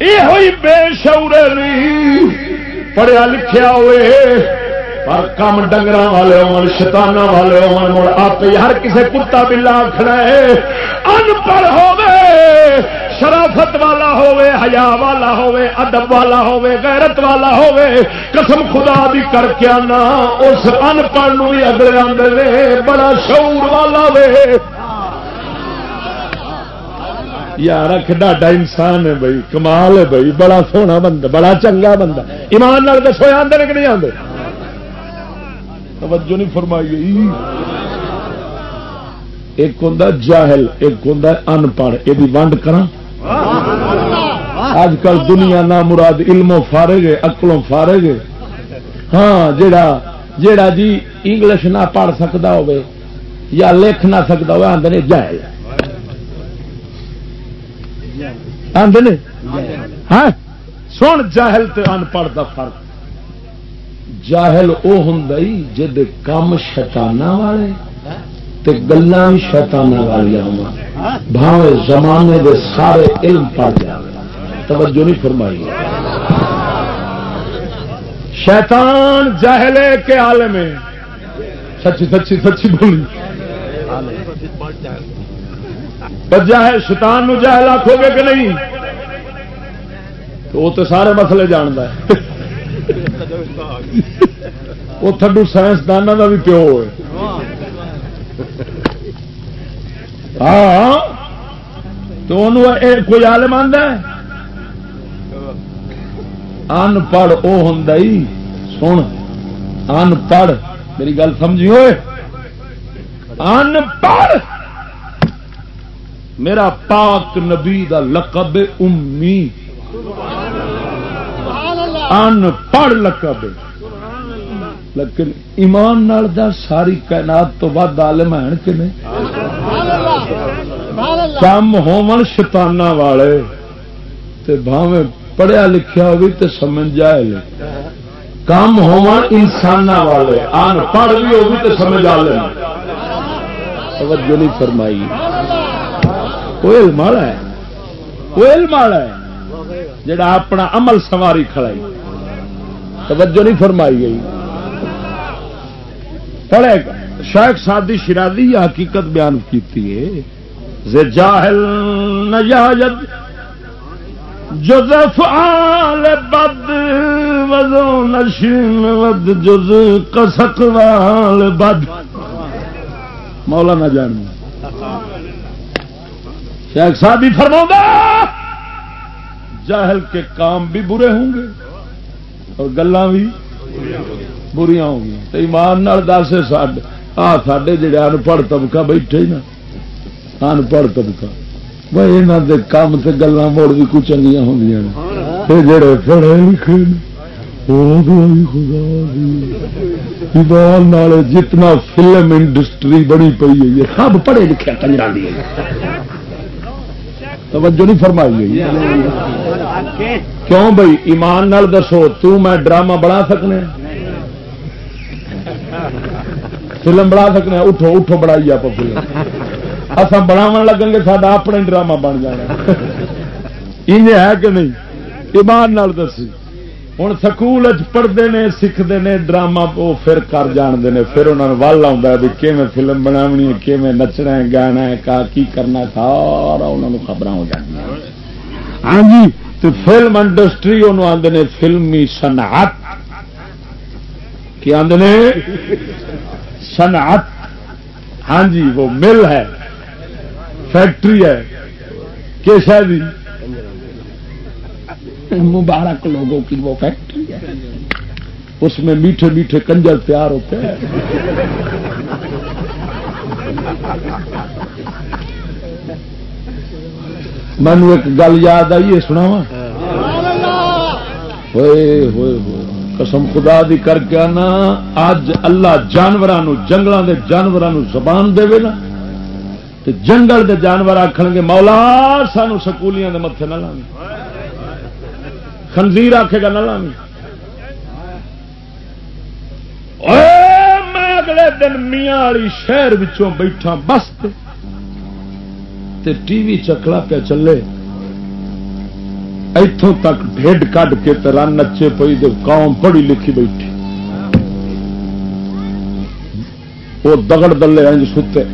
یہ بے شعور پڑھیا لکھیا ہوئے۔ پر کم ڈنگر والے ہو شتانا والے ہو آپ ہر کسی کتا بلا آخر ان پڑھ شرافت والا ہوے حیا والا ہوے ادب والا ہوے غیرت والا ہوے قسم خدا دی کر کے آنا، اس ان پڑھ بھی اگلے آدھے بڑا شعور والا وے۔ یار ڈاڈا انسان ہے بھائی، کمال ہے بھائی، بڑا سونا بندہ، بڑا چنگا بندہ۔ ایمان نال دسو آدھے کہ نہیں آتے توجہ نہیں فرمائی ایک ہوں جاہل، ایک ہوں ان پڑھ یہ ونڈ کرا اج کل دنیا نہ مراد علموں فارے گے اکلوں فارے گے ہاں جڑا جڑا جی انگلش نہ پڑھ سکتا ہو یا لکھ نہ سکتا ہو آدھے جاہل۔ آدھے ہاں؟ سن جاہل تے ان پڑھ کا فرق۔ جاہل وہ ہوں جد کم شتانا والے تے گلا بھی شیتانا والی بھاوے زمانے دے سارے علم پڑھ جائے توجہ نہیں فرمائی۔ شیطان جاہلے کے عالم میں سچی سچی سچی بولی۔ جاہل شیطان نو جاہل آخو گے کہ نہیں؟ تو وہ تو سارے مسئلے جانتا ہے۔ وہ تھڈو سائنسدانوں کا بھی پیو ہے ہاں تو انہوں کوئی عالم آدھا ان پڑھ وہ ہوں سن ان پڑھ میری گل سمجھی ہوئے؟ ان پڑھ میرا پاک نبی دا لقب امی۔ ان پڑھ لقب۔ لیکن ایمان نال دا ساری کائنات تو بعد عالم ہیں کہ نہیں کم ہون شتانا والے۔ تے بھاویں پڑھیا لکھیا ہوگی تے سمجھ جائے۔ کم ہون انسان والے۔ آن پڑھ بھی ہوگی تے سمجھ آ لے توجہ نہیں فرمائی۔ وہ علم والا ہے۔ وہ علم والا ہے۔ جڑا اپنا عمل سواری کھڑائی توجہ نہیں فرمائی گئی۔ پڑھے گا۔ شاید سادی شرادی یہ حقیقت بیان کی ہے۔ جاہل نجاجد جزف آل بد وزو نشین ود جز کسک وال بد۔ مولا نہ جان شیخ سادی فرما جاہل کے کام بھی برے ہوں گے اور گلا بھی بری ہوں گی۔ تو ایمان دس آ سڈے جڑے انپڑھ طبقہ بیٹھے نا، انپڑھ طبقہ۔ بھائی یہاں کے کام سے گلا مڑ بھی کچھ چنگیا ہوں یہ جڑے پڑھے لکھے خدا جتنا فلم انڈسٹری بڑی پی ہے سب پڑھے لکھے کنجرا توجہ نہیں فرمائی گئی۔ کیوں بھائی؟ ایمان نال دسو، تو میں ڈرامہ بنا سکنے فلم بنا سکنے اٹھو اٹھو بڑائی آپ فلم۔ اصا بناو لگیں گے، ساڈا اپنا ڈرامہ بن جانا۔ یہ ہے کہ نہیں؟ ایمان نال دسی۔ ہوں سکول پڑھتے ہیں سیکھتے ہیں ڈرامہ وہ پھر کر جانتے ہیں پھر انہوں نے ول آتا ہے کیون فلم بنانی ہے کیون نچنا ہے، گانا ہے، کا کی کرنا سارا انہوں نے خبر ہو جاتی ہاں جی تو فلم انڈسٹری انہوں آدھے فلمی صنعت۔ کیا آدھے صنعت۔ ہاں جی وہ مل ہے، فیکٹری ہے۔ کیسا جی؟ مبارک لوگوں کی وہ فیکٹری ہے۔ اس میں میٹھے میٹھے کنجر تیار ہوتے ہیں۔ مینو ایک گل یاد آئی سنا وا ہوئے ہوئے قسم خدا دی کر کے آنا اج اللہ جانوروں جنگلوں کے جانوروں زبان دے نا۔ جنگل دے جانور آخ گے، مولا سانو سکولیاں دے متے نہ لانے خنزیر آخے گا نہ لانی میں اگلے دن میاں والی شہر بیٹھا بس تے ٹی وی چکلا پیا چلے۔ اتوں تک ڈیڈ کٹ کے رن نچے پی قوم پڑھی لکھی بیٹھی۔ وہ دگڑ دلے انج ستے۔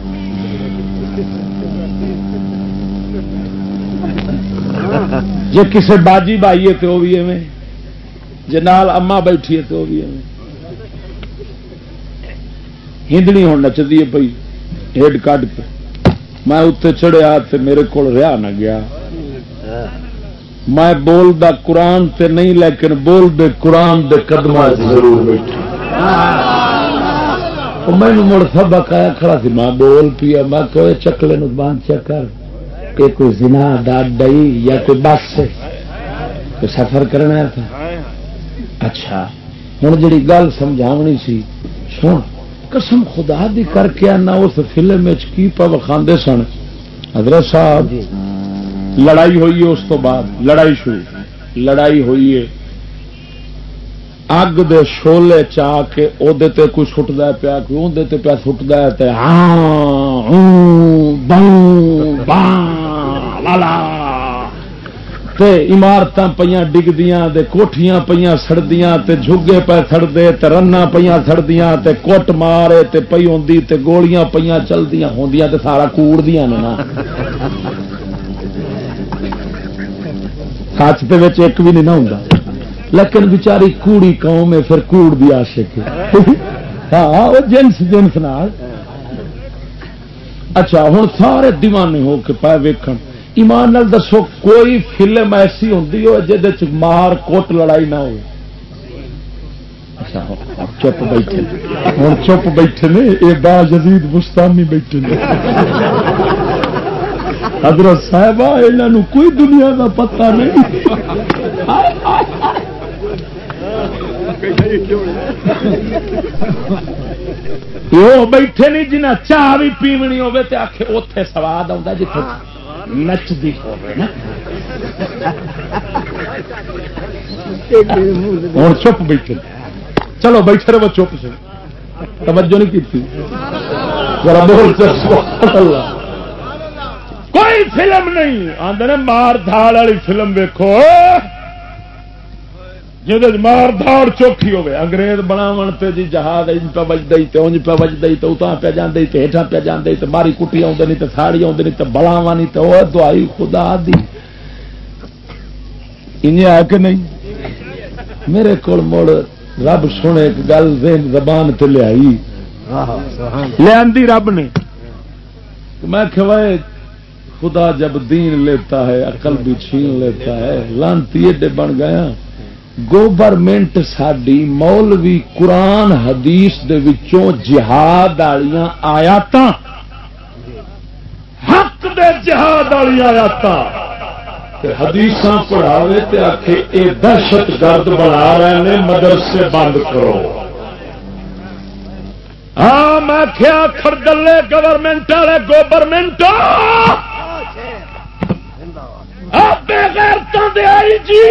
جی کسی باجی بائی ہے تو وہ بھی ایویں جی نال اما بیٹھی ہے تو وہ بھی ایویں۔ ہندنی ہوں نچتی ہے پی ہیڈ کٹ کے میں اتنے چڑھیا تو میرے کو رہا نہ گیا۔ میں بولدا قرآن تے نہیں، لیکن بول دے قرآن دے قدم ضرور بیٹھا۔ میں مڑ سبق آیا کھڑا سی، میں بول پیا، میں کہ چکلے نو باندھ چکر۔ کہ کوئی زنا ڈاڈ ڈئی یا کوئی بس سے کوئی سفر کرنا تھا اچھا ہوں جی گل سمجھاونی سی سن قسم خدا دی کر کے آنا اس فلم کی وکھاندے سن؟ حضرت صاحب لڑائی ہوئی ہے اس تو بعد لڑائی شروع۔ لڑائی ہوئی ہے۔ اگ دے شولے چاہ کے ادے کوئی سٹتا پیا کوئی اندر پیا سٹتا ہے ہاں عمارت پہ ڈگدیاں کوٹیاں پہ سڑدیاں جھگے پہ سڑتے رن پہ سڑدیاں کوٹ مارے، تے پی ہوندی، تے گولیاں پہ چلدیاں ہوندیاں، تے سارا کوڑ دیا نا۔ کچھ ایک بھی نہیں ہوں لیکن بچاری کوڑی قوم ہے، پھر کوڑ بھی آشک ہاں وہ جنس جنس نال۔ اچھا ہوں سارے دیوانے ہو کے پائے ویکن ایمان نال دسو کوئی فلم ایسی ہوں جہد مار کوٹ لڑائی نہ ہو اچھا، چپ بیٹھے۔ ہوں چپ بیٹھے نے یہ با جدید مستانی بیٹھے نے۔ حضرت صاحب یہاں کوئی دنیا کا پتا نہیں۔ وہ بیٹھے نہیں جنہ چاہ بھی پیونی ہوے تے آخے اتے سواد آتا جتنے نچتی ہوں چپ بیٹھے۔ چلو بیٹھے رہو چپ سے۔ توجہ نہیں کی کوئی فلم نہیں۔ آدھے مار دھاڑ والی فلم ویکو جی مار دھاڑ چوکھی ہوے انگریز بناو تے جی جہاز ان پہ بجد انج پہ بجد تو اتنا پہ جانے ہیٹھا پہ جانے تو ماری کٹی آدھے نہیں تو ساڑی آدھے نہیں تو بلاوا نہیں تو وہ دعائی خدا دی۔ انہیں آ کے نہیں؟ میرے کو مڑ رب سنے ایک گل ذہن زبان تے آئی لے رب نے۔ میں کھوائے خدا جب دین لیتا ہے عقل بھی چھین لیتا ہے لانتی ایڈے بن گیا گورنمنٹ ساری مولوی قرآن حدیث دے وچوں جہاد والیا آیات حق دے جہاد والی آیات حدیث پڑھاوے تے آخے اے دہشت گرد بنا رہے ہیں مدرسے بند کرو ہاں میں کیا خردلے گورنمنٹ والے گورنمنٹ بغیر آئی جی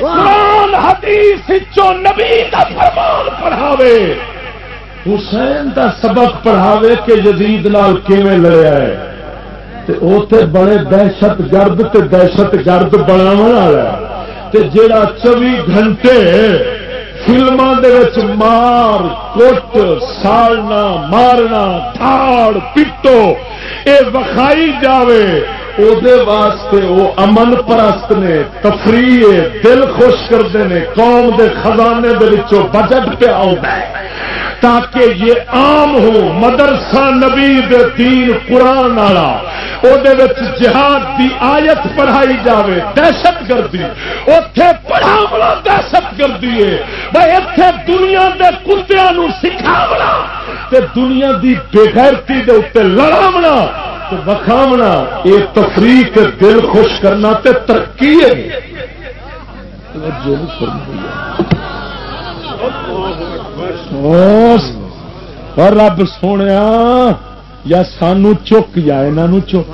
قرآن حدیث نبی کا فرمان پڑھاوے، حسین دا سبق پڑھاوے کہ جدید نال کیویں لڑیا ہے تے بڑے دہشت گرد تے دہشت گرد بناو تے جیڑا چوبی گھنٹے فلموں مار، کٹ، سالنا، مارنا تھاڑ پٹو اے وکھائی جاوے او دے واسطے وہ امن پرست نے، تفریح دل خوش کرتے ہیں قوم دے خزانے دے بجٹ پہ آ تاکہ یہ عام ہو، مدرسہ نبی دے دین قرآن والا جہاد دی آیت پڑھائی جاوے، دہشت گردی۔ اتے پڑھاونا دہشت گردی ہے۔ بھائی اتے دنیا دے کتیا سکھاونا، تے دنیا دی بےغیرتی دے اتنے لڑاونا۔ وکھاونا یہ تفریح دل خوش کرنا تے ترقی ہے جی۔ اور رب سونے یا سانو چک یا یہاں چک۔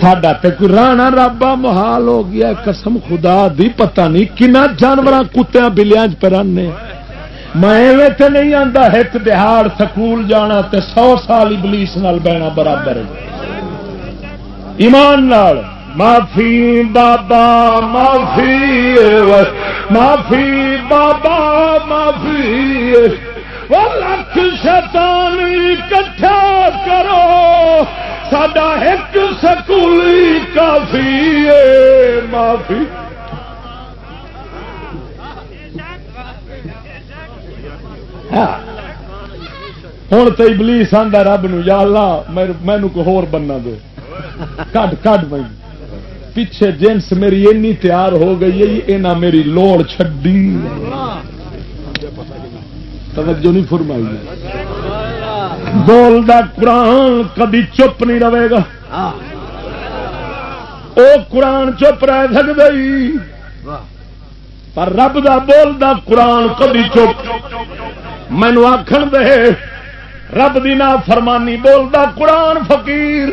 ساڈا تو کوئی رانا رابا محال ہو گیا قسم خدا دی، پتہ نہیں کنا جانور کتیا بلیا پرانے۔ میں تے نہیں آتا ایک دہاڑ، سکول جانا تے سو سال ابلیس نال بہنا برابر ایمان نال، معافی بابا، معافی معافی بابا، معافی لکھ شیطان کٹھا کرو سڈا ایک سکولی کافی معافی ہوں تو ابلیس آدھا رب نو یا اللہ مینو کو ہور بننا دے۔ کٹ کٹ میں پیچھے جنس میری اینی تیار ہو گئی ہے یہ میری لوڑ چڈی توجہ نہیں فرمائی۔ بولدا قرآن کدی چپ نہیں رہے گا۔ او قرآن چپ رہ سکتی پر رب دا بولدا قرآن کدی چپ۔ مینو آخر دے رب دی نا فرمانی بولدا قرآن فقیر۔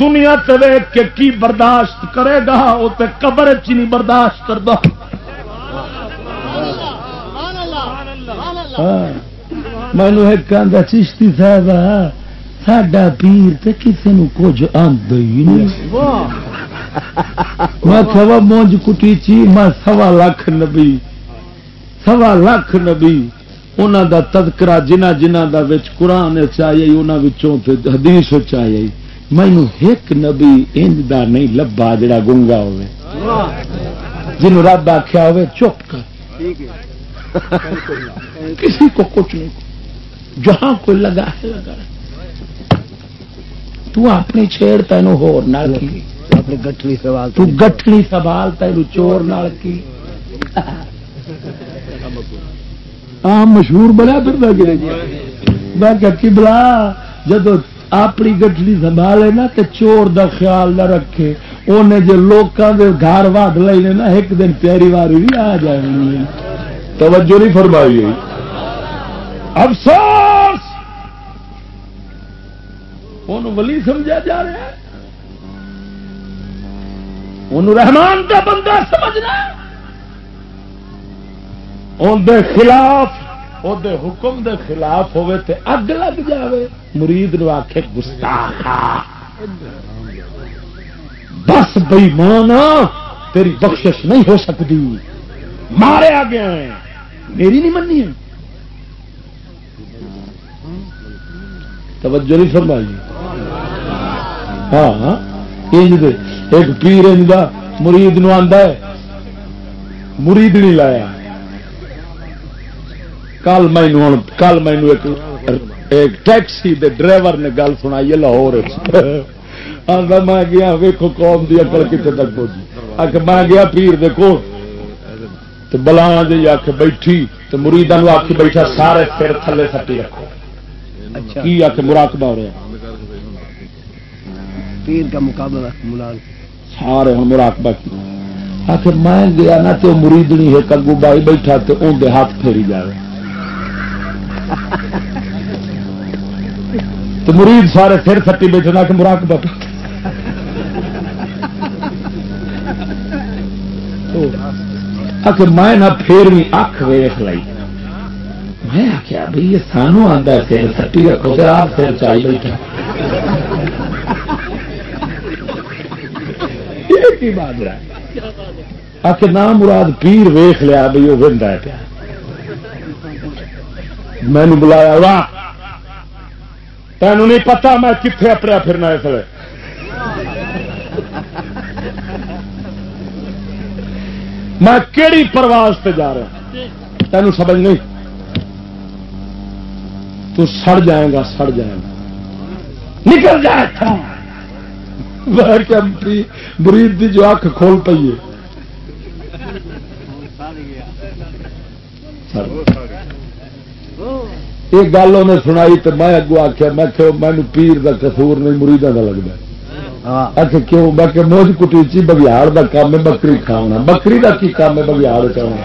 دنیا ویک کے کی برداشت کرے گا وہ تو قبر چ نہیں برداشت کرتا مینو ایک چشتی صاحب ساڈا پیر تو کسی نے کچھ آد ہی نہیں۔ میں سوا مونج کٹی چی میں سوا لاکھ نبی سوا لاکھ نبی انہوں دا تذکرہ جنہ جنہ دا وچ قرآن چاہیے انہوں حدیث چاہیے مینو ایک نبی انج دا نہیں لبا جڑا گنگا ہوئے جن رب آخیا ہوئے چپ کر۔ کسی کو کچھ نہیں۔ جہاں کوئی لگا ہے لگا تو اپنی چھیڑ تین ہو گٹھڑی سوال تو گٹھڑی سوال تین چور نال کی۔ مشہور بڑا پھر میں کہ بلا جب اپنی گٹلی سنبھالے نا تو چور دا خیال نہ رکھے انہیں جو لوگوں کے گھر وڈ لے نا ایک دن پیاری واری بھی آ جائے توجہ نہیں فرمائی۔ افسوس ان ولی سمجھا جا رہا ہے۔ رحمان کا بندہ سمجھنا۔ اندر خلاف دے حکم دے خلاف ہوئے تے اگ لگ جاوے۔ مرید نو آخ گستاخ بس بئی مانا تیری بخشش نہیں ہو سکتی۔ مارے آ گیا ہے میری نہیں مننی ہے۔ توجہ نہیں فرمائی۔ ہاں ایک پیر مرید نو ہے مرید نہیں لایا۔ کل مینو کل مینو ایک ٹیکسی دے ڈرائیور نے گل سنائی لاہور میں گیا ویکو قوم کی اکل کتنے تک پہنچی۔ آ میں گیا پیر دے کو بلا جی آ کے بیٹھی تو مریدان آ کے بیٹھا سارے پھر تھلے سٹی رکھو۔ اچھا۔ کی آ کے مراقبہ ہو رہا پیر کا مقابلہ ملان سارے ہوں مراقبہ کی۔ آخر میں گیا نا تو مریدنی ہے کگو بائی بیٹھا تو اندر ہاتھ پھیری جائے تو مرید سارے پھر سٹی بیٹھے، نہ کہ مراق بت میں نہ پھر بھی اکھ ویخ لائی۔ میں آخیا بھائی یہ سانو آتا ہے سر سٹی رکھو تو آپ سر چائی بیٹھا۔ کی بات آ کے نام مراد پیر ویخ لیا بھائی وہ بنتا ہے پیا میں بلایا، واہ! تینوں نہیں پتا میں کتنے اپنے پھرنا اس لیے۔ میں کہڑی پرواز پہ جا رہا تینوں سمجھ نہیں؟ تو سڑ جائے گا، سڑ جائے گا۔ نکل جائے تھا برید دی جو اکھ کھول پی ہے۔ یہ گل انہیں سنائی تو میں اگو آخیا میں مینو پیر کا کسور نہیں مریدا کا لگتا اچھا کیوں؟ میں کہ موج کٹیچی بگیاڑ کا کام ہے بکری کھانا بکری کا کی کام ہے؟ بگیاڑ چاہنا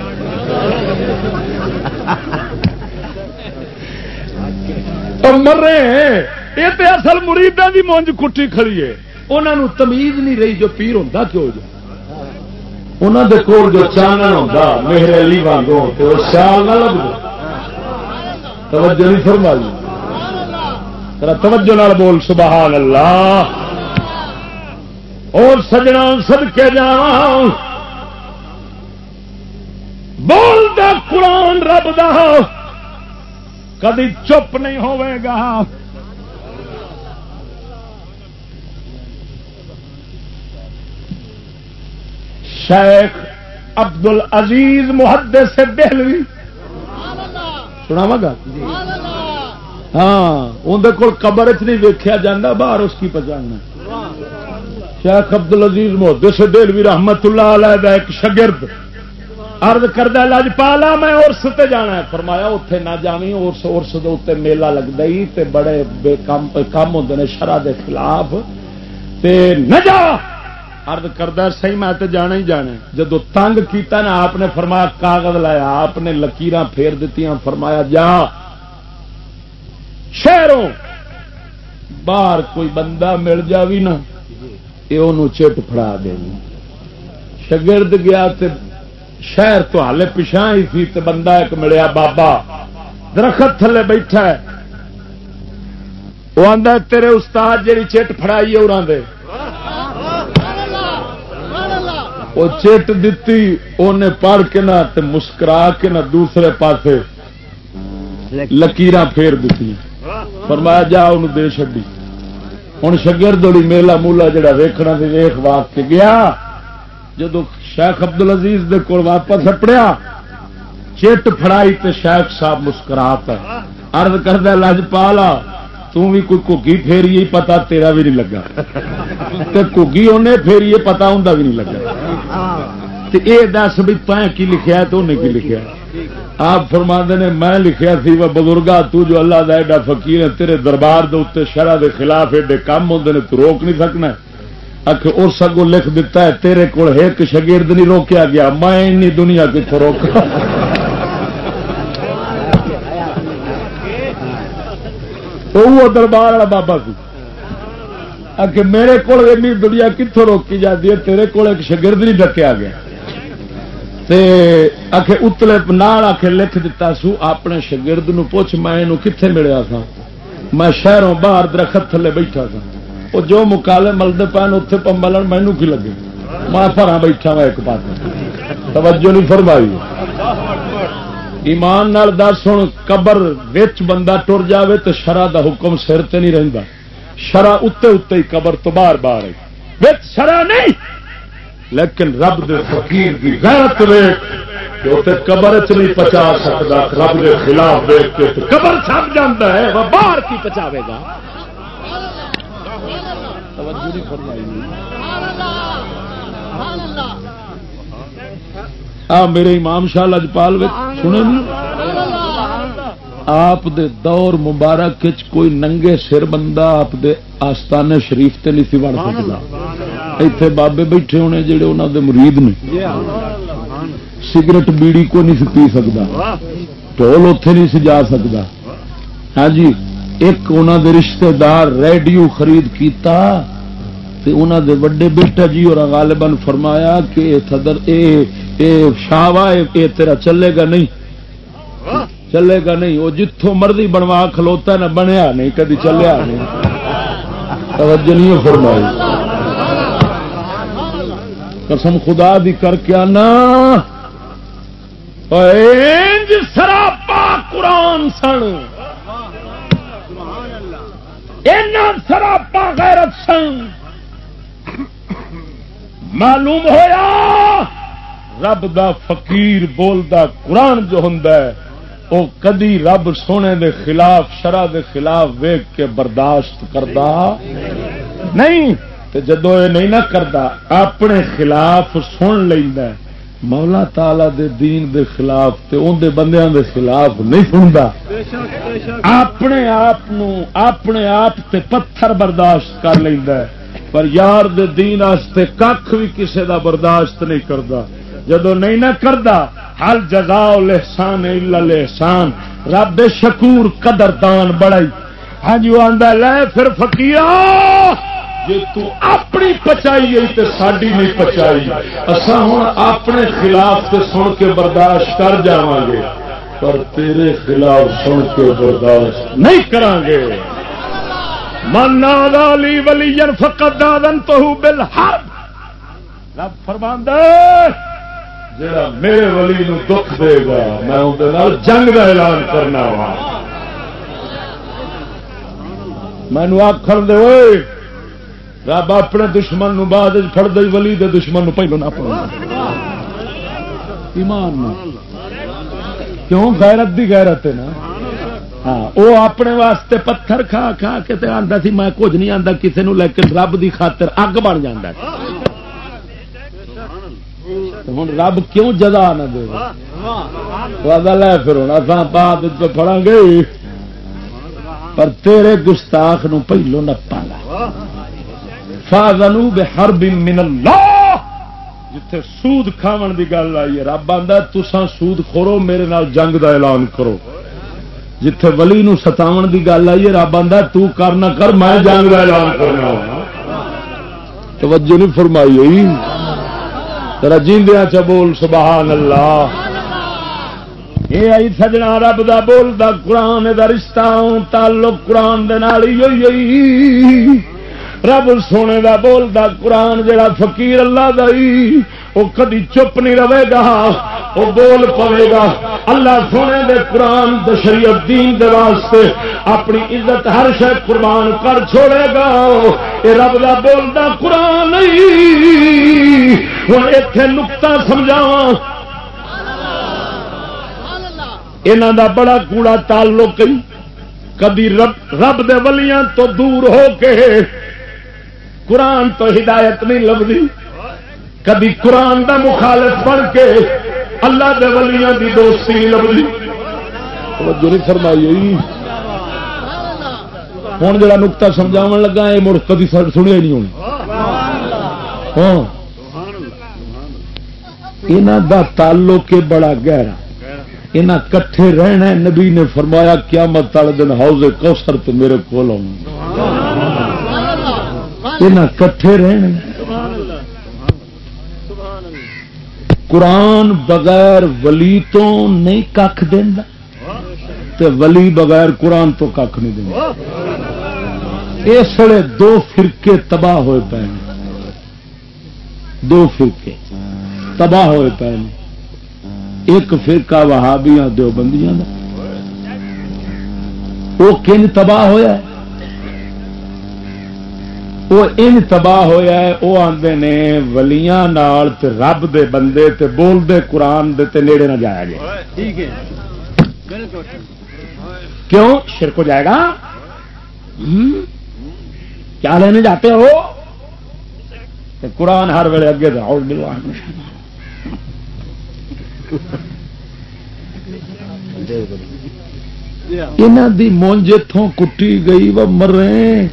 مر رہے ہیں یہ تو اصل مریدا کی مونج کٹی کھڑی ہے۔ انہوں تمیز نہیں رہی جو پیر ہوتا کیوں جو انہوں دے کول جو چانن ہوتا میرے علی وانگوں تو سیال نہ لگتا توجہ نہیں فرمائی۔ توجہ نال بول، سبحان اللہ۔ اور سجنا سد کے جا بول دا قرآن رب دا۔ کدی چپ نہیں ہوئے گا۔ شیخ عبد العزیز محدث سے دہلوی۔ سناوا گا؟ ہاں اندر کول قبر چ نہیں ویکیا جا باہر اس کی پہچاننا شیخ ابد العزیز محدث دہلوی رحمت اللہ علیہ دا ایک شگرد ارد کردہ لج پالا میں ارس تے جانا ہے۔ فرمایا اتے نہ جانی ارس ارس دے میلا لگتا ہی تے بڑے بے کام کام ہوتے ہیں شرح دے خلاف۔ تے نہ جا! ارد کردہ سی میں تے جانا ہی جانا جدو تنگ کیتا نا، آپ نے فرمایا کاغذ لایا، آپ نے لکیر پھیر دیتی فرمایا جا۔ شہروں، باہر کوئی بندہ مل جا بھی نا، یہ چٹ فڑا دے شگرد گیا تے شہر تو ہالے پچھا ہی سی تے بندہ ایک ملیا، بابا، درخت تھلے بیٹھا ہے۔ وہ آدھا تیرے استاد جی چٹ فڑائی ہے دے۔ وہ چٹ دیتی انہیں پڑھ کے نہ مسکرا کے نہ دوسرے پاسے لکیر پھیر دیتی فرمایا، جا ان دے چڈی ہوں شگر دوڑی میلا مولا جڑا ویکھنا سی ویخ واق کے گیا جدو شیخ ابدل عزیز دے کول واپس اپڑیا، چٹ فڑائی تے شیخ صاحب مسکرا ارد کردہ لج پالا توں بھی کوئی کگی پھیری پتا تیرا بھی نہیں لگا۔ کگی انہیں پھیری پتا ہوں بھی نہیں لگا یہ دس بھی پہ کی لکھا تو انہیں کی لکھا آپ فرما نے، میں لکھیا سی، وہ بزرگا تو جو اللہ دا ایڈا فقیر ہے، تیرے دربار دے اتنے شرح دے خلاف ایڈے کام ہوتے ہیں تو روک نہیں سکنا اک اور سگو لکھ دیتا ہے، تیرے کو ایک شگرد نہیں روکیا گیا۔ میں دنیا کتوں روکا۔ وہ دربار والا بابا سی۔ کہ میرے کو دنیا کتوں روکی جاتی ہے؟ تیرے کو ایک شگرد نہیں ڈکیا گیا۔ آخ اتلے نال آ کے لکھ دتا سو، اپنے شگرد پوچھ، میں کتنے ملیا تھا میں شہروں باہر درخت تھلے بیٹھا تھا وہ جو مکالے ملتے پہن اتنے ملن مینو کی لگے؟ میں پرا بیٹھا وا ایک پاس توجہ نہیں فرمائی۔ ایمان نال دس ہوں قبر وچ بندہ ٹر جاوے تو شرح دا حکم سر تے نہیں رہندا۔ شرح اتے اتے ہی قبر تو باہر باہر ہے۔ شرح نہیں، لیکن رب دے فقیر کی غیرت ویٹ قبر چ نہیں پچا سکتا رب دے خلاف دیکھ کے قبر چھپ جاتا ہے وہ باہر کی پچاوے گا۔ توجہ نہیں فرمائی۔ آ، میرے امام شاہ لجپال سنے نہیں؟ آپ دے دور مبارک کوئی ننگے سر بندہ آپ دے آستانے شریف تے نہیں سی بڑھ سکتا۔ ایتھے بابے بیٹھے ہونے جڑے انہوں دے مرید نے۔ سگرٹ بیڑی کو نہیں پی سکتا۔ ٹول اتے نہیں سی جا سکتا۔ ہاں جی ایک انہوں دے رشتہ دار ریڈیو خرید کیتا تے انہوں دے وڈے بیٹا جی اور غالباً فرمایا کہ صدر اے اے شاوا اے تیرا چلے گا نہیں۔ چلے گا نہیں، وہ جتوں مرضی بنوا، کھلوتا نہ بنیا نہیں، کدی چلیا نہیں۔ توجہ نہیں فرمائی۔ قسم خدا دی کر کے آنا۔ سراپا قرآن سن۔ سراپا غیرت سن۔ معلوم ہویا، رب دا فقیر بولدا قرآن جو ہوں وہ کدی رب سونے دے خلاف شرح دے خلاف ویگ کے برداشت کرتا نہیں جدو یہ نہیں نہ کرتا اپنے خلاف سن لینا مولا تالا دے دین دے خلاف تے ان دے بندیاں دے خلاف نہیں سنتا اپنے آپ اپنے آپ تے پتھر برداشت کر لینا پر یار دے دین آستے کھ بھی کسے دا برداشت نہیں کرتا جدو نہیں نہ کرتا ہل جگا لحسان لحسان رب شکور قدر دان بڑائی ہاں جی وہ آدھا لے پھر فکیر جی اپنی پچائی گئی تو ساری نہیں پچائی اصا ہوں اپنے خلاف تے سن کے برداشت کر جا گے پر تیرے خلاف سن کے برداشت نہیں کران گے من لی ولی فقط دادن تو بل رب فرماندہ جڑا میرے ولی نو دکھ دے گا، میں اندر جنگ کا اعلان کرنا وا۔ مینو آخر دے رب اپنے دشمن نو بعد فر دے، ولی دے دشمن نو پہلو نہ پڑا ایمان نو۔ کیوں؟ غیرت دی غیرت ہے نا۔ ہاں وہ اپنے واسطے پتھر کھا کھا کے آتا سی، میں کچھ نہیں آتا کسی نو لیکن رب دی خاطر اگ بن جاتا ہوں رب کیوں جزا نہ دے لے پھر ہوں ہونا بعد پڑا گے۔ پر تیرے گستاخ نو پہلو نہ پالا فاضنو بے ہر من اللہ۔ جتھے سود کھاون دی گل آئی ہے، رب آدھا تسان سود کھورو، میرے نال جنگ دا اعلان کرو۔ جتھے ولی نو ستاون دی گل آئی ہے، رب آدھا تو کر نہ کر، میں جنگ دا اعلان کرنا۔ توجہ نہیں فرمائی ہوئی۔ ترا جیندیا چ بول، سبحان اللہ۔ یہ آئی سجنا رب دا بول دا قرآن دا رشتہ تعلق قرآن دے نال ہی رب سونے دا بول دا قرآن جڑا فقیر اللہ دا ہی، وہ کدی چپ نہیں رہے گا، وہ بول پوے گا۔ اللہ سونے دے قرآن دے شریعت دین دے واسطے اپنی عزت ہر شہ قربان کر چھوڑے گا۔ یہ رب دا بول دا قرآن ہوں اتے نکتا سمجھاوا یہاں دا بڑا کوڑا تعلق کدی رب رب دے ولیاں تو دور ہو کے قرآن تو ہدایت نہیں لگتی کبھی قرآن دا مخالف بن کے اللہ دے ولیاں دی دوستی نہیں لگتی نہیں فرمائی۔ ہوں جا نکتا سمجھا لگا یہ مڑ کدی سنیا نہیں ہونا ہاں۔ یہاں دا تعلق بڑا گہرا۔ یہاں کٹھے رہنا نبی نے فرمایا کیا مت والے دن ہاؤز کوسر تو میرے کول آؤں۔ کٹھے رہنے قرآن بغیر ولی تو نہیں کھ دینا ولی بغیر قرآن تو کھ نہیں دینا اس وقت دو فرقے تباہ ہوئے پے دو فرقے تباہ ہوئے پے ایک فرقہ وہابیاں دیوبندیاں وہ کن تباہ ہوا وہ ان تباہ ہوا ہے وہ آتے نے ولیاں نال تے رب دے بندے تے بول دے قرآن دے تے نیڑے نہ جایا گیا کیوں؟ شر کو جائے گا؟ کیا لینے جاتے ہو؟ قرآن ہر ویلے اگے داؤ یہاں دی مونج اتوں کٹی گئی وہ مرے۔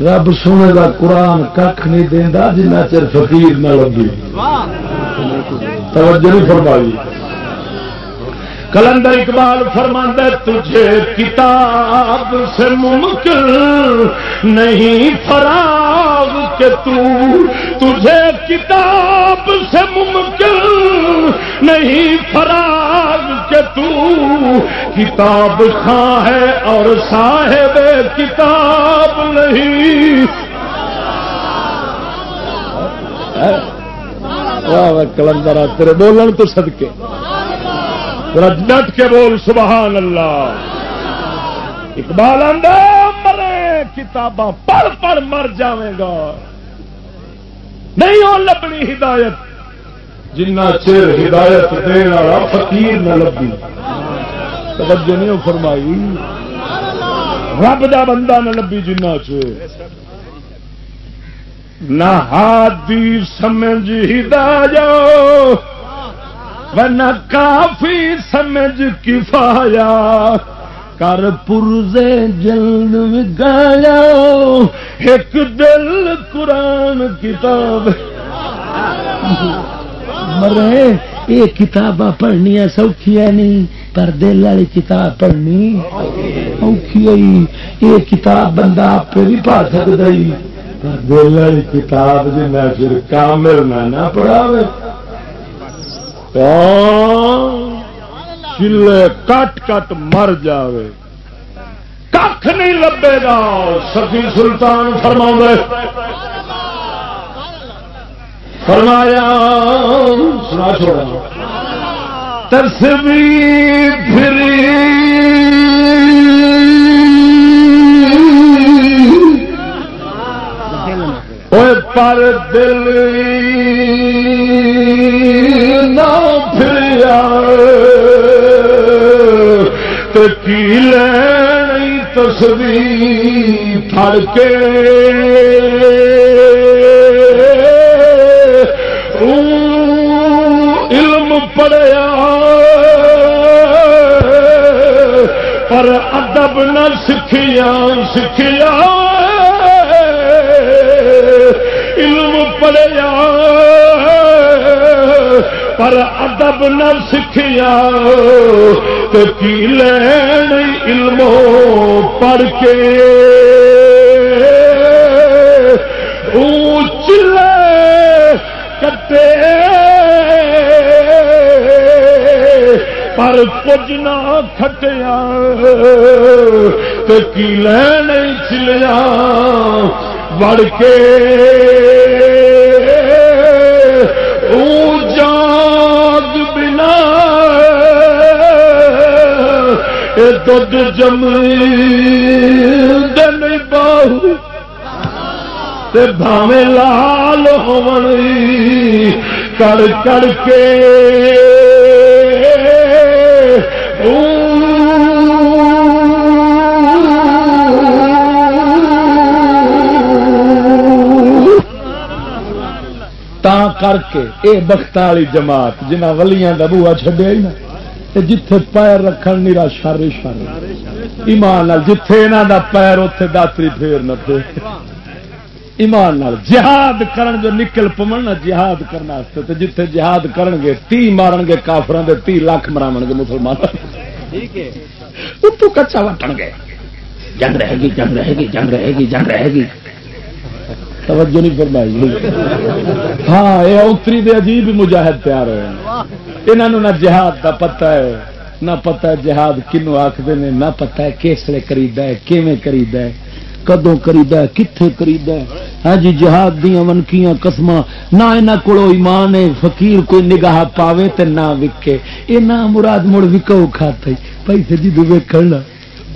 رب سونے کا قرآن کھ نہیں دینا جنہ چر فقیر نہ لگی توجہ نہیں فرمائی۔ کلندر اقبال فرماندہ تجھے کتاب سے ممکن نہیں فراغ کے تو تجھے کتاب سے ممکن نہیں فراغ کے تو کتاب خاں ہے اور صاحب کتاب نہیں۔ کلندر تیرے بولن تو سدکے ڈٹ کے بول، سبحان اللہ۔ اقبال مرے، کتاباں پڑھ پڑھ مر جائے گا۔ نہیں ہو لبنی ہدایت، جنہ چیر ہدایت دین والا فقیر نہ لبی۔ توجہ نہیں فرمائی۔ رب دا بندہ نہ لبی جنہ چیر نہ ہادی سمجھ ہدایت۔ ورنہ کافی سمجھ کفایا۔ کر پرزے جلد گایا ایک دل قرآن کتاب۔ مرے، یہ کتاباں پڑھنیا سوکھی ہے نہیں پر دل والی کتاب پڑھنی اوکھی آئی یہ کتاب بندہ آپ بھی پا سکتا دل والی کتاب جنا پھر کامل نہ پڑھاوے۔ چلے کٹ کٹ مر جاوے۔ کھ نہیں لبے گا۔ سفی سلطان فرما فرمایا، سنا چھوڑا۔ تصویر پھری پر دل کی لینی تصویر پھڑ کے علم پڑیا پر ادب نہ سکھیا سکھیا علم پڑیا پر ادب نہ سکھیا تو کی لین علم پڑھ کے. چلے کٹے. پر کچھ نہ کھٹیا تو کی لین چلیا بڑھ کے دھد جم دن باہو بھاوے لال ہو کر کر کے کر کے اے بخت والی جماعت جنہ ولیاں کا بوا چڈیا ہی نا جتھے پیر رکھن نیرا شر شر ایمان جتھے یہاں دا پیر اتے داتری پھیر نہ پھر ایمان نال جہاد کرن جو نکل پمن نا جہاد کرنا تے جتھے جہاد کرن گے تی مارن گے کافران دے تی لاکھ مراو گے مسلمان اتو کچا وٹن گے جنگ رہے گی جنگ رہے گی جنگ رہے گی جنگ رہے گی توجہ نہیں فرمائی ہاں یہ اتری دے عجیب مجاہد تیار ہوئے انہوں نہ جہاد کا پتا ہے، نہ پتا ہے جہاد کنو آخر نے، نہ پتا ہے کیسے خریدا ہے، کیویں خریدا ہے کدو خریدا ہے کتنے خریدا ہے۔ ہاں جی جہاد دیا منکیاں قسم نہ یہاں کو ایمان ہے، فقیر کوئی نگاہ پاوے تے نہ وکے۔ یہ نہ مراد مڑ وکو کھاتا پیسے جی ویک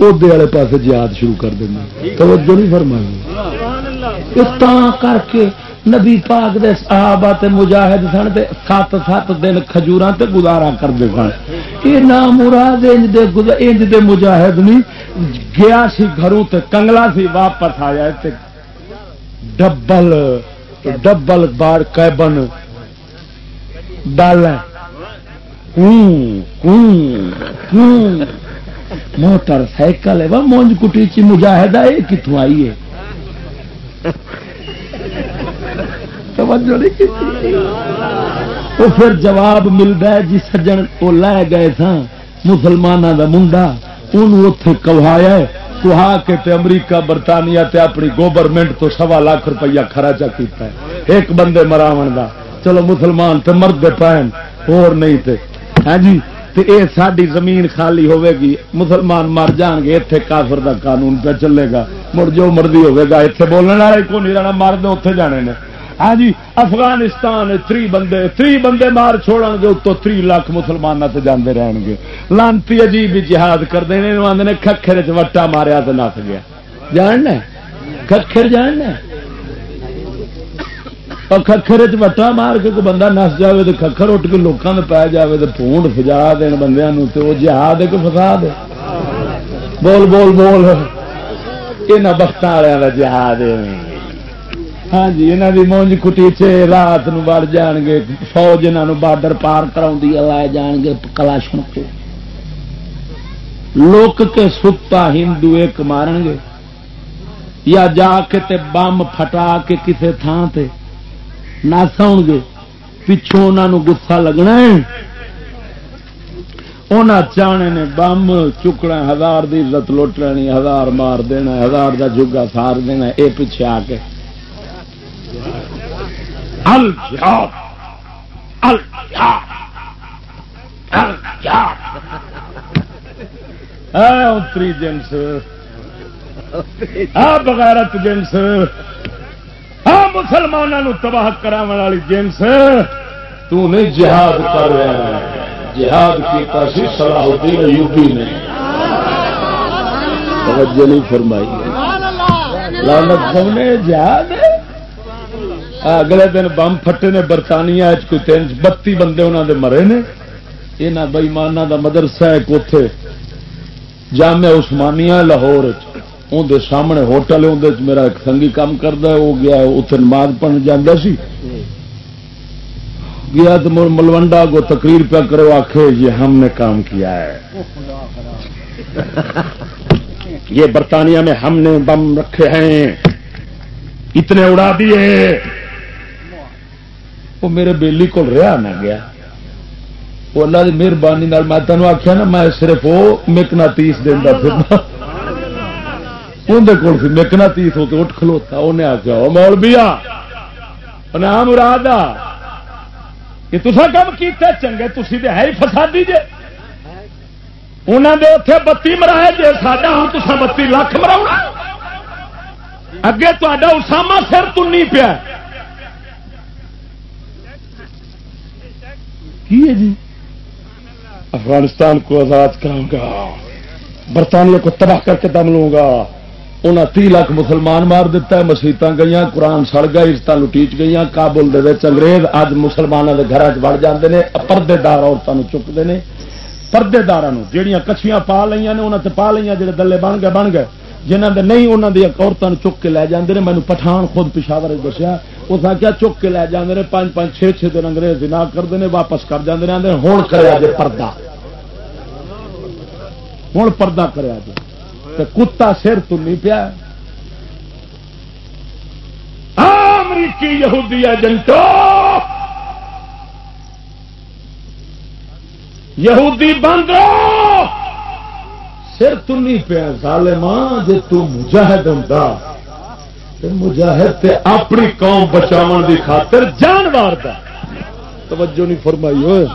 ادے والے پاس جہاد شروع کر دینا توجہ نہیں فرمائی۔ کر کے نبی پاک دے صحابہ تے مجاہد سن تے سات سات دن کھجوراں تے گزارا کرتے سن۔ یہ نام مراد انج دے انج دے مجاہد نہیں گیا سی گھروں تے کنگلا سی واپس آیا تے ڈبل ڈبل بار کیبن ڈال موٹر سائیکل ہے۔ وہ مونج کٹی چی مجاہدہ ہے کتوں آئی ہے؟ وہ پھر جواب ملتا ہے جی سجن وہ لے گئے تھا مسلمانوں کا منڈا اتے کوایا کہا کے تے امریکہ، برطانیہ تے اپنی گورنمنٹ تو سوا لاکھ روپیہ خراچا کیتا ہے۔ ایک بندے مراو دا۔ چلو مسلمان تے مرد پائن اور نہیں تے۔ ہاں جی تے اے ساری زمین خالی ہوے گی، مسلمان مر جان گے اتنے کافر دا قانون پہ چلے گا۔ مڑ جو مرضی ہوے گا اتنے بولنے والے کو نہیں رہنا، مرد اتنے جانے نے۔ ہاں جی افغانستان تری بندے تری بندے مار چھوڑ گے اتو تری لاکھ مسلمان سے جانے رہن گے۔ لانتی عجیب جہاد کرتے ہیں آدھے ککھر چ وٹا ماریا تو نس گیا۔ جاننا ککھر جاننا ککھر چ وٹا مار کے کوئی بندہ نس جائے تو ککھر اٹھ کے لوگوں میں پی جائے تو پونڈ فجا دین بندے تو وہ جہاد ہے کہ فساد ہے؟ بول بول بول۔ یہ بخت والوں کا جہاد ہاں جی یہاں کی مونج کٹی چ رات بڑ جان گے فوج یہاں بارڈر پار کرا لائے جان گے کلاشن کو لوک کے ستا ہندو ایک مارن گے یا جا کے تے بم پھٹا کے کسی تھان سے نس آؤ گے پچھوں انہوں گسا لگنا ہے انہیں چانے نے بم چکنا ہزار کی عزت لٹ لینی ہزار مار دینا ہزار کا جگا سار دینا یہ پیچھے آ کے۔ اتری جنس بغیرت جنس۔ ہاں مسلمانوں تباہ کرا والی جنس، تو نہیں جہاد کر رہا جہاد کیا صلاح الدین یوپی نے۔ توجہ نہیں فرمائی۔ لانت نے جہاد اگلے دن بم پھٹے نے برطانیہ کوئی تین بتی بندے انہوں دے مرے نے۔ یہاں بئیمان کا مدرسہ ایک اتے جامع عثمانیہ، لاہور اندر سامنے ہوٹل اندر میرا ایک سنگی کام کرتا ہے، وہ گیا اتنے نماز پڑھ جانا سی۔ گیا تو ملوڈا کو تقریر پہ کرو آخے یہ ہم نے کام کیا ہے۔ یہ برطانیہ میں ہم نے بم رکھے ہیں۔ اتنے اڑا دیے۔ وہ میرے بیلی کو رہا نہ گیا۔ وہ اللہ کی مہربانی میں تینوں آخیا نا، میں صرف وہ مکنا تیس دینا پھر۔ اندر کول سی مکنا تیس ہو کے اٹھ کھلوتا انہیں آخیا وہ مول بھی آ مراد آ کہ تصا کم کیتے؟ چنگے تھی تو ہے ہی فسادی جے۔ انہوں نے اتے بتی مرائے جی ساڈا ہوں تو بتی لاکھ مرا اگے تا اسامہ سر تنی پیا۔ کی ہے جی؟ افغانستان کو آزاد کراؤں گا۔ برطانیہ کو تباہ کر کے دم لوں گا۔ انہیں تی لاکھ مسلمان مار دیتا ہے مسیت گئی قرآن سڑ گئے عزت لٹیچ گئی کابل انگریز اج مسلمانوں کے گھر چڑ جاتے ہیں پردے دار عورتوں چکتے ہیں پردے دار جہیا کچھیاں پا لی انہوں نے پا لیا جڑے دلے بن گئے بن گئے۔ جنہ دے نہیں انہوں نے عورتوں چک کے لے جاندے مینو پٹھان خود پشاور دسیا اس آخیا چک کے لے جاندے پانچ پانچ چھ چھ دن انگریز نہ کرتے ہیں واپس کر جاندے رہتے ہوں کرا پردہ۔ ہوں پردہ کرا جے کتا سر تنی پیا۔ امریکی یہودی ایجنٹو۔ یہودی بند سر تنی پیا۔ ظالمان جی تجاہد ہوں مجاہد تے اپنی قوم بچاؤ دی خاطر جان مار توجہ نہیں فرمائی ہوئے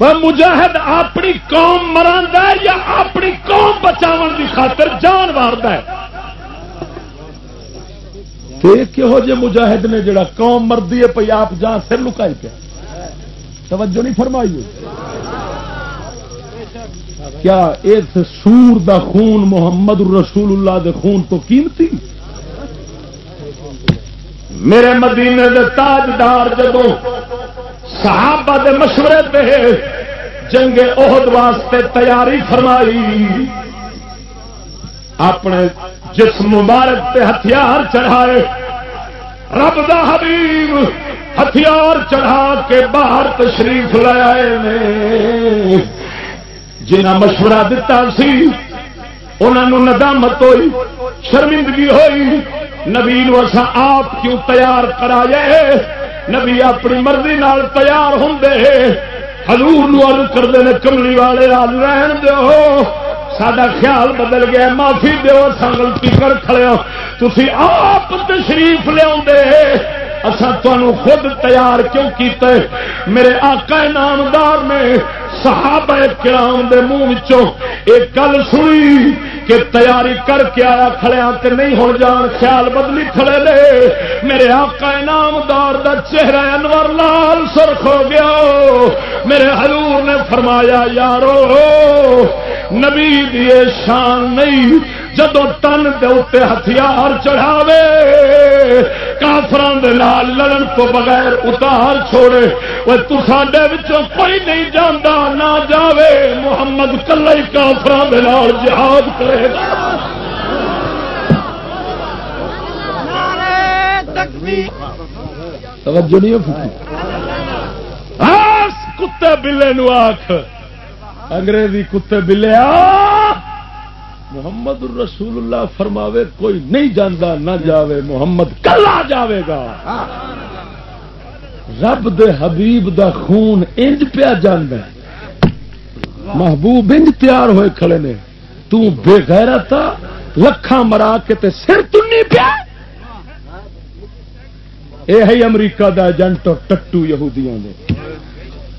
مجاہد اپنی قوم مرا یا اپنی قوم بچاؤ دی خاطر جان مارد کہہو جے مجاہد نے جڑا قوم مردی ہے پی آپ جان سر لکائی پیا۔ توجہ نہیں فرمائی کیا اس سور دا خون محمد رسول اللہ دے خون تو قیمتی؟ میرے مدینے دے تاجدار جدو صحابہ دے مشورے پہ جنگ عہد واسطے تیاری فرمائی۔ اپنے جسم مبارک پہ ہتھیار چڑھائے۔ رب دا حبیب ہتھیار چڑھا کے باہر تشریف لائے جنا مشورہ دتا سی انہوں ندامت ہوئی، شرمندگی ہوئی۔ نبی اصا آپ کیوں تیار کرائے نبی اپنی مرضی نال تیار ہوں ہزور نو کرتے ہیں کملی والے آل رہن دو سڈا خیال بدل گیا، معافی دو سنگل کر کھڑے تھی آپ تشریف لیا اصا خود تیار کیوں کیتے میرے آقا نامدار نے صحابہ کرام دے منہ ایک گل سنی کہ تیاری کر کے آیا کھڑیا ہاں کہ نہیں ہو جان، خیال بدلی کھڑے لے میرے آقا نامدار دا چہرہ انور لال سرخ ہو گیا۔ میرے حضور نے فرمایا، یارو، نبی دیے شان نہیں جدو تن دے ہتھیار چڑھاوے کافران دے نال لڑن تو بغیر اتار چھوڑے۔ وہ تصاڈے کوئی نہیں جانا نہ جاوے۔ محمد کلا ہی کافران دے نال جہاد کرے گا۔ توجہ نہیں کتے بلے نو آخ انگریزی کتے بلے آ محمد الرسول اللہ فرماوے، کوئی نہیں جانا نہ جاوے، محمد کل آ جاوے گا۔ رب دے حبیب دا خون انج پیا جانا محبوب انج تیار ہوئے کھڑے نے۔ تو بے گہرا تھا لکھا مرا کے تے سر تنی پیا۔ اے ہے امریکہ دا ایجنٹ ٹٹو یہودیاں دے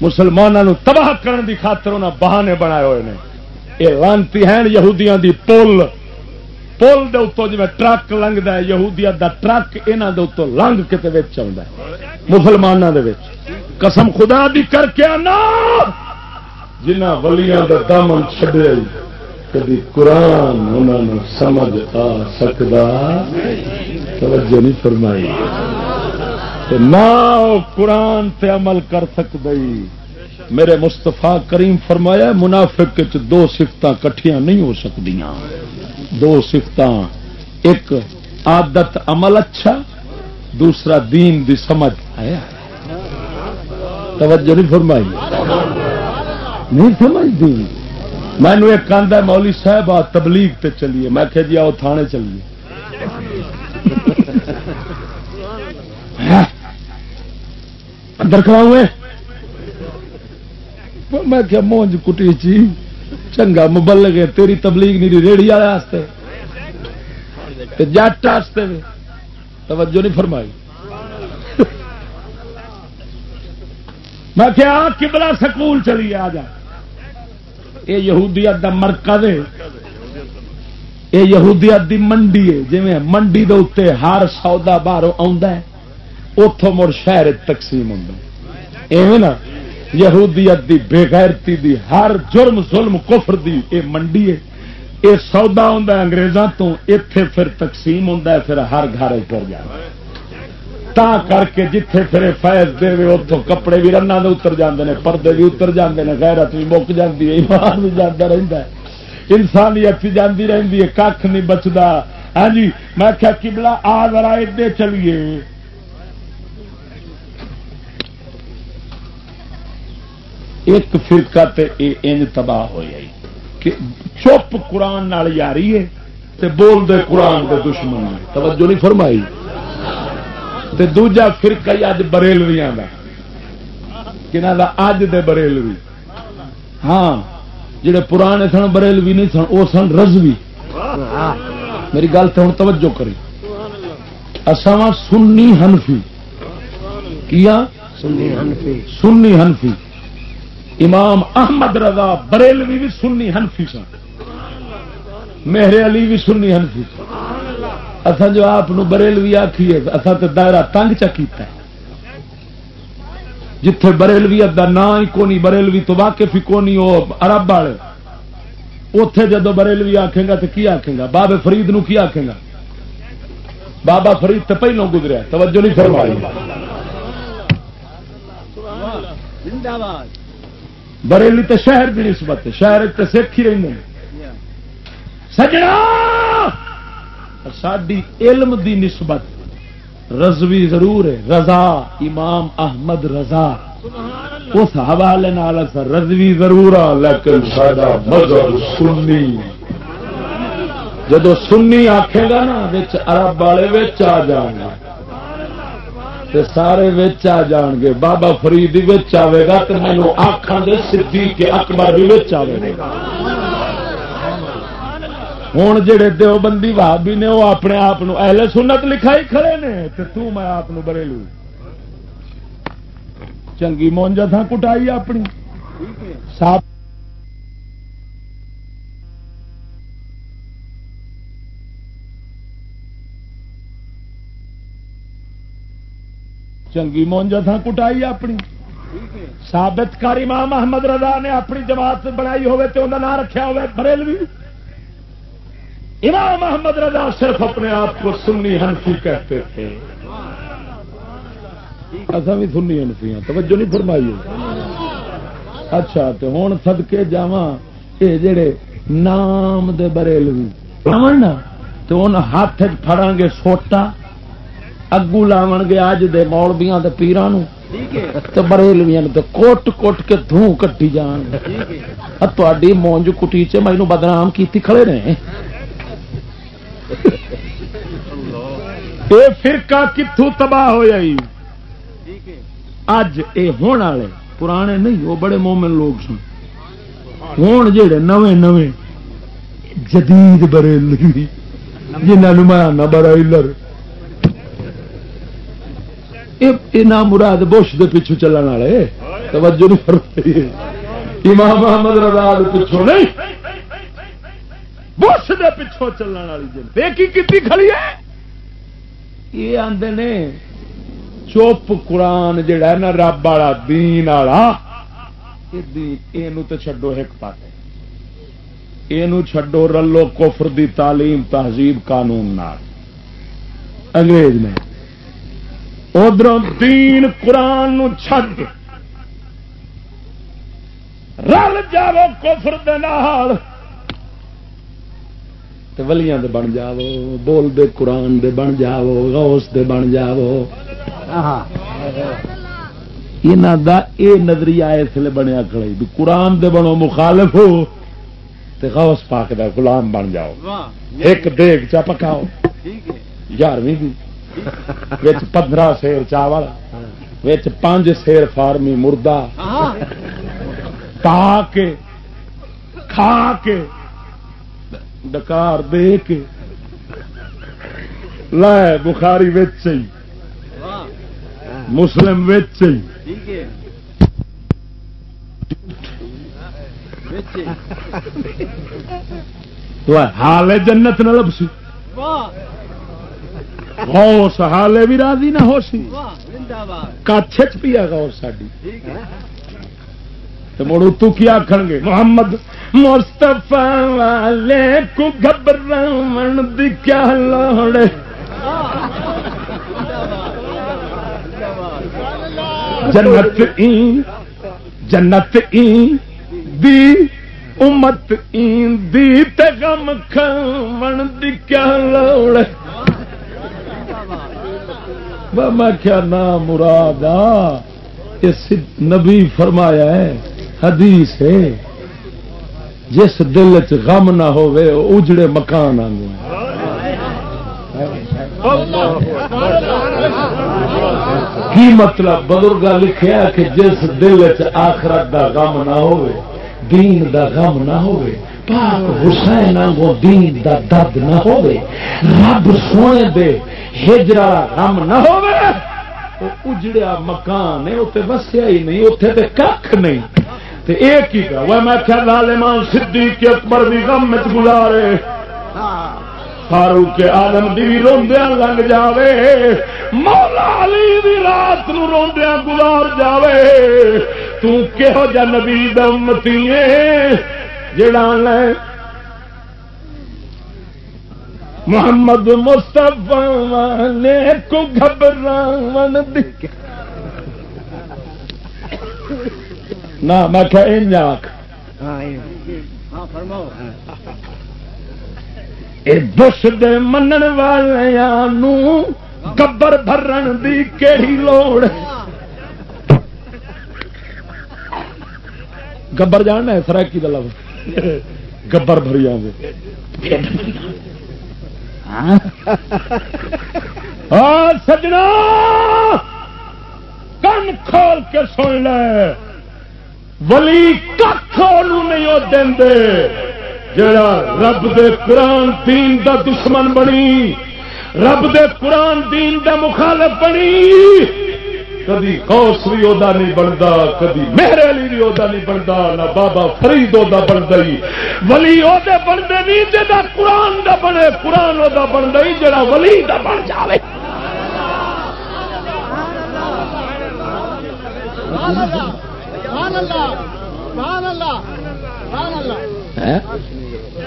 مسلمانوں تباہ کرنے دی خاطر انہاں بہانے بنائے ہوئے نے۔ یہ لانتی ہیں یہودیاں دی پل پل دے اتوں جی ٹرک لنگتا ہے یہودیا دا ٹرک یہاں دے اتوں لنگ کے آتا ہے مسلمانوں دے قسم خدا دی کر کے آنا جنہ ولیاں دا دامن چھڈے کدی قرآن انہوں سمجھ آ سکتا توجہ نہیں فرمائی نہ قرآن تے عمل کر سکتا میرے مستفا کریم فرمایا منافق دو سفت کٹھیاں نہیں ہو سکتی دو سفت ایک عادت عمل اچھا دوسرا دین دی سمجھ۔ آیا۔ توجہ نہیں فرمائی۔ نہیں سمجھ دین مینو ایک آدھا مولی صاحب، آ تبلیغ تے چلیے۔ میں کہ جی آؤ تھانے چلیے۔ ہاں۔ اندر کھڑاؤں میں کیا مونج کٹی چی چنگا مبل گئے تیری تبلیغ نہیں ریڑی والے جٹ واسطے توجہ نہیں فرمائی میں کیا کبلا سکول چلی آ جا یہ یہودیت دا مرکز ہے یہ یہودیت دی منڈی ہے جی منڈی دے اتنے ہر سودا باہر اتوں مڑ شہر تقسیم ہوں ایویں نا یہودیت دی بےغیرتی دی، ہر جرم، ظلم، کفر دی اے منڈی ہے۔ یہ سودا ہوں انگریزوں تو اتے پھر تقسیم ہوں پھر ہر گھر اتر جائے تا کر کے جتھے پھر فیض دے اتوں کپڑے بھی رنگ اتر جاندے نے، پردے بھی اتر جاندے نے، غیرت بھی مک جاتی ہے، ایمان بھی جانا رہتا ہے۔ انسانیت بھی جاتی رہتی ہے کھ نہیں بچتا ہاں جی میں کیا کبلا آ ذرا ادے چلیے۔ ایک فرقہ تے انج تباہ ہو جائی کہ چپ قرآن نال یاری ہے تے بول دے قرآن دے دشمن توجہ نہیں فرمائی؟ تے دوجا فرقہ ہی اج بریلویاں دا کنہ دا اج دے بریلوی۔ ہاں جڑے پرانے سن بریلوی نہیں سن وہ سن رضوی۔ میری گل تو ہوں توجہ کری اساں سنی ہنفی کیا؟ سنی ہنفی سنی ہنفی امام احمد رضا بریلوی بھی سننی ہنفی سن۔ میرے علی بھی سننی ہنفی سن۔ اصا جو آپ بریلوی آخیے اصا تو دائرہ تنگ چکیتا ہے۔ جتھے بریلوی دا نام ہی کونی، بریلوی تو واقف ہی کونی وہ عرب والے۔ اتے جدو بریلوی آخے گا تو کی آخے گا؟ بابے فرید نو کی آخے گا؟ بابا فرید تو پہلو گزریا توجہ نہیں فرمائی۔ زندہ باد۔ بریلی تو شہر کی نسبت شہر تو سکھ ہی رہتے ہیں۔ سجنا! ساری علم دی نسبت، رضوی ضرور ہے، رضا، امام احمد رضا۔ اس حوالے رضوی ضرور آ لیکن مذہب سنی۔ جب سنی آخے گا نا ارب والے آ جانا تے سارے وچ آ جان گے۔ بابا فرید آئے گا تو مینو آخان دے صدیق اکبر بھی آئے گا۔ ہوں جڑے دیوبندی بھابی نے وہ اپنے آپ اہل سنت لکھائی کھڑے نے تے تو میں آپ بریلو۔ چنگی مونجا تھا کٹائی اپنی۔ صاحب چنگی مونجا تھا کٹائی اپنی۔ سابت کاری ماں محمد رضا نے اپنی جماعت بنائی ہوئے تو انہوں نام رکھا ہوئے بریلوی۔ امام محمد رضا صرف اپنے آپ کو سنی ہنفی کہتے تھے۔ اصا بھی سنی ہنفی ہیں توجہ نہیں فرمائی اچھا تو ہوں سدکے جا یہ جڑے نام دے بریلوی۔ تو ان ہاتھ فڑا گے سوٹا اگو لاو گے اج دے مولبیاں تو بریلویاں کوٹ کوٹ کے دھوں کٹی جان۔ مونج کٹی چ بدنام کی کھڑے رہے یہ فرقہ کتوں تباہ ہو جائی اج یہ ہونے والے پرانے نہیں وہ بڑے مومن لوگ سن۔ ہوں جڑے نویں نویں جدید بریلوی جنہوں میں بڑا مراد بش دے پیچھو چلن والے۔ توجہ نہیں فرمائی۔ امام محمد رضا پچھو نہیں۔ بش دے پچھو چلن والی جن۔ کی کھڑی ہے؟ یہ آدھے نے چپ قرآن جڑا ہے نا، رب والا دین والا، یہ تو چڈو ایک پاس یہ چڈو رلو کفر دی تعلیم تہذیب قانون انگریز نے ادھر دین قرآن چھڈ۔ رل جاو کفر دال ولیاں دے بن جاو بول دے قرآن دے بن جاو غوث دے بن جاو دا اے نظریہ اس لیے بنیا کھڑی بھی قرآن دے بنو مخالف ہو تے غوث پاک دا غلام بن جاؤ۔ ایک دیگ چا پکاؤ۔ یارویں بھی پندرہ سیر چاول پانچ سیر فارمی مردہ۔ پا کے، کھا کے، ڈکار دے کے۔ لائے بخاری مسلم حال جنت نہ لبسی۔ غوث حالے بھی راضی نہ ہو سی۔ کچھ پیا غوث ساڈی۔ مڑ تو کیا آخر گے؟ محمد مستفا والے کو گھبراون دی کیا لوڑ جنت این جنت این دی امت این دی تے غم کھاون دی کیا لوڑ میں کیا نام مراد ہاں؟ نبی فرمایا ہے، حدیث ہے۔ جس دل چ غم نہ ہوئے اجڑے مکان آنگو کی مطلب؟ بزرگ لکھیا کہ جس دل چ آخرت دا غم نہ ہوئے دین دا غم نہ ہوئے پاک حسین آنگو دین دا درد نہ ہوئے رب سونے دے ہجرا غم نہ ہوئے اجڑیا مکان ہے اتنے وسیا ہی نہیں اتنے تو کھ نہیں۔ ایک ہی وہ میں کیا ہاں، لالمان صدیق اکبر بھی غم میں گزارے۔ فاروق آلم دی بھی روندیا لنگ جاوے۔ مولا علی دی رات نو روندیا گزار جاوے۔ تو کہو جا نبی دمتی جڑا لے محمد مستفا نے کو گھبرا نہ میں کیا دس دے منن والوں گبر بھرن دی کیڑی لوڑ۔ گبر جاننا ہے، سرکی دلو گبر بھری آ ہاں؟ سجنا! کن کھول کے سن لے! ولی کھ نہیں دے۔ جڑا رب دے قرآن دین دا دشمن بنی، رب دے قرآن دین دا مخالف بنی۔ کدی کوس بھی ادا نہیں بنتا کدی میرے علی بھی ادا نہیں بنتا نہ بابا فرید ادا بنتا ہی ولی وہ بنتے نہیں جا قرآن دا بنے قرآن ادا بنتا ہی جڑا ولی دا بن جائے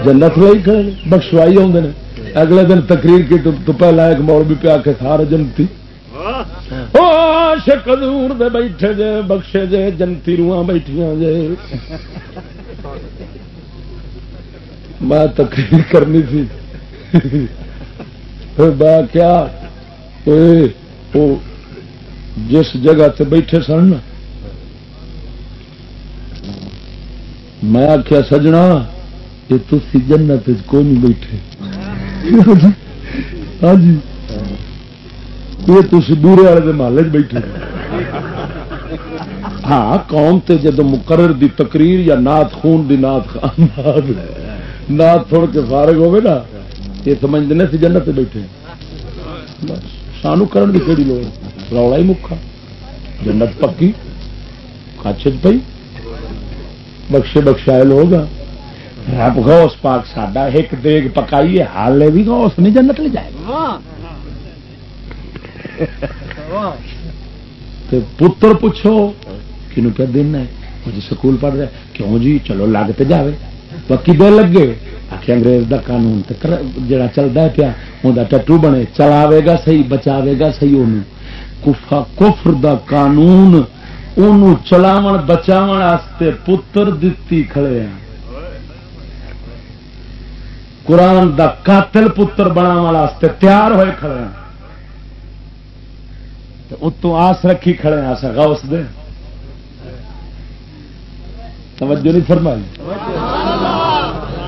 جنت لائی کھڑے بخشوائی آدھے اگلے دن تقریر کی تو پہلا ایک مول بھی پیا کے سارے جنتی۔ ہاں۔ شکدور دے بیٹھے جے، بخشے جے، جنتی روح بیٹھیا جے۔ میں تقریر کرنی تھی۔ پھر کیا جس جگہ تے بیٹھے سن میں آخیا سجنا، یہ تھی جنت کوئی نہیں بیٹھے؟ ہاں جی۔, ہاں جی۔ یہ تھی دورے والے محلے بیٹھے ہاں قوم تے جد مقرر دی تقریر یا نات خون دی نات نات تھوڑ کے فارغ ہوگی نا، یہ سمجھتے ہیں جنت بیٹھے۔ سانو کرن دی کہڑی لوڑ؟ رولا ہی مکھا۔ جنت پکی۔ کچھ پی بخشے بخشائے لوگ۔ رب غوث پاک ساڈا ایک دیگ پکائی ہے حال بھی غوث نہیں جنت لے جائے۔ پتر پوچھو کنو کیا دن ہے مجھے سکول پڑھ رہا کیوں جی چلو لگ تو جائے باقی دل لگے آخ انگریز دا قانون جڑا چلتا پیا وہ ٹٹو بنے چلاوے گا صحیح بچاوے گا صحیح ان کفر دا قانون چلاو بچاو پتر دتی کھڑے ہیں قرآن دا قاتل پتر بنا تیار ہوئے کھڑے ہیں اتوں آس رکھی کھڑے ہیں، آسا غوث دے۔ توجہ نہیں فرمائی۔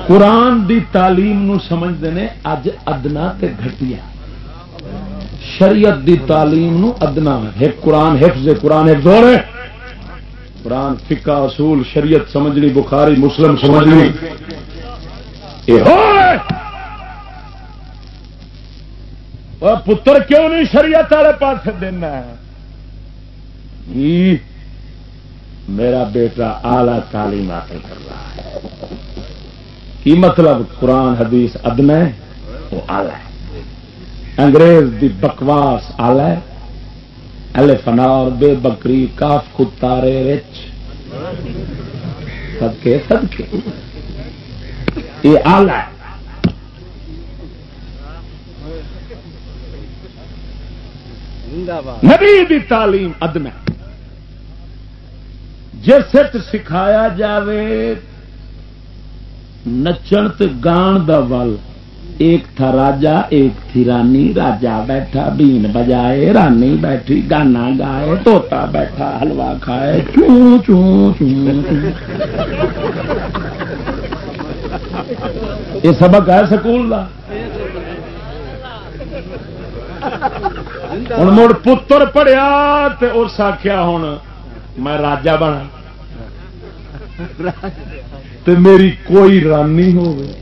قرآن دی تعلیم نو سمجھتے ہیں اج ادنا تے گھٹیا شریعت دی تعلیم نو ادنا ایک قرآن حفظ قرآن حفظ ہو قرآن فقہ، اصول، شریعت سمجھنی، بخاری، مسلم سمجھنی۔ پتر کیوں نہیں شریعت والے پاس دینا میرا بیٹا آلہ تعلیم حاصل کر رہا ہے کی مطلب قرآن حدیث ادنا ہے وہ آلہ ہے انگریز دی بکواس آلہ ہے فنار بے بکری کاف کتارے رچ سدکے سدکے یہ آلہ ہے نبی دی تعلیم ادم جس سکھایا جاوے، نچن گان دا ول۔ ایک تھا راجا، ایک تھی رانی۔ راجا بیٹھا، بین بجائے، رانی بیٹھی، گانا گائے توتا بیٹھا حلوا کھائے۔ چوں چوں چوں یہ سبق ہے سکول کا ہوں مڑ پتر پڑیا تو اس آخیا ہوں میں راجا بنا میری کوئی رانی ہوگی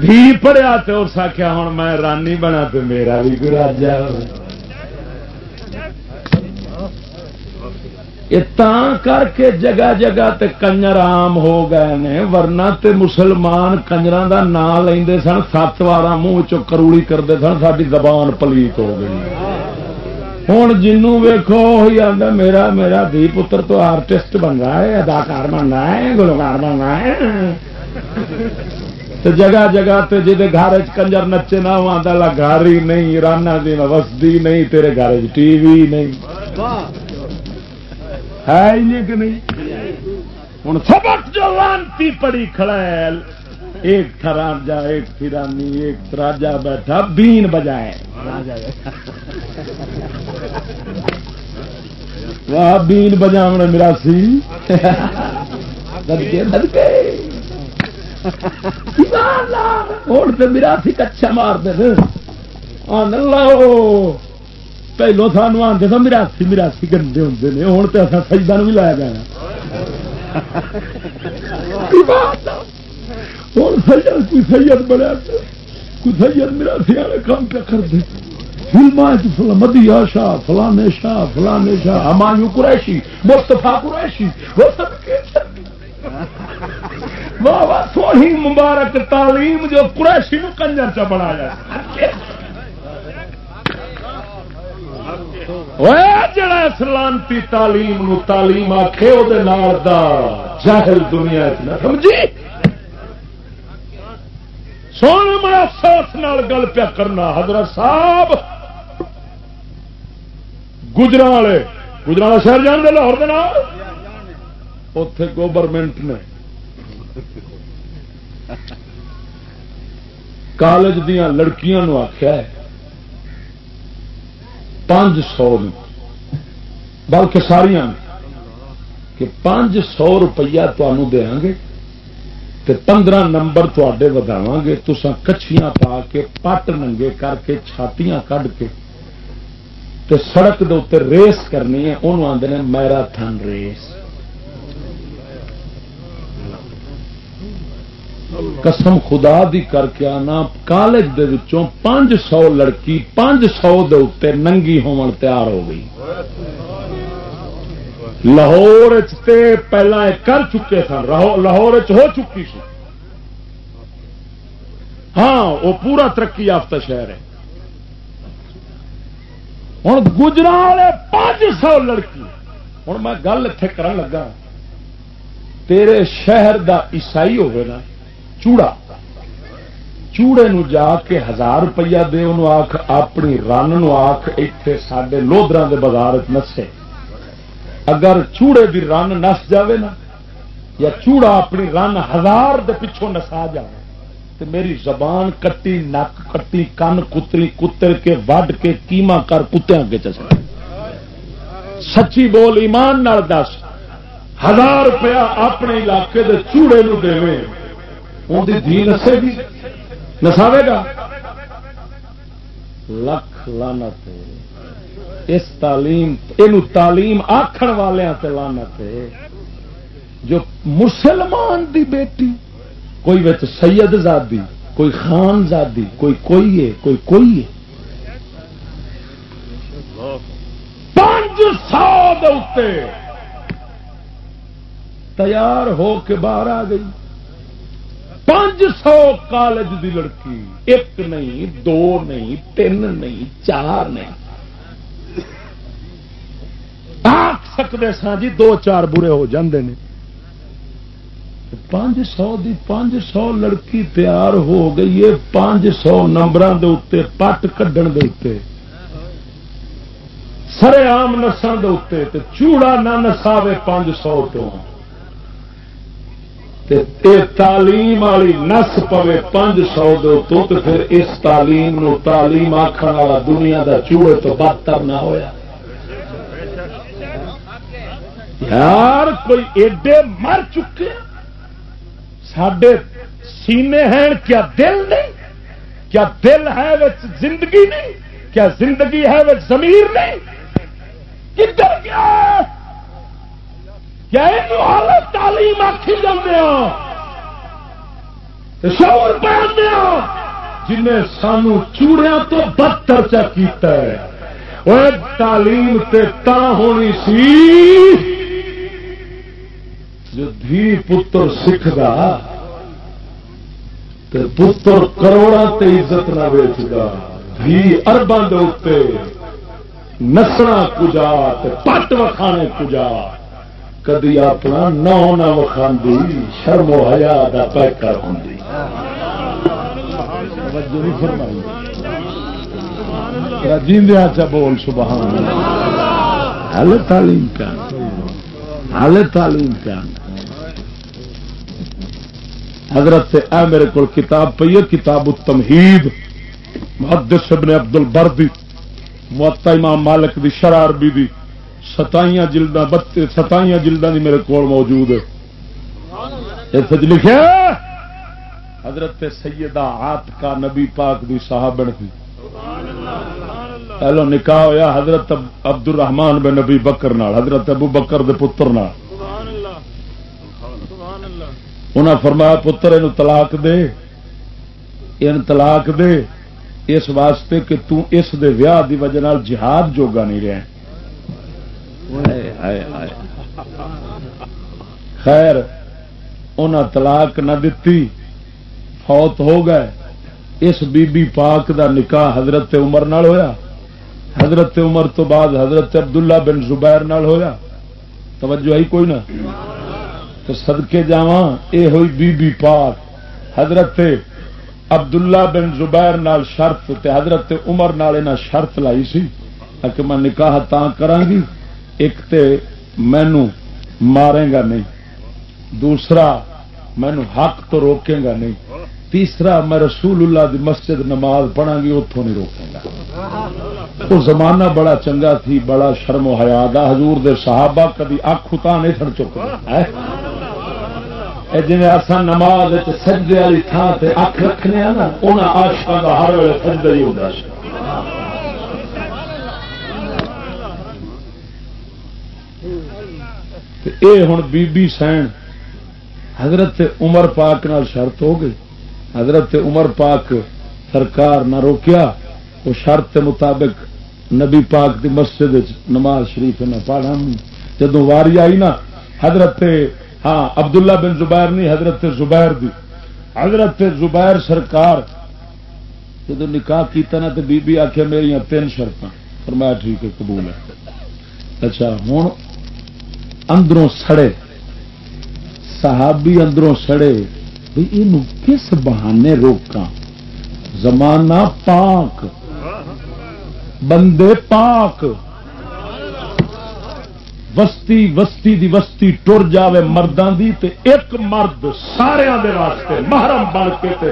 دھی پڑیا تو اس آخیا ہوں میں رانی بنا تو میرا بھی کوئی راجا ہو کر کے جگہ جگہ تے کنجر آم ہو گئے نے، ورنہ تے مسلمان کنجر دا نام لے سن، سات وار منہ چروڑی کرتے سن ساری زبان پلیت ہو گئی۔ ہوں جنوں ویکو آدھا میرا میرا دھی پتر تو آرٹسٹ بن رہا ہے، اداکار بن رہا ہے، گلوکار بن رہا ہے۔ تو جگہ جگہ تے جی گھر کنجر نچے نہ آتا گھر ہی نہیں، رانا دی وسدی نہیں، تیرے گھر ٹی وی نہیں۔ ہے ہی کہ نہیں؟ ہوں سبق جو لانتی پڑی کھڑا ہے ایک تھا راجا، ایک تھی رانی، ایک راجا بیٹھا، بین بجائے۔ واہ، بین بجا میرا سی۔ ہوں تو میرا سی کچا مار دے لو پہلو سانو آتے سو مراسی مراسی گندے ہوں نے ہوں تو اصل سجدہ بھی لایا جانا ہوں سید کوئی سید بنیا کوئی سید مراسی والے کام پہ کر دے فلم مدیا شاہ فلانے شاہ فلانے شاہ ہمایوں قریشی مستفا قریشی وہ سب واہ واہ سوہی مبارک تعلیم جو قریشی نو کنجر چ بنایا جڑا سلامتی تعلیم نو تعلیم آخے وہ جاہل دنیا سمجھی سونے میں افسوس گل پیا کرنا حضرت صاحب گجرا والے گجرا شہر جان دے لاہور اتے گورنمنٹ نے کالج دیا لڑکیاں آخیا ہے پانچ سو بلکہ ساریا کہ پانچ سو روپیہ تمہوں دیا گے پندرہ نمبر تے وداو گے۔ تسا کچھیاں پا کے پٹ ننگے کر کے چھاتیاں کھ کے تے سڑک دے اتر ریس کرنی ہے۔ انہوں آدھے میراتھن ریس۔ قسم خدا دی کر کے آنا، کالج دے وچوں پانچ سو لڑکی، پانچ سو دے اتنے ننگی ہون تیار ہو گئی۔ لاہور پہلا کر چکے سن لاہور ہو چکی سی۔ ہاں وہ پورا ترقی یافتہ شہر ہے۔ ہوں گجرا والے پانچ سو لڑکی۔ ہوں میں گل اتنے کر لگا، تیرے شہر دا عیسائی ہوگا نا چوڑا۔ چوڑے نو جا کے ہزار روپیہ دے انہوں آخ اپنی رن آخ اتے سڈے لودرا کے بازار نسے۔ اگر چوڑے دی رن نس جاوے نا، یا چوڑا اپنی رن ہزار دے پچھوں نسا جائے تو میری زبان کٹی، نک کٹی، کن کتری، کتر کے، وڈ کے، کیما کر کتیا کے چس سچی بول ایمان نال دس، ہزار روپیہ اپنے علاقے دے چوڑے نو دے دھی نسے گی۔ نساوے گا۔ لکھ لانت اس تعلیم یہ تعلیم آخر والوں سے لانت جو مسلمان دی بیٹی، کوئی بچ سید زادی، کوئی خان زادی، کوئی کوئی ہے، کوئی کوئی ہے۔ پانچ سو تیار ہو کے باہر آ گئی۔ پانچ سو کالج دی لڑکی، ایک نہیں، دو نہیں، تین نہیں، چار نہیں۔ آخ سکتے سا جی دو چار برے ہو جاندے نے۔ پانچ سو دی پانچ سو لڑکی تیار ہو گئی ہے، پانچ سو نمبر پٹ کھڈن دے آم نسان دے چوڑا نہ نساوے پانچ سو تو۔ تعلیم والی نس پوے پانچ سو دو تو پھر اس تعلیم نو تعلیم آخر والا دنیا دا چوڑے تو بدتر نہ ہویا۔ یار کوئی ایڈے مر چکے سڈے سینے ہیں، کیا دل نہیں؟ کیا دل ہے زندگی نہیں؟ کیا زندگی ہے زمیر نہیں؟ کدھر گیا؟ کیا تعلیم آخی جانے ہاں۔ شور پہنتے ہاں۔ جنہیں سانو چوڑیا تو بدتر چا کیتا ہے۔ وہ تعلیم تے تا ہونی سی جو دھی پتر سکھدا تے پتر کروڑا تے عزت نہ ویچتا دھی ارباں دے نسنا کجا تے پٹ وکھانے کجا۔ کدی اپنا نو نہ وکھاندی، شرم و حیا دا پیکر ہوندی۔ جیندیا چا بول، سبحان حل تعلیم کا حل تعلیم کا حضرت اے میرے کو کتاب پی ہے، کتاب التمہید۔ محدث ابن عبد البردی معطا امام مالک دی شرار بی دی۔ ستائیاں جلدا بتے ستائیاں جلدا میرے کو موجود ہے۔ اس لکھا حضرت سیدہ آت کا نبی پاک دی صحابن تھی پہلو نکاح ہویا حضرت عبد الرحمان بن نبی بکر نال، حضرت ابو بکر دے پتر نال۔ انہاں فرمایا، پتر یہ طلاق دے۔ ان طلاق دے۔ اس واسطے کہ تو اس دے ویاہ دی وجہ نال جہاد جوگا نہیں رہا خیر انہاں طلاق نہ دتی، فوت ہو گئے۔ اس بی بی پاک دا نکاح حضرت عمر نال ہویا۔ حضرت عمر تو بعد حضرت عبداللہ بن زبیر نال ہویا۔ توجہ ہی کوئی نہ؟ تو سدکے جا یہ ہوئی بی بی پاک۔ حضرت عبداللہ بن زبیر نال شرط تے حضرت عمر نال انہاں شرط لائی سی۔ کہ میں نکاح تا کرا گی ایک تے مینو مارے گا نہیں، دوسرا مینو حق تو روکے گا نہیں، تیسرا میں رسول اللہ دی مسجد نماز پڑھا گی اتوں نہیں روکے گا۔ وہ زمانہ بڑا چنگا تھی، بڑا شرم و حیات حضور دے صحابہ کدی اک اتا نہیں تھن چکے۔ جی اصا نماز سجدے والی تھان سے اک رکھنے نا انہیں آشکا کا ہر ویل سجدہ ہی ہوتا اے ہوں بی بی سین حضرت عمر پاک نال شرط ہو گئی۔ حضرت عمر پاک سرکار نہ روکیا، وہ شرط مطابق نبی پاک دی مسجد نماز شریف نہ پڑھا جدو واری آئی نا، حضرت ہاں عبداللہ بن زبیر نہیں، حضرت زبیر دی۔ حضرت زبیر سرکار جدو نکاح کیتا نا تو بی بی آخیا میری تین شرط فرمایا ٹھیک ہے، قبول ہے۔ اچھا ہوں اندروں سڑے، صحابی اندروں سڑے یہ کس بہانے روکا زمانہ پاک، بندے پاک۔ وستی وستی دی وستی ٹر جاوے مردوں دی تے ایک مرد سارے دے واسطے محرم بن کے تے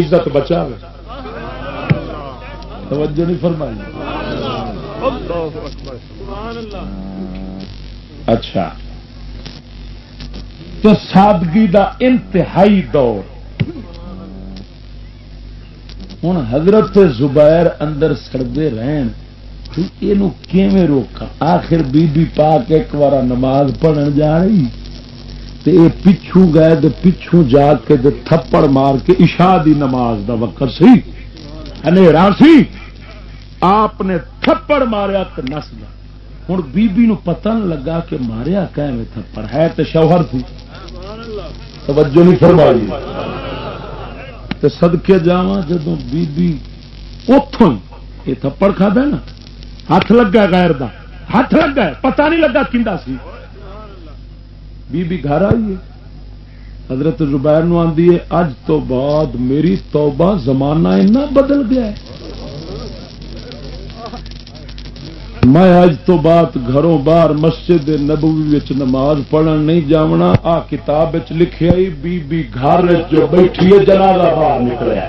عزت بچا توجہ نہیں فرمائی۔ اچھا۔ تو سادگی دا انتہائی دور۔ ہوں حضرت زبیر اندر سڑتے رہن یہ روکا؟ آخر بی بی پا کے ایک بار نماز پڑھن جا رہی۔ تے پچھو گئے دے پچھو جا کے دے تھپڑ مار کے عشاء دی نماز دا وقت سی۔ انیرا سی۔ آپ نے تھپڑ ماریا تو نس گیا۔ ہوں بی نو پتہ نہ لگا کہ ماریا کہ تھپڑ ہے تو شوہر تھی۔ توجہ نہیں فرمائی۔ تو سدکے جا جدو بی اتوں یہ تھپڑ کھا نا۔ ہاتھ لگا غیر دا۔ ہاتھ لگا پتا نہیں لگا کنڈا سی۔ بی گھر آئی ہے۔ حضرت زبیر نو آدھی ہے، اج تو بعد میری توبہ زمانہ اتنا بدل گیا ہے۔ میں اج تو بعد گھروں باہر مسجد نبوی نماز پڑھن نہیں جاونا، آ کتاب لکھے بی بی گھر جو بیٹھی ہے، جنازہ باہر نکلیا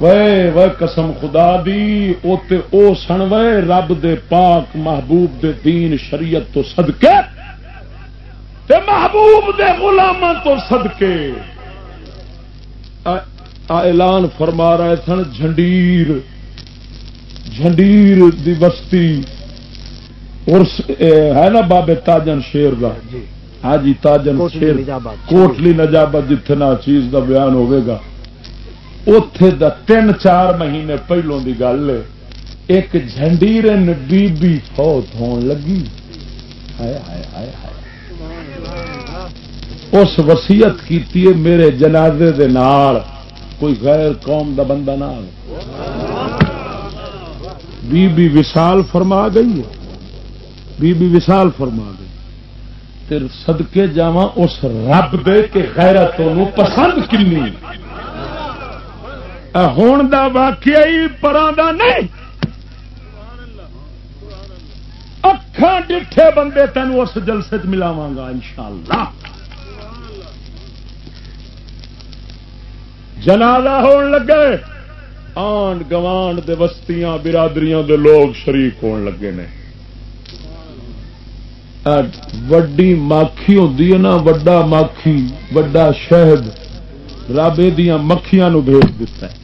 وے وے قسم خدا دی، او تے او سن وے، رب دے پاک محبوب دے دین شریعت تو صدقے تے محبوب دے غلاماں تو صدقے۔ اعلان فرما رہے سن جھنڈیر جھنڈیر دی بستی۔ اور ہے نا بابے تاجن شیر کا ہاں جی تاجن شیر۔ کوٹلی نجابت جتنے نہ چیز کا بیان ہوئے گا۔ اتے دا تین چار مہینے پہلوں دی گل ایک جھنڈیرن بی بی فوت ہون لگی۔ اس وسیعت کی میرے جنازے دے نال۔ کوئی غیر قوم دا بندہ نہ بی بی وسال فرما گئی ہے۔ بی بی وسال فرما گئی۔ تیر صدقے جاواں اس رب دے کے غیرتوں پسند کنی ہون دا واقعہ ہی پرا نہیں۔ اکھان ڈٹھے بندے تین اس جلسے ملاوا گا ان شاء اللہ جنازہ ہون لگے۔ آنڈ گوانڈ دے وستیاں برادریاں دے لوگ شریک ہون لگے نے۔ وڈی ماکھی ہوتی ہے نا، وڈا ماکھی، وڈا شہد۔ رب یہ مکھیاں نو بھیج دیتا ہے۔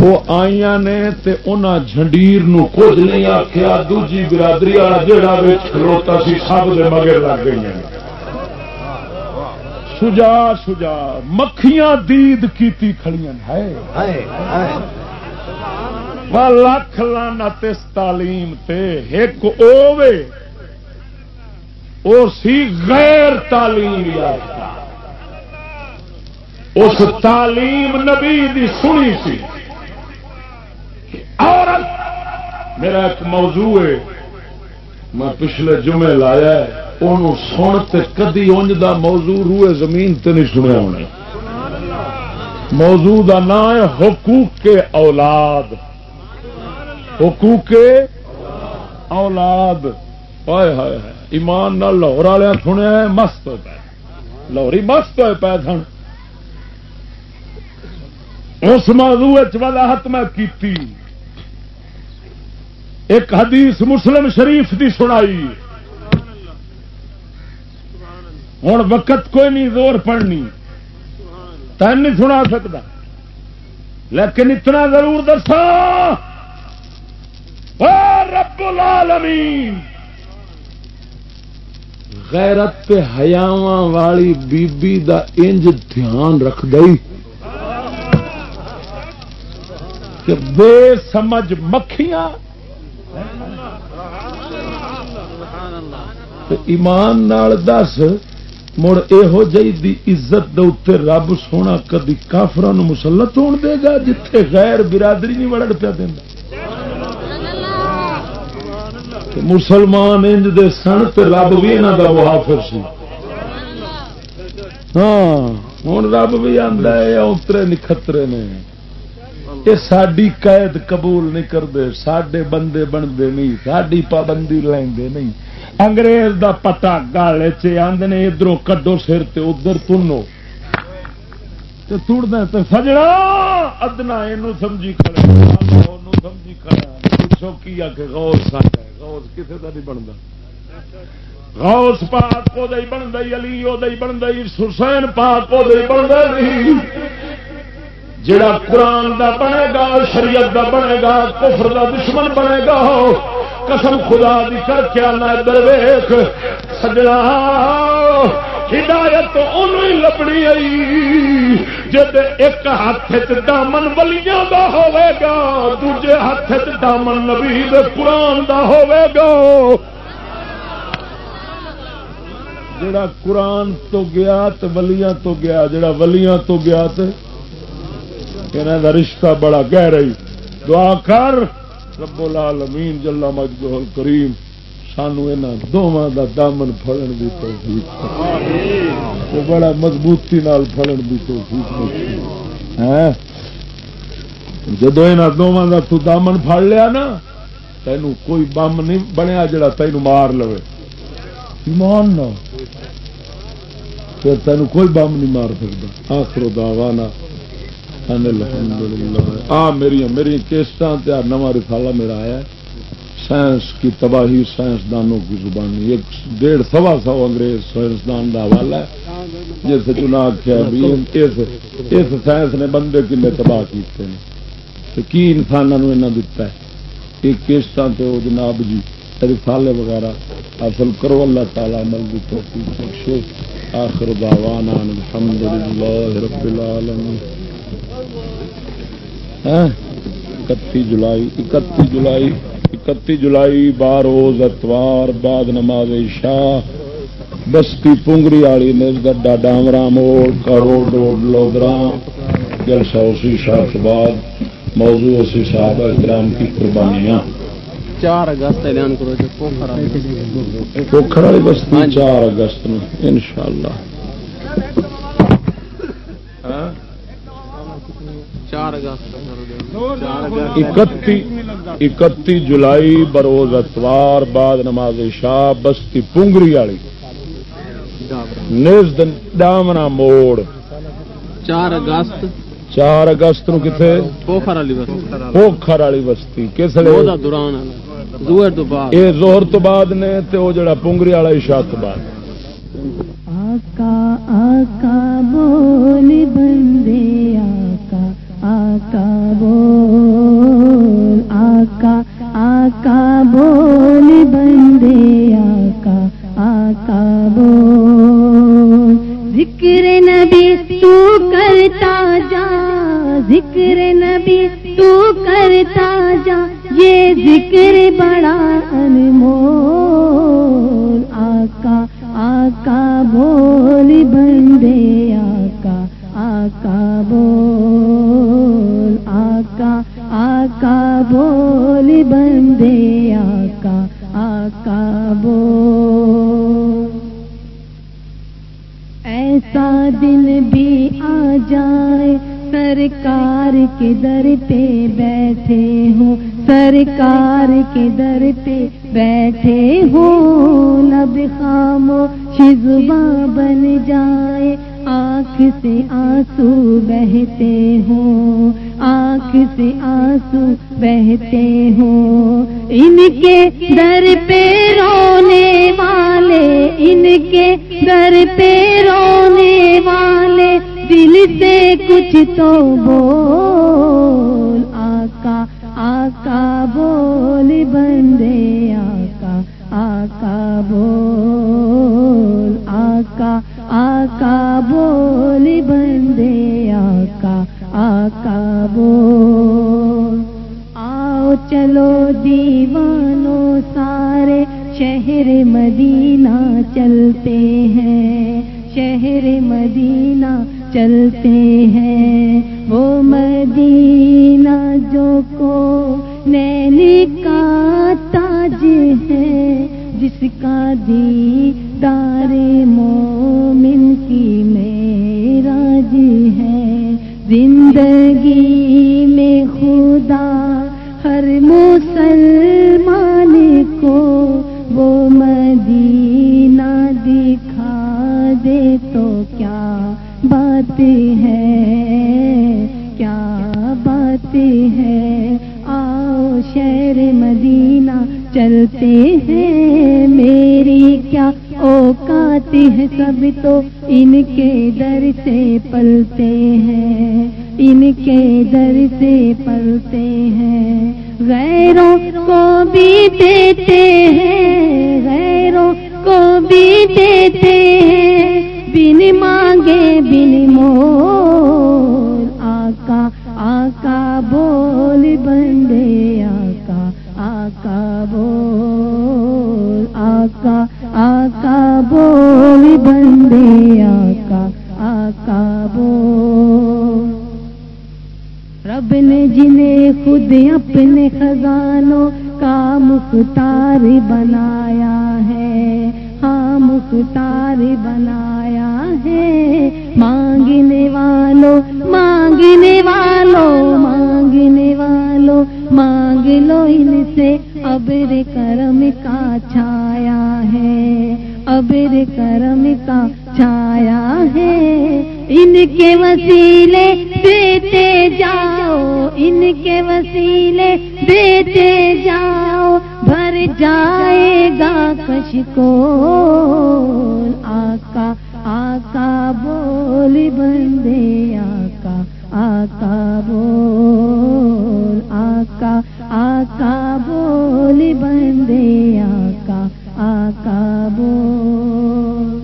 وہ آئی نے تے انہاں جھنڈیر نو کچھ نہیں آخیا دوجی برادری والا جہاں کھلوتا سی، سب دے مگر لگ گئی ہیں سجا سجا مکھیاں دید کیتی کھڑیاں ہے لکھ لانا اس تعلیم تے ایک اوے او سی غیر تعلیم یافتہ۔ اس تعلیم نبی دی سنی سی۔ عورت میرا ایک موضوع ہے۔ میں پچھلے جمعے لایا ان سن کدی انج دا موضوع روئے زمین تے نہیں سنیا ہونا موضوع دا نام ہے حقوق کے اولاد۔ حقوق کے اولاد۔ ہائے ہائے، ایمان نہ لاہور والے سنیا مست ہو پائے لاہوری مست ہوئے پائے سن۔ اس موضوع وضاحت میں کی ایک حدیث مسلم شریف دی سنائی۔ ہوں وقت کوئی نہیں، زور پڑنی۔ تین نہیں سنا سکتا۔ لیکن اتنا ضرور دسا رب العالمین، غیرت حیاواں والی بی بی دا انج دھیان رکھ دئی۔ کہ بے سمجھ مکھیاں ایمان نال دس، مڑ یہو جی دی عزت دے اتنے رب سونا کدی کافر مسلط ہون دے گا جتھے غیر برادری نہیں وڑ پیا دینا مسلمان انج دے سن تو رب بھی یہاں کا محافر سی۔ ہاں ہوں رب بھی آتا ہے اترے نکھترے نے۔ یہ ساری قید قبول نہیں کرتے سڈے بندے بنتے نہیں ساری پابندی لے نہیں۔ انگریز دا پتا گل چاہتے ادھر کڈو سر تے ادھر تنو۔ تڑنا تو سجنا، ادنا یہ سمجھی کھڑے سمجھی کھڑا۔ پوچھو کی آ کے غور ساڈا غوث کسے کا نہیں بنتا غوث پاک کو دئی بنتا علی وہ بنتا حسین پاک کو دئی بنتا نہیں جڑا قرآن دا بنے گا، شریعت دا بنے گا، کفر دا دشمن بنے گا، قسم خدا دی کر کے آنا ادھر ویخ سجنا، ہدایت انہوں لبنی آئی جب ایک ہاتھ دامن بلیاں دا ہوے گا، دوجے ہاتھ دامن نبی قرآن دا ہوے گا۔ جڑا قرآن تو گیا تو ولیاں تو گیا، جڑا ولیاں تو گیا تو یہاں کا رشتہ بڑا گہ رہی دعا کر۔ رب العالمین جلا مجدہ کریم سانو یہاں دونوں کا دامن فلن کی توفیق بڑا مضبوطی نال فلن کی توفیق جدو یہاں دونوں کا تو دامن پڑ لیا نا تینوں کوئی بم نہیں بنیا جڑا تینوں مار لو ایمان نہ پھر تینوں کوئی بم نہیں مار سکتا آخر دعوانا آ، میری میری کیسٹ نواں رسالہ میرا آیا سائنس کی تباہی، سائنسدانوں کی زبانی۔ ایک ڈیڑھ سوا سو انگریز سائنسدان کا حوالہ ہے۔ جیسے چنا آخیا اس سائنس نے بندے کنے تباہ کیتے ہیں کی انسانوں دتا ہے؟ یہ کیسٹ وہ جناب جی رسالے وغیرہ حاصل کرو۔ اللہ تعالیٰ عمل کی توفیق بخشے۔ آخر دعوانا الحمد للہ رب العالمین۔ اکتی جولائی اکتی جولائی اکتی جولائی باروز اتوار بعد نماز شاہ بستی پونگری والی نزدہ ڈامرا موڑ کروڑ روڈ لودرا جلسہ اسی شاہ بعد موضوع اسی صاحب اکرام کی قربانیاں۔ چار اگست اعلان کرو پوکھر والی۔ بستی ہاں جی۔ چار اگست ان شاء اللہ اکتی جولائی بروز اتوار بعد نماز شاہ بستی پونگری والی۔ ڈامنا موڑ۔ چار اگست۔ چار اگست نو کتنے پوکھر والی بستی۔ پوکھر والی بستی۔ کس یہ زہر تو بعد نے تو جڑا پونگری والا شاہ تو بعد۔ آقا آقا بول بندے۔ آقا بول آقا آقا بول بندے آقا آقا بول ذکر نبی تو کرتا جا ذکر نبی تو کرتا جا یہ ذکر بڑا انمول آقا آقا بول بندے آقا آقا بول بول بندے آقا آقا بول ایسا دن بھی آ جائے، سرکار کے در پہ بیٹھے ہوں؟ سرکار کے در پہ بیٹھے ہوں؟ لب خامو شزباں بن جائے آنکھ سے آنسو بہتے ہوں، آنکھ سے آنسو بہتے ہوں۔ ان کے در پہ رونے والے، ان کے در پہ رونے والے، دل سے کچھ تو بول۔ آقا آقا بول، بندے، آقا آقا بول۔ آقا آقا بول بندے، آقا آقا بول۔ آؤ چلو دیوانوں سارے، شہر مدینہ چلتے ہیں۔ شہر مدینہ چلتے ہیں۔ وہ مدینہ جو کو نینی کا تاج ہے، جس کا دی دار مومن میراج جی ہے۔ زندگی میں خدا ہر مسلمان کو وہ مدینہ دکھا دے تو کیا بات ہے؟ کیا بات ہے؟ آؤ شہر مدینہ چلتے ہیں۔ میری کیا اوقات ہے سب تو ان کے در سے پلتے ہیں۔ ان کے در سے پلتے ہیں۔ غیروں کو بھی دیتے ہیں۔ غیروں کو بھی دیتے ہیں۔ بن مانگے، بن مول۔ آقا آقا بول۔ بول، آقا آقا بول بندے، آقا آقا بول۔ رب نے جنہیں خود اپنے خزانوں کا مختار بنایا ہے ہاں مختار بنایا ہے۔ مانگنے والوں مانگنے والوں مانگنے والوں، مانگ لو ان سے ابر کرم کا چھایا ہے ابر کرم کا چھایا ہے۔ ان کے وسیلے دیتے جاؤ، ان کے وسیلے دیتے جاؤ۔ بھر جائے گا کش کو۔ آقا آقا بول، بندے، آقا آقا بول، آقا آقا بول بندے، آقا آقا بول۔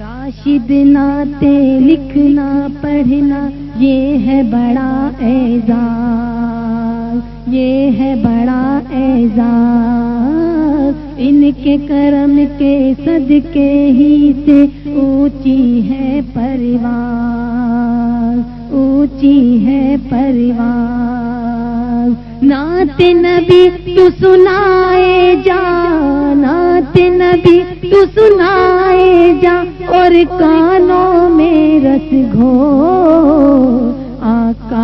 راشد ناتے لکھنا، پڑھنا، یہ ہے بڑا اعزاز، یہ ہے بڑا اعزاز۔ ان کے کرم کے صدقے ہی سے اونچی ہے پریوار اونچی ہے پریوار نعت نبی تو سنائے جا، نعت نبی تو سنائے جا، اور کانوں میں رس گھو، آقا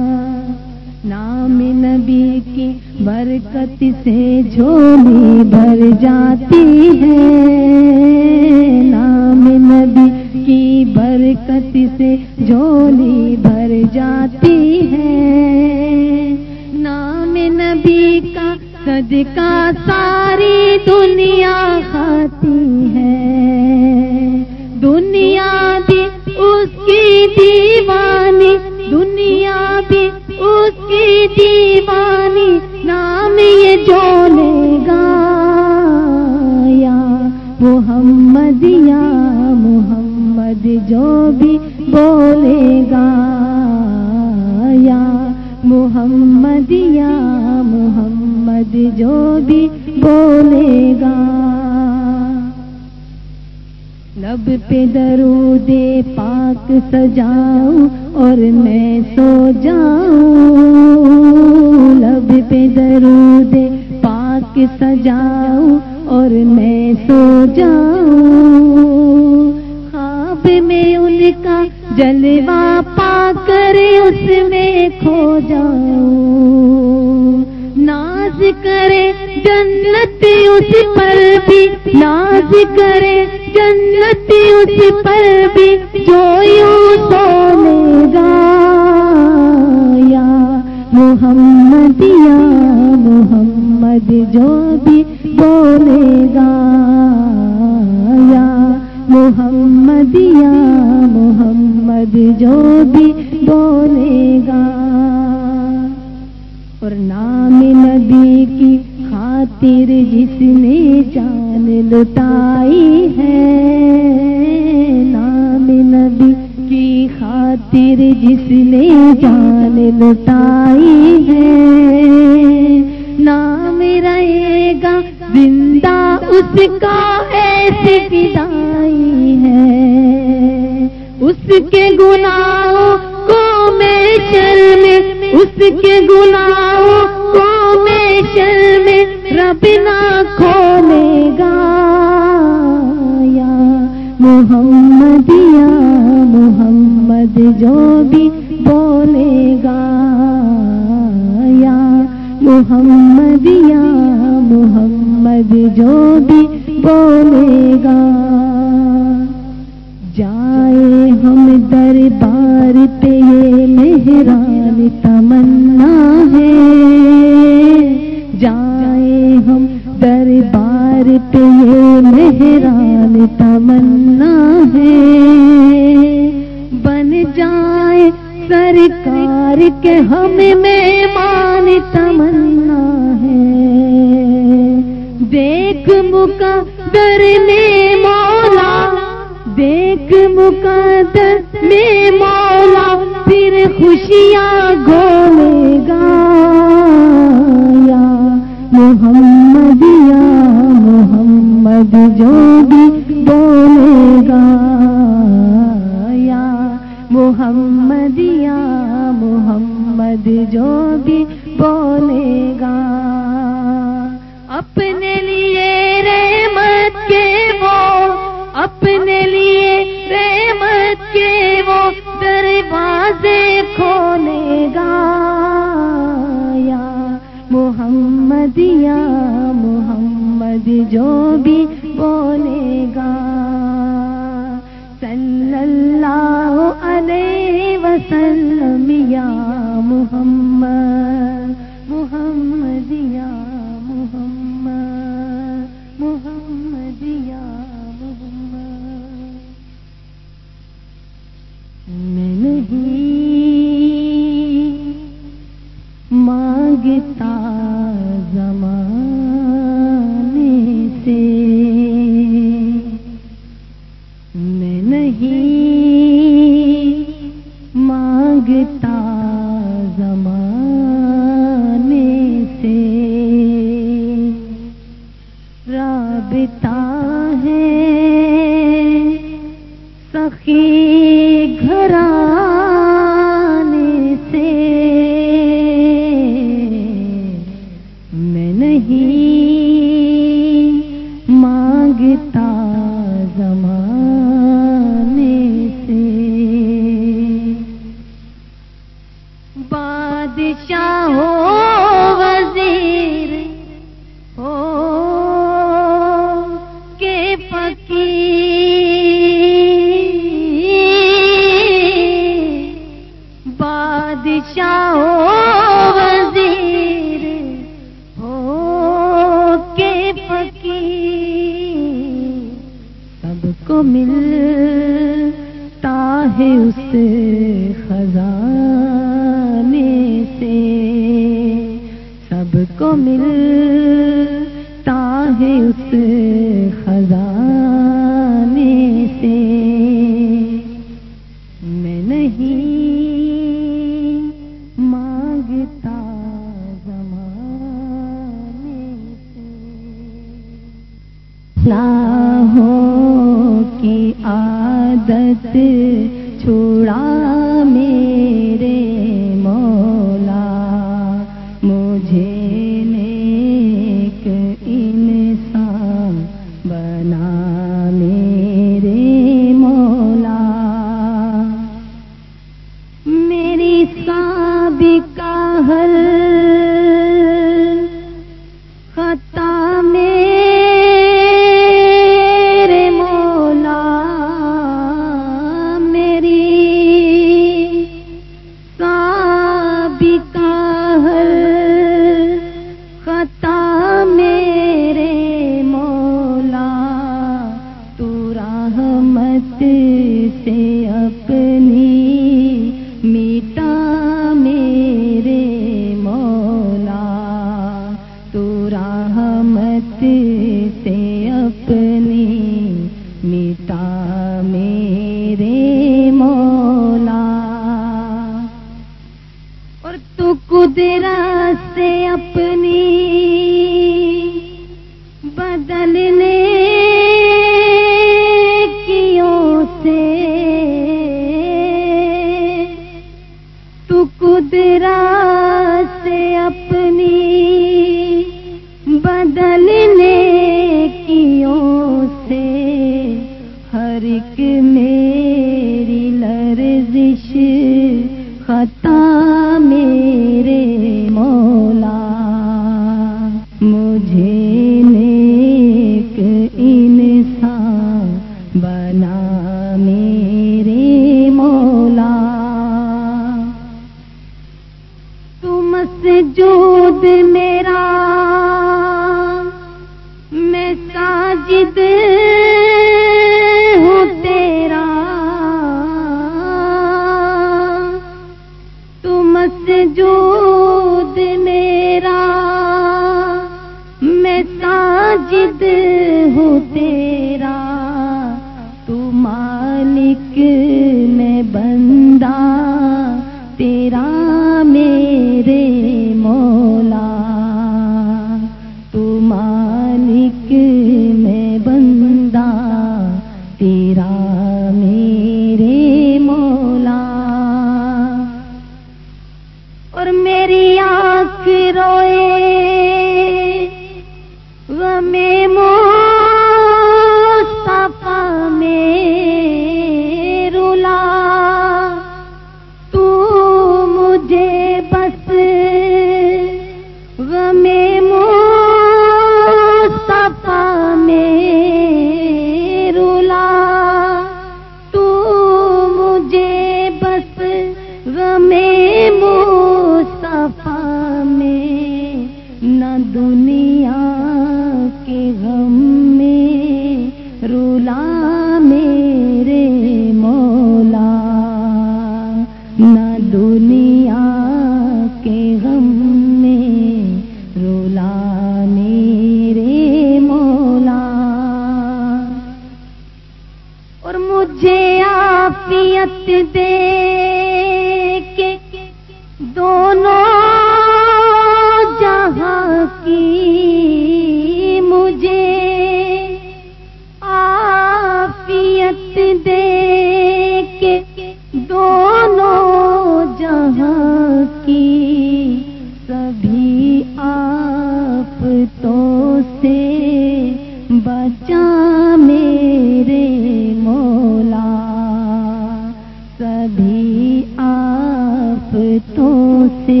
آفتوں سے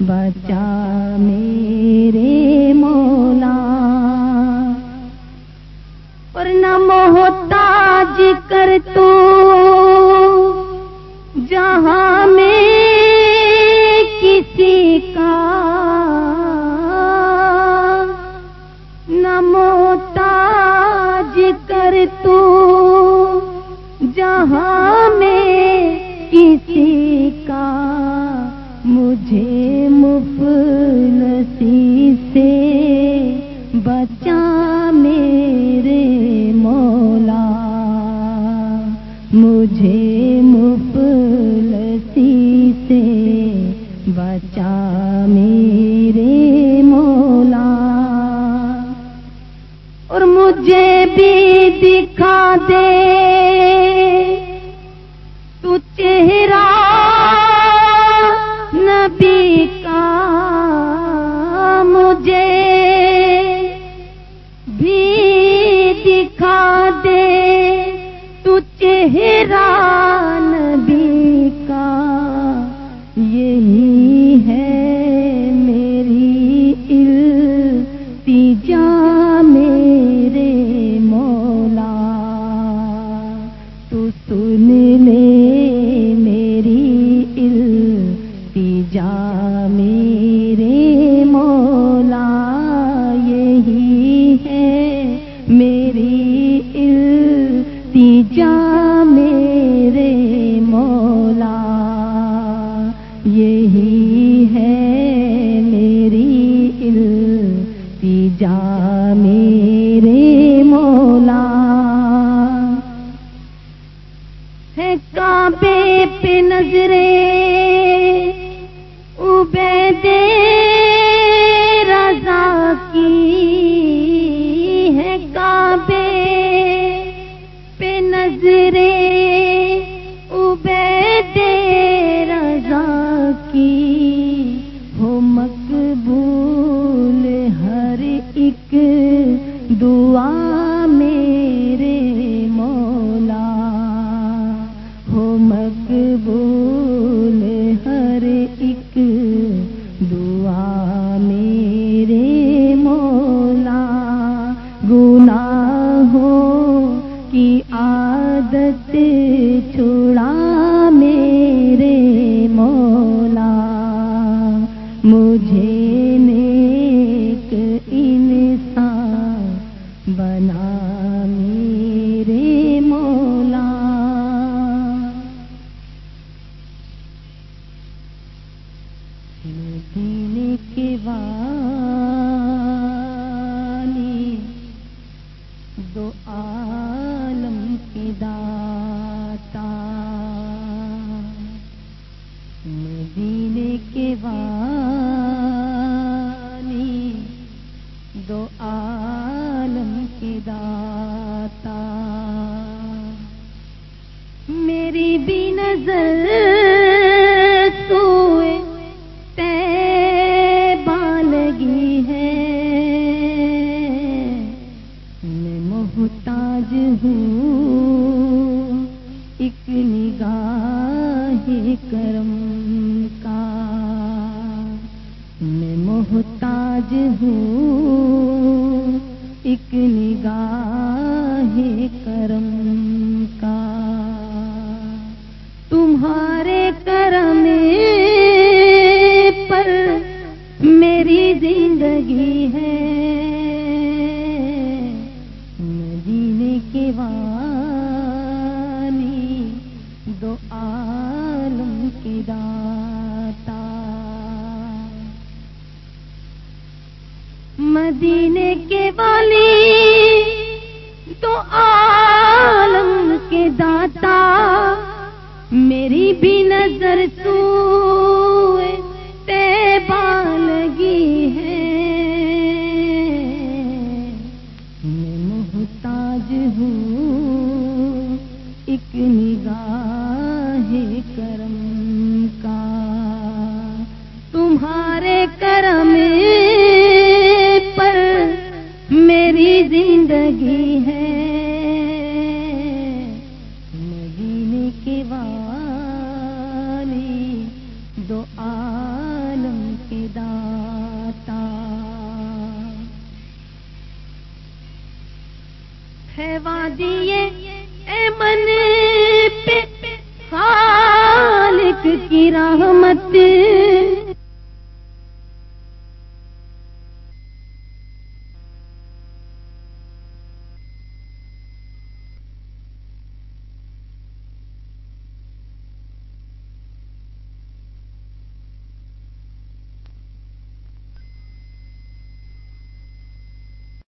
بچا میں سے